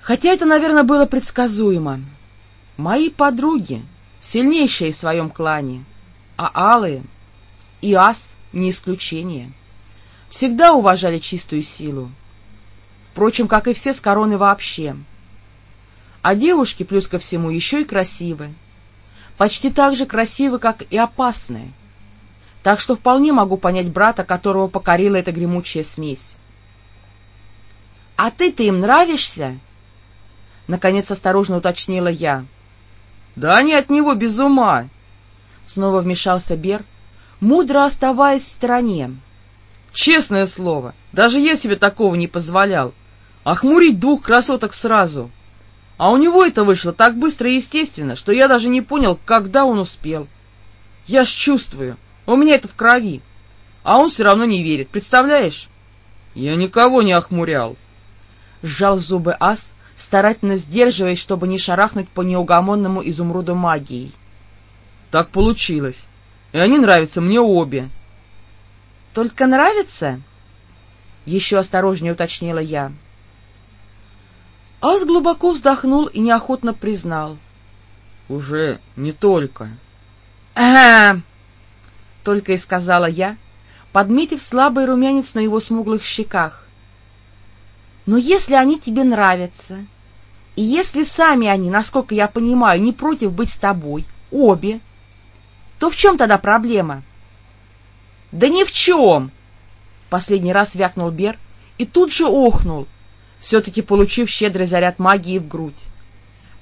Хотя это, наверное, было предсказуемо. Мои подруги, сильнейшие в своем клане, — а алые и ас не исключение. Всегда уважали чистую силу. Впрочем, как и все с короны вообще. А девушки, плюс ко всему, еще и красивы. Почти так же красивы, как и опасные. Так что вполне могу понять брата, которого покорила эта гремучая смесь. — А ты-то им нравишься? — наконец осторожно уточнила я. — Да они от него без ума! Снова вмешался Бер, мудро оставаясь в стороне. Честное слово, даже я себе такого не позволял. Охмурить двух красоток сразу. А у него это вышло так быстро и естественно, что я даже не понял, когда он успел. Я ж чувствую, у меня это в крови. А он все равно не верит, представляешь? Я никого не охмурял. Сжал зубы ас, старательно сдерживаясь, чтобы не шарахнуть по неугомонному изумруду магией. — Так получилось. И они нравятся мне обе. — Только нравятся? — еще осторожнее уточнила я. Ас глубоко вздохнул и неохотно признал. — Уже не только. — Ага! — только и сказала я, подметив слабый румянец на его смуглых щеках. Но если они тебе нравятся, и если сами они, насколько я понимаю, не против быть с тобой, обе, то в чем тогда проблема? — Да ни в чем! — последний раз вякнул Бер и тут же охнул, все-таки получив щедрый заряд магии в грудь.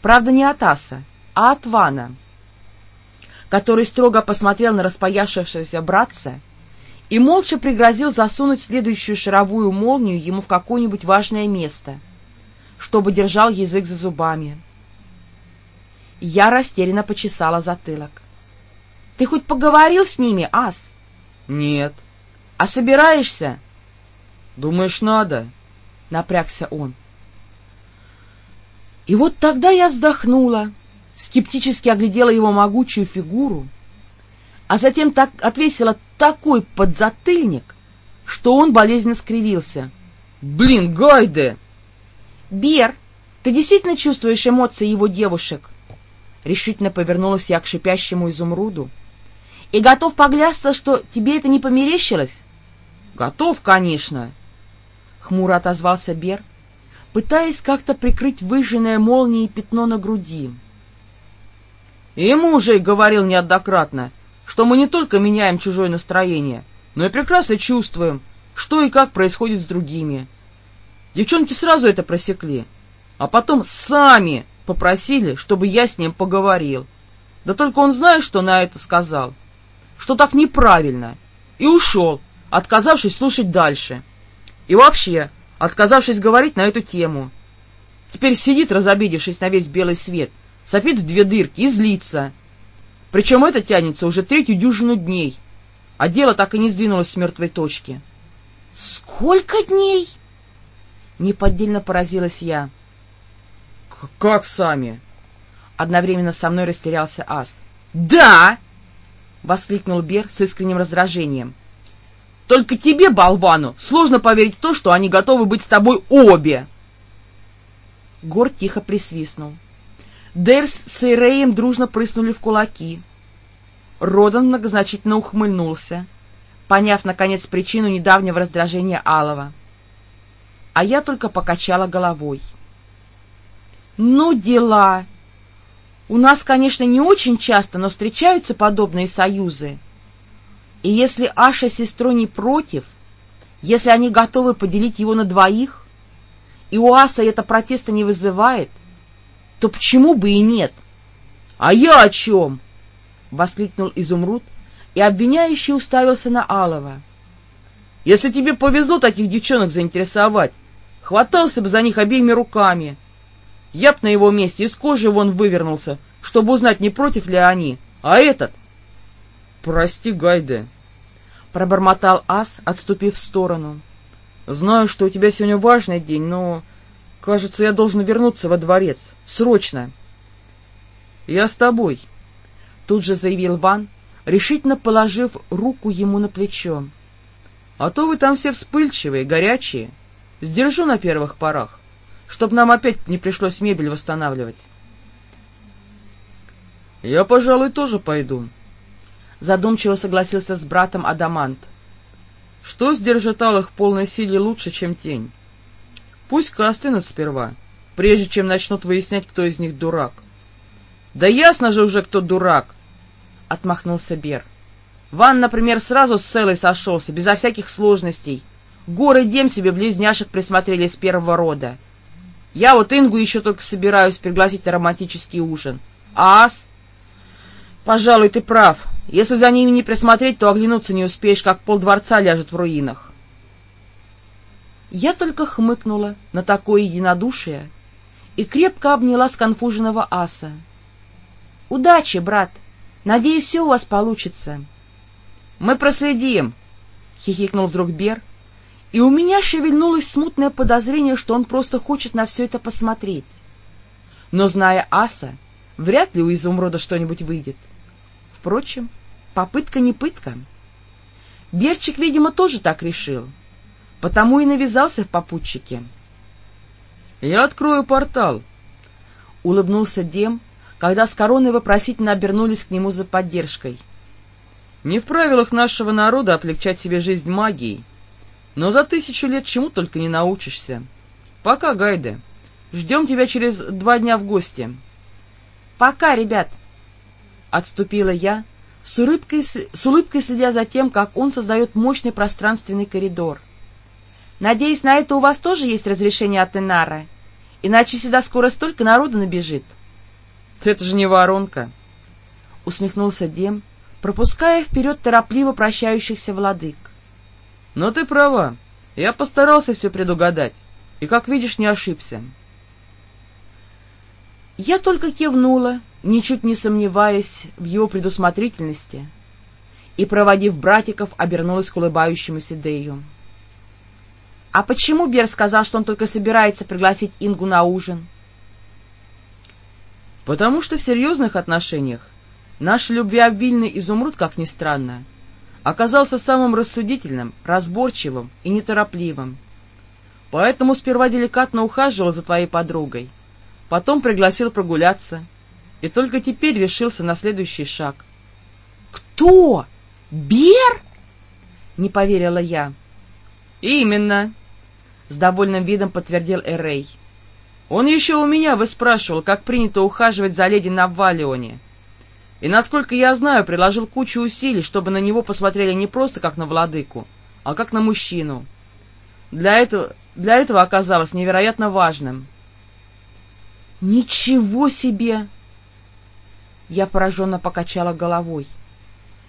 Правда, не от Аса, а от Вана, который строго посмотрел на распояшившегося братца и молча пригрозил засунуть следующую шаровую молнию ему в какое-нибудь важное место, чтобы держал язык за зубами. Я растерянно почесала затылок. — Ты хоть поговорил с ними, Ас? — Нет. — А собираешься? — Думаешь, надо? — напрягся он. И вот тогда я вздохнула, скептически оглядела его могучую фигуру а затем так отвесила такой подзатыльник, что он болезненно скривился. — Блин, Гайде! — Бер, ты действительно чувствуешь эмоции его девушек? Решительно повернулась я к шипящему изумруду. — И готов поглясться, что тебе это не померещилось? — Готов, конечно! — хмуро отозвался Бер, пытаясь как-то прикрыть выжженное молнией пятно на груди. — Ему уже говорил неоднократно — что мы не только меняем чужое настроение, но и прекрасно чувствуем, что и как происходит с другими. Девчонки сразу это просекли, а потом сами попросили, чтобы я с ним поговорил. Да только он знает, что на это сказал, что так неправильно, и ушел, отказавшись слушать дальше. И вообще, отказавшись говорить на эту тему. Теперь сидит, разобидевшись на весь белый свет, сопит в две дырки и злится — причем это тянется уже третью дюжину дней, а дело так и не сдвинулось с мертвой точки. — Сколько дней? — неподдельно поразилась я. — Как сами? Одновременно со мной растерялся Ас. — Да! — воскликнул Бер с искренним раздражением. — Только тебе, болвану, сложно поверить в то, что они готовы быть с тобой обе! Гор тихо присвистнул. Дерс с Иреем дружно прыснули в кулаки. Родан многозначительно ухмыльнулся, поняв, наконец, причину недавнего раздражения Алова. А я только покачала головой. «Ну, дела! У нас, конечно, не очень часто, но встречаются подобные союзы. И если Аша с сестрой не против, если они готовы поделить его на двоих, и у Аса это протеста не вызывает, — то почему бы и нет? — А я о чем? — воскликнул Изумруд и обвиняющий уставился на Алова. — Если тебе повезло таких девчонок заинтересовать, хватался бы за них обеими руками. Я б на его месте из кожи вон вывернулся, чтобы узнать, не против ли они. А этот... — Прости, Гайде, — пробормотал Ас, отступив в сторону. — Знаю, что у тебя сегодня важный день, но... Кажется, я должен вернуться во дворец. Срочно. Я с тобой. Тут же заявил Ван, решительно положив руку ему на плечо. А то вы там все вспыльчивые, горячие. Сдержу на первых порах, чтобы нам опять не пришлось мебель восстанавливать. Я, пожалуй, тоже пойду. Задумчиво согласился с братом Адамант. Что сдержит алых в полной силе лучше, чем тень? Пусть-ка остынут сперва, прежде чем начнут выяснять, кто из них дурак. — Да ясно же уже, кто дурак! — отмахнулся Бер. — Ван, например, сразу с Селой сошелся, безо всяких сложностей. Горы Дем себе близняшек присмотрели с первого рода. Я вот Ингу еще только собираюсь пригласить на романтический ужин. Ас? Пожалуй, ты прав. Если за ними не присмотреть, то оглянуться не успеешь, как пол дворца ляжет в руинах. Я только хмыкнула на такое единодушие и крепко обняла сконфуженного аса. — Удачи, брат! Надеюсь, все у вас получится. — Мы проследим! — хихикнул вдруг Бер и у меня шевельнулось смутное подозрение, что он просто хочет на все это посмотреть. Но, зная Аса, вряд ли у изумруда что-нибудь выйдет. Впрочем, попытка не пытка. Берчик, видимо, тоже так решил, потому и навязался в попутчике. — Я открою портал, — улыбнулся Дем, когда с короной вопросительно обернулись к нему за поддержкой. — Не в правилах нашего народа облегчать себе жизнь магией, но за тысячу лет чему только не научишься. Пока, Гайде. Ждем тебя через два дня в гости. — Пока, ребят! — отступила я, с улыбкой, с улыбкой следя за тем, как он создает мощный пространственный коридор. — Надеюсь, на это у вас тоже есть разрешение от Инара, иначе сюда скоро столько народу набежит. — Это же не воронка! — усмехнулся Дем, пропуская вперед торопливо прощающихся владык. — Но ты права, я постарался все предугадать, и, как видишь, не ошибся. — я только кивнула, ничуть не сомневаясь в его предусмотрительности, и, проводив братиков, обернулась к улыбающемуся Дэю. — А почему Бер сказал, что он только собирается пригласить Ингу на ужин? — Потому что в серьезных отношениях наш любвеобильный изумруд, как ни странно, оказался самым рассудительным, разборчивым и неторопливым. Поэтому сперва деликатно ухаживал за твоей подругой, потом пригласил прогуляться и только теперь решился на следующий шаг. «Кто? Бер?» — не поверила я. «Именно», — с довольным видом подтвердил Эрей. «Он еще у меня выспрашивал, как принято ухаживать за леди на Валионе. И, насколько я знаю, приложил кучу усилий, чтобы на него посмотрели не просто как на владыку, а как на мужчину. Для этого, для этого оказалось невероятно важным. «Ничего себе!» Я пораженно покачала головой. —